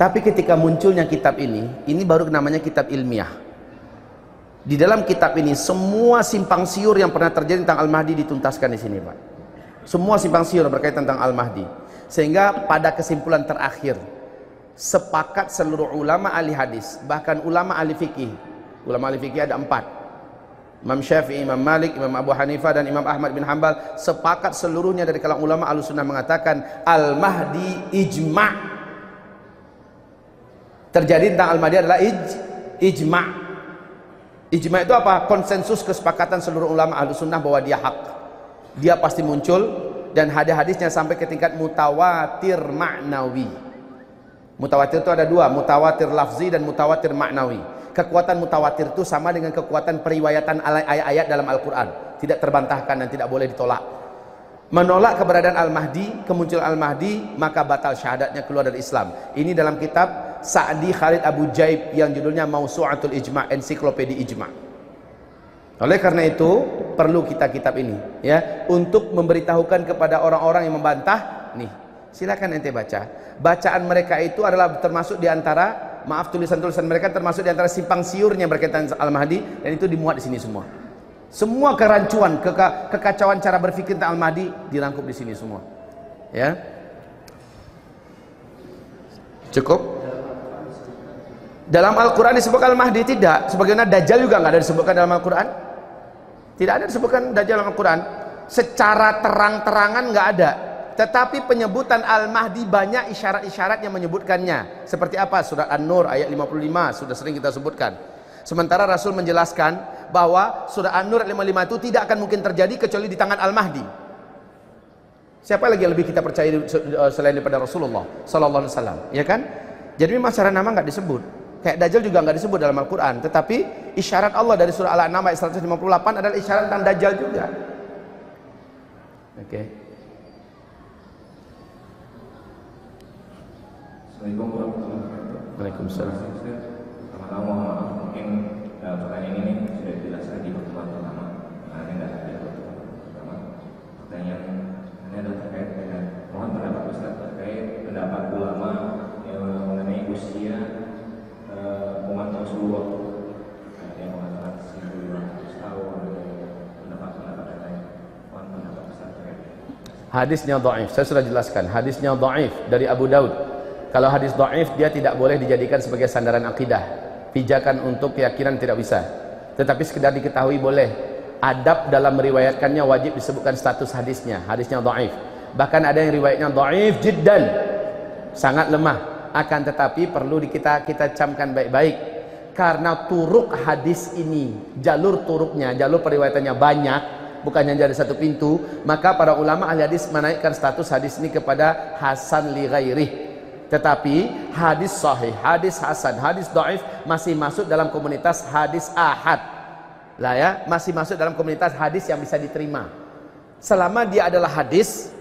Tapi ketika munculnya kitab ini, ini baru namanya kitab ilmiah. Di dalam kitab ini semua simpang siur yang pernah terjadi tentang Al-Mahdi dituntaskan di sini, Pak. Semua simpang siur berkaitan tentang Al-Mahdi. Sehingga pada kesimpulan terakhir sepakat seluruh ulama ahli hadis, bahkan ulama ahli fikih. Ulama ahli fikih ada empat. Imam Syafi'i, Imam Malik, Imam Abu Hanifah dan Imam Ahmad bin Hambal sepakat seluruhnya dari kalangan ulama Ahlussunnah mengatakan Al-Mahdi ijma' terjadi tentang Al-Mahdi adalah ij, ijma' ijma' itu apa? konsensus kesepakatan seluruh ulama Ahlussunnah bahwa dia hak dia pasti muncul dan hadis-hadisnya sampai ke tingkat mutawatir ma'nawi Mutawatir itu ada dua, mutawatir lafzi dan mutawatir maknawi. Kekuatan mutawatir itu sama dengan kekuatan periwayatan ayat-ayat dalam Al-Quran. Tidak terbantahkan dan tidak boleh ditolak. Menolak keberadaan Al-Mahdi, kemunculan Al-Mahdi, maka batal syahadatnya keluar dari Islam. Ini dalam kitab Sa'di Khalid Abu Jaib yang judulnya Mausu'atul Ijma' Ensiklopedi Ijma' Oleh karena itu perlu kita kitab ini ya untuk memberitahukan kepada orang-orang yang membantah. Nih silakan ente baca. Bacaan mereka itu adalah termasuk di antara maaf tulisan-tulisan mereka termasuk di antara simpang siurnya berkaitan Al-Mahdi dan itu dimuat di sini semua semua kerancuan keka, kekacauan cara berpikir tentang Al-Mahdi dirangkup di sini semua. Ya? Cukup? Dalam Al-Quran disebutkan Al-Mahdi tidak. Sebagaimana Dajjal juga nggak ada disebutkan dalam Al-Quran. Tidak ada disebutkan Dajjal dalam Al-Quran. Secara terang-terangan nggak ada. Tetapi penyebutan Al-Mahdi banyak isyarat-isyarat yang menyebutkannya. Seperti apa? Surat An-Nur ayat 55 sudah sering kita sebutkan. Sementara Rasul menjelaskan bahwa surat An-Nur ayat 55 itu tidak akan mungkin terjadi kecuali di tangan Al-Mahdi. Siapa lagi yang lebih kita percaya selain daripada Rasulullah sallallahu alaihi wasallam, ya kan? Jadi memang secara nama nggak disebut. Kayak Dajjal juga nggak disebut dalam Al-Quran. Tetapi isyarat Allah dari surah Al-An'am ayat 158 adalah isyarat tentang Dajjal juga. Oke. Okay. Assalamualaikum warahmatullahi wabarakatuh. Waalaikumsalam. Pertama mohon maaf mungkin uh, pertanyaan ini sudah dijelaskan di pertemuan pertama. Ini tidak ada pertemuan pertama. Pertanyaan ini adalah terkait dengan mohon pendapat Ustaz terkait pendapat ulama yang mengenai usia uh, umat Rasulullah Ada yang mengatakan 1500 tahun pendapat-pendapat yang. Mohon pendapat Ustaz terkait. Hadisnya dhaif. Saya sudah jelaskan. Hadisnya dhaif dari Abu Daud. Kalau hadis dhaif dia tidak boleh dijadikan sebagai sandaran akidah. Pijakan untuk keyakinan tidak bisa. Tetapi sekedar diketahui boleh. Adab dalam meriwayatkannya wajib disebutkan status hadisnya. Hadisnya dhaif. Bahkan ada yang riwayatnya dhaif jiddan. Sangat lemah. Akan tetapi perlu kita kita camkan baik-baik. Karena turuk hadis ini, jalur turuknya, jalur periwayatannya banyak, bukan hanya dari satu pintu, maka para ulama ahli hadis menaikkan status hadis ini kepada hasan li ghairih tetapi hadis sahih, hadis hasan, hadis dhaif masih masuk dalam komunitas hadis ahad. Lah ya, masih masuk dalam komunitas hadis yang bisa diterima. Selama dia adalah hadis,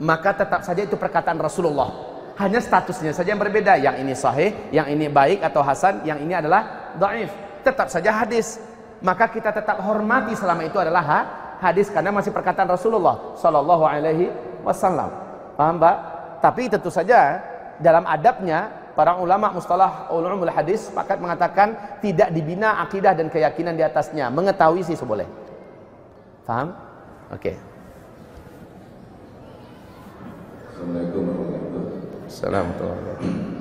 maka tetap saja itu perkataan Rasulullah. Hanya statusnya saja yang berbeda. Yang ini sahih, yang ini baik atau hasan, yang ini adalah dhaif. Tetap saja hadis. Maka kita tetap hormati selama itu adalah hadis karena masih perkataan Rasulullah sallallahu alaihi wasallam. Paham, Mbak? Tapi tentu saja dalam adabnya para ulama mustalah ulumul hadis sepakat mengatakan tidak dibina akidah dan keyakinan di atasnya. Mengetahui sih seboleh. Paham oke. Okay. Assalamualaikum warahmatullahi wabarakatuh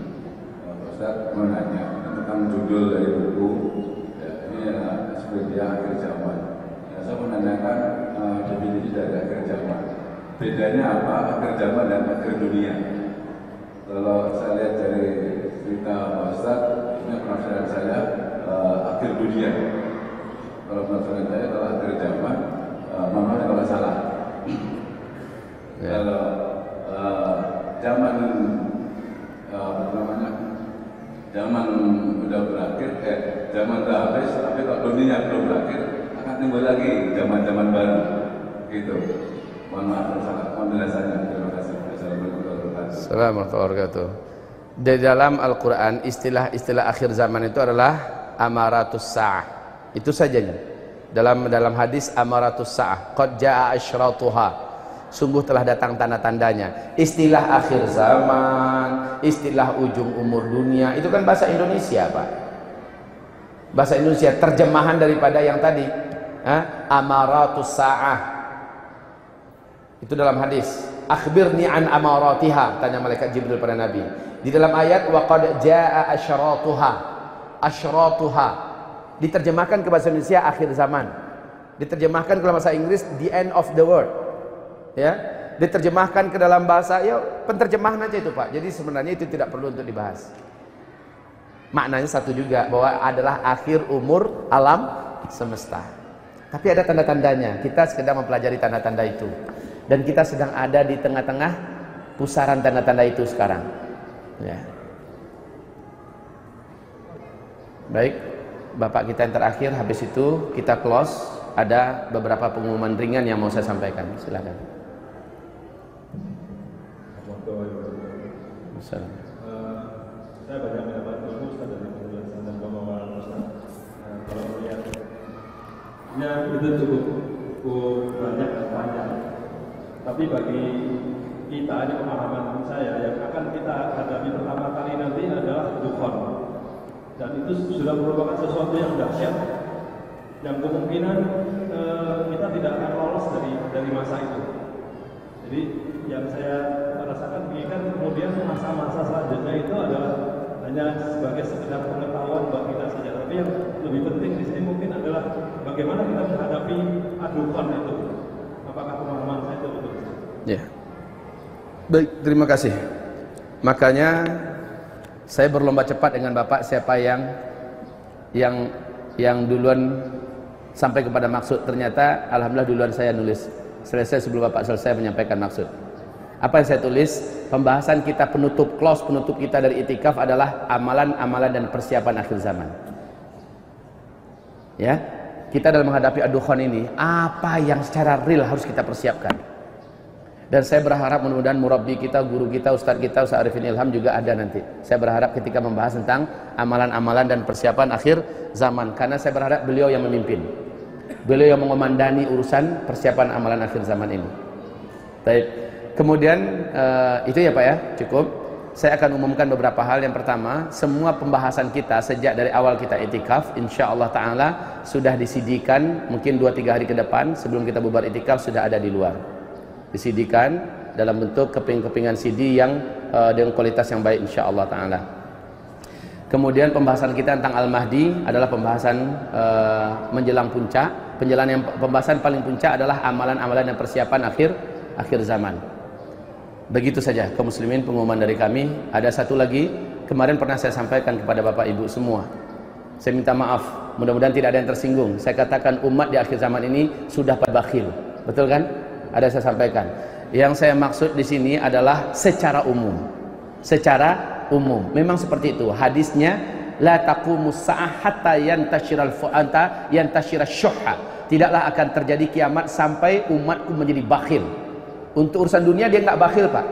Ustaz mau nanya tentang judul dari buku ya, ini ya seperti akhir zaman. Ya, saya menanyakan uh, definisi dari akhir zaman. Bedanya apa akhir zaman dan akhir dunia kalau saya lihat dari cerita Pak Ustaz, ini penasaran saya uh, akhir dunia. Kalau penasaran saya kalau akhir zaman, uh, mamanya kalau salah. Ya. Kalau uh, zaman uh, apa namanya, zaman udah berakhir, eh zaman udah habis, tapi kalau dunia belum berakhir, akan timbul lagi zaman-zaman baru gitu mohon maaf salah penjelasannya terima kasih assalamualaikum warahmatullahi wabarakatuh. Di dalam Al-Quran istilah-istilah akhir zaman itu adalah amaratus sa'ah. Itu sajanya. Dalam dalam hadis amaratus sa'ah. Qad ja'a asyratuha. Sungguh telah datang tanda-tandanya. Istilah akhir zaman, istilah ujung umur dunia, itu kan bahasa Indonesia, Pak. Bahasa Indonesia terjemahan daripada yang tadi. Ha? Amaratus sa'ah. Itu dalam hadis. Akhbirni an amaratiha tanya malaikat Jibril pada Nabi. Di dalam ayat wa qad jaa asyratuha. Asyratuha. Diterjemahkan ke bahasa Indonesia akhir zaman. Diterjemahkan ke dalam bahasa Inggris the end of the world. Ya. Diterjemahkan ke dalam bahasa ya penterjemahan aja itu, Pak. Jadi sebenarnya itu tidak perlu untuk dibahas. Maknanya satu juga bahwa adalah akhir umur alam semesta. Tapi ada tanda-tandanya. Kita sekedar mempelajari tanda-tanda itu dan kita sedang ada di tengah-tengah pusaran tanda-tanda itu sekarang. Ya. Baik, Bapak kita yang terakhir habis itu kita close. Ada beberapa pengumuman ringan yang mau saya sampaikan. Silakan. Assalamualaikum. Eh, saya banyak mendapat ilmu dari penjelasan dan pemaparan Ustaz. Nah, kalau melihat ya itu cukup banyak. Tapi bagi kita ini pemahaman saya yang akan kita hadapi pertama kali nanti adalah dukhan. Dan itu sudah merupakan sesuatu yang dahsyat yang kemungkinan eh, kita tidak akan lolos dari dari masa itu. Jadi yang saya rasakan kan kemudian masa-masa selanjutnya itu adalah hanya sebagai sekedar pengetahuan buat kita saja. Tapi yang lebih penting di sini mungkin adalah bagaimana kita menghadapi adukan itu. Apakah pemahaman saya itu betul? Ya. Baik, terima kasih. Makanya saya berlomba cepat dengan Bapak siapa yang yang yang duluan sampai kepada maksud. Ternyata alhamdulillah duluan saya nulis. Selesai sebelum Bapak selesai menyampaikan maksud. Apa yang saya tulis? Pembahasan kita penutup close penutup kita dari itikaf adalah amalan-amalan dan persiapan akhir zaman. Ya. Kita dalam menghadapi adukhan ini, apa yang secara real harus kita persiapkan? Dan saya berharap mudah-mudahan murabbi kita, guru kita, ustadz kita, Ustaz Arifin Ilham juga ada nanti. Saya berharap ketika membahas tentang amalan-amalan dan persiapan akhir zaman. Karena saya berharap beliau yang memimpin. Beliau yang mengomandani urusan persiapan amalan akhir zaman ini. Baik. Kemudian uh, itu ya Pak ya, cukup. Saya akan umumkan beberapa hal. Yang pertama, semua pembahasan kita sejak dari awal kita itikaf, insya Allah Taala sudah disidikan mungkin 2-3 hari ke depan sebelum kita bubar itikaf sudah ada di luar. Disidikan dalam bentuk keping-kepingan CD yang uh, dengan kualitas yang baik insya Allah Taala. Kemudian pembahasan kita tentang Al-Mahdi adalah pembahasan uh, menjelang puncak. Penjelasan yang pembahasan paling puncak adalah amalan-amalan dan persiapan akhir akhir zaman. Begitu saja kaum muslimin pengumuman dari kami. Ada satu lagi kemarin pernah saya sampaikan kepada Bapak Ibu semua. Saya minta maaf, mudah-mudahan tidak ada yang tersinggung. Saya katakan umat di akhir zaman ini sudah bakhil. Betul kan? Ada saya sampaikan. Yang saya maksud di sini adalah secara umum. Secara umum. Memang seperti itu. Hadisnya la taqumus sa'ah yantashiral fu'anta yantashiral syuhha. Tidaklah akan terjadi kiamat sampai umatku menjadi bakhil. Untuk urusan dunia dia nggak bakhil pak.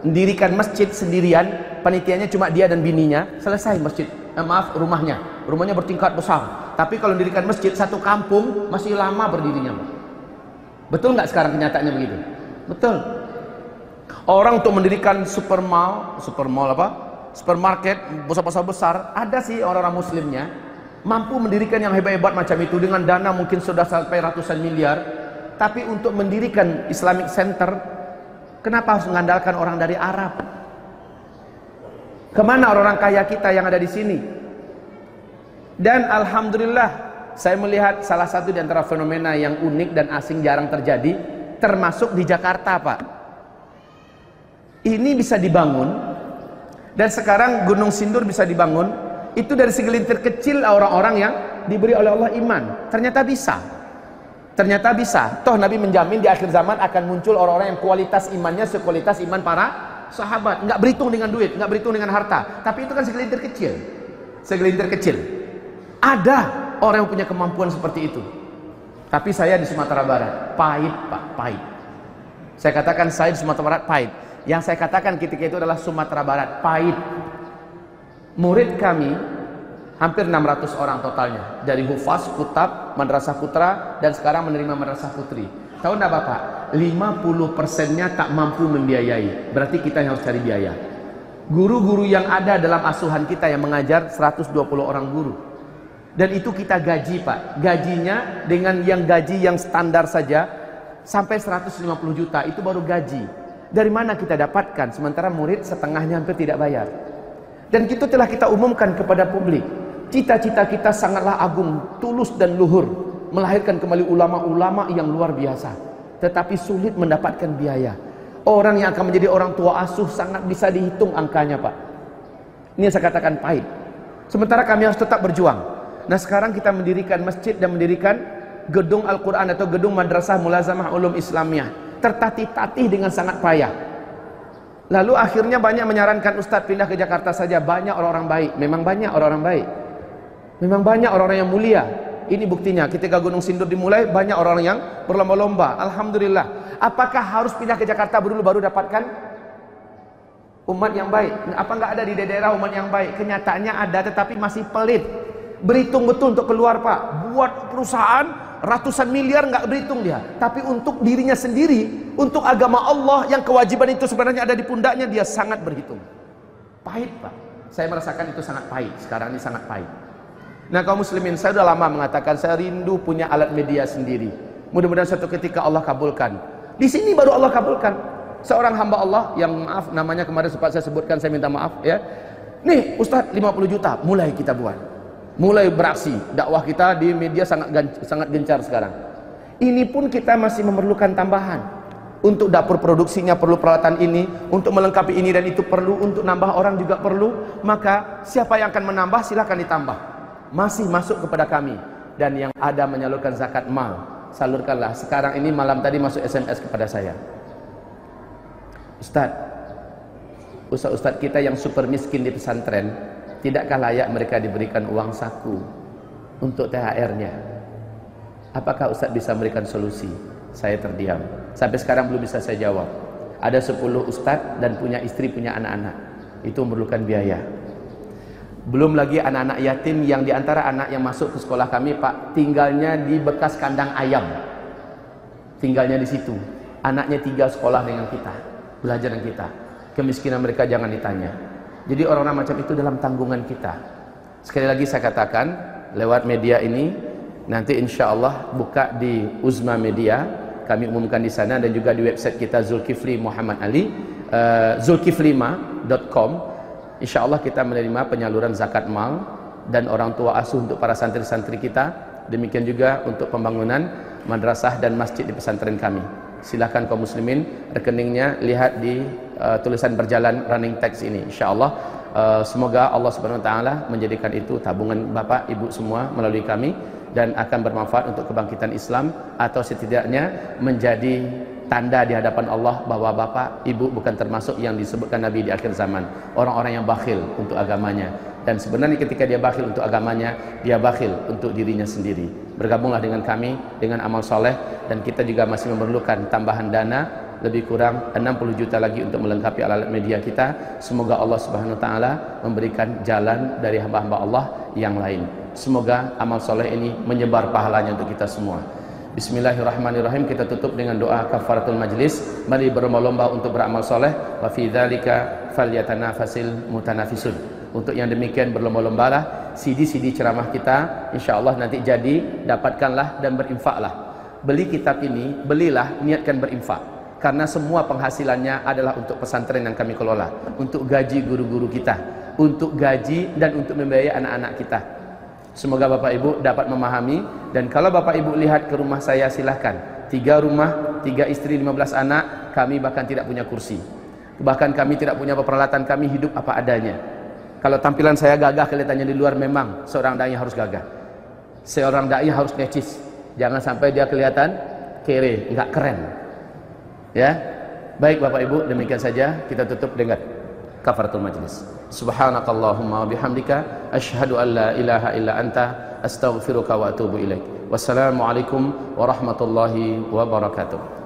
Mendirikan masjid sendirian, panitianya cuma dia dan bininya, selesai masjid. Eh, maaf rumahnya, rumahnya bertingkat besar. Tapi kalau mendirikan masjid satu kampung masih lama berdirinya. Pak. Betul nggak sekarang kenyataannya begitu? Betul. Orang untuk mendirikan supermall, supermall apa? Supermarket besar-besar besar, ada sih orang-orang muslimnya mampu mendirikan yang hebat-hebat macam itu dengan dana mungkin sudah sampai ratusan miliar tapi untuk mendirikan Islamic Center, kenapa harus mengandalkan orang dari Arab? Ke mana orang-orang kaya kita yang ada di sini? Dan Alhamdulillah, saya melihat salah satu di antara fenomena yang unik dan asing jarang terjadi, termasuk di Jakarta, Pak. Ini bisa dibangun, dan sekarang Gunung Sindur bisa dibangun, itu dari segelintir kecil orang-orang yang diberi oleh Allah iman. Ternyata bisa. Ternyata bisa. Toh Nabi menjamin di akhir zaman akan muncul orang-orang yang kualitas imannya sekualitas iman para sahabat. Nggak berhitung dengan duit, nggak berhitung dengan harta. Tapi itu kan segelintir kecil. Segelintir kecil. Ada orang yang punya kemampuan seperti itu. Tapi saya di Sumatera Barat, pahit Pak, pahit. Saya katakan saya di Sumatera Barat pahit. Yang saya katakan ketika itu adalah Sumatera Barat pahit. Murid kami hampir 600 orang totalnya dari Hufaz, Kutab, Madrasah Putra dan sekarang menerima Madrasah Putri. Tahu enggak Bapak? 50 persennya tak mampu membiayai. Berarti kita yang harus cari biaya. Guru-guru yang ada dalam asuhan kita yang mengajar 120 orang guru. Dan itu kita gaji Pak. Gajinya dengan yang gaji yang standar saja sampai 150 juta itu baru gaji. Dari mana kita dapatkan? Sementara murid setengahnya hampir tidak bayar. Dan itu telah kita umumkan kepada publik. Cita-cita kita sangatlah agung, tulus dan luhur. Melahirkan kembali ulama-ulama yang luar biasa. Tetapi sulit mendapatkan biaya. Orang yang akan menjadi orang tua asuh sangat bisa dihitung angkanya Pak. Ini yang saya katakan pahit. Sementara kami harus tetap berjuang. Nah sekarang kita mendirikan masjid dan mendirikan gedung Al-Quran atau gedung Madrasah Mulazamah Ulum Islamiyah. Tertatih-tatih dengan sangat payah. Lalu akhirnya banyak menyarankan Ustadz pindah ke Jakarta saja. Banyak orang-orang baik. Memang banyak orang-orang baik. Memang banyak orang-orang yang mulia. Ini buktinya. Ketika Gunung Sindur dimulai, banyak orang yang berlomba-lomba. Alhamdulillah. Apakah harus pindah ke Jakarta dulu baru dapatkan umat yang baik? Apa nggak ada di daerah umat yang baik? Kenyataannya ada, tetapi masih pelit. Berhitung betul untuk keluar Pak. Buat perusahaan ratusan miliar nggak berhitung dia. Tapi untuk dirinya sendiri, untuk agama Allah yang kewajiban itu sebenarnya ada di pundaknya, dia sangat berhitung. Pahit Pak. Saya merasakan itu sangat pahit. Sekarang ini sangat pahit. Nah kaum muslimin, saya sudah lama mengatakan saya rindu punya alat media sendiri. Mudah-mudahan suatu ketika Allah kabulkan. Di sini baru Allah kabulkan. Seorang hamba Allah yang maaf namanya kemarin sempat saya sebutkan, saya minta maaf ya. Nih Ustadz 50 juta, mulai kita buat. Mulai beraksi. Dakwah kita di media sangat sangat gencar sekarang. Ini pun kita masih memerlukan tambahan. Untuk dapur produksinya perlu peralatan ini, untuk melengkapi ini dan itu perlu, untuk nambah orang juga perlu. Maka siapa yang akan menambah silahkan ditambah. Masih masuk kepada kami dan yang ada menyalurkan zakat mal salurkanlah sekarang ini malam tadi masuk SMS kepada saya Ustaz Ustaz-ustaz kita yang super miskin di pesantren tidakkah layak mereka diberikan uang saku untuk THR-nya apakah Ustaz bisa memberikan solusi? Saya terdiam. Sampai sekarang belum bisa saya jawab. Ada 10 Ustaz dan punya istri punya anak-anak. Itu memerlukan biaya. Belum lagi anak-anak yatim yang di antara anak yang masuk ke sekolah kami Pak tinggalnya di bekas kandang ayam. Tinggalnya di situ. Anaknya tiga sekolah dengan kita belajar dengan kita. Kemiskinan mereka jangan ditanya jadi orang-orang macam itu dalam tanggungan kita sekali lagi saya katakan lewat media ini nanti insya Allah buka di Uzma Media kami umumkan di sana dan juga di website kita Zulkifli Muhammad Ali uh, zulkiflima.com Insya Allah kita menerima penyaluran zakat mal dan orang tua asuh untuk para santri-santri kita. Demikian juga untuk pembangunan madrasah dan masjid di pesantren kami. Silakan kaum muslimin rekeningnya lihat di uh, tulisan berjalan running text ini. Insya Allah uh, semoga Allah Subhanahu Wa Taala menjadikan itu tabungan bapak ibu semua melalui kami dan akan bermanfaat untuk kebangkitan Islam atau setidaknya menjadi tanda di hadapan Allah bahwa bapak, ibu bukan termasuk yang disebutkan Nabi di akhir zaman. Orang-orang yang bakhil untuk agamanya. Dan sebenarnya ketika dia bakhil untuk agamanya, dia bakhil untuk dirinya sendiri. Bergabunglah dengan kami dengan amal soleh dan kita juga masih memerlukan tambahan dana lebih kurang 60 juta lagi untuk melengkapi alat media kita. Semoga Allah Subhanahu wa taala memberikan jalan dari hamba-hamba Allah yang lain. Semoga amal soleh ini menyebar pahalanya untuk kita semua. Bismillahirrahmanirrahim. Kita tutup dengan doa kafaratul majlis. Mari berlomba-lomba untuk beramal soleh. Wa fi dzalika falyatanafasil mutanafisun. Untuk yang demikian berlomba-lombalah. CD-CD ceramah kita insyaallah nanti jadi. Dapatkanlah dan berinfaklah. Beli kitab ini belilah niatkan berinfak. Karena semua penghasilannya adalah untuk pesantren yang kami kelola. Untuk gaji guru-guru kita. Untuk gaji dan untuk membiayai anak-anak kita Semoga Bapak Ibu dapat memahami dan kalau Bapak Ibu lihat ke rumah saya silahkan. Tiga rumah, tiga istri, lima belas anak, kami bahkan tidak punya kursi. Bahkan kami tidak punya peralatan, kami hidup apa adanya. Kalau tampilan saya gagah kelihatannya di luar memang seorang dai harus gagah. Seorang dai harus necis. Jangan sampai dia kelihatan kere, enggak keren. Ya. Baik Bapak Ibu, demikian saja kita tutup dengan kafaratul majlis. Subhanakallahumma bihamdika asyhadu an la ilaha illa anta astaghfiruka wa atubu ilaik. Wassalamualaikum warahmatullahi wabarakatuh.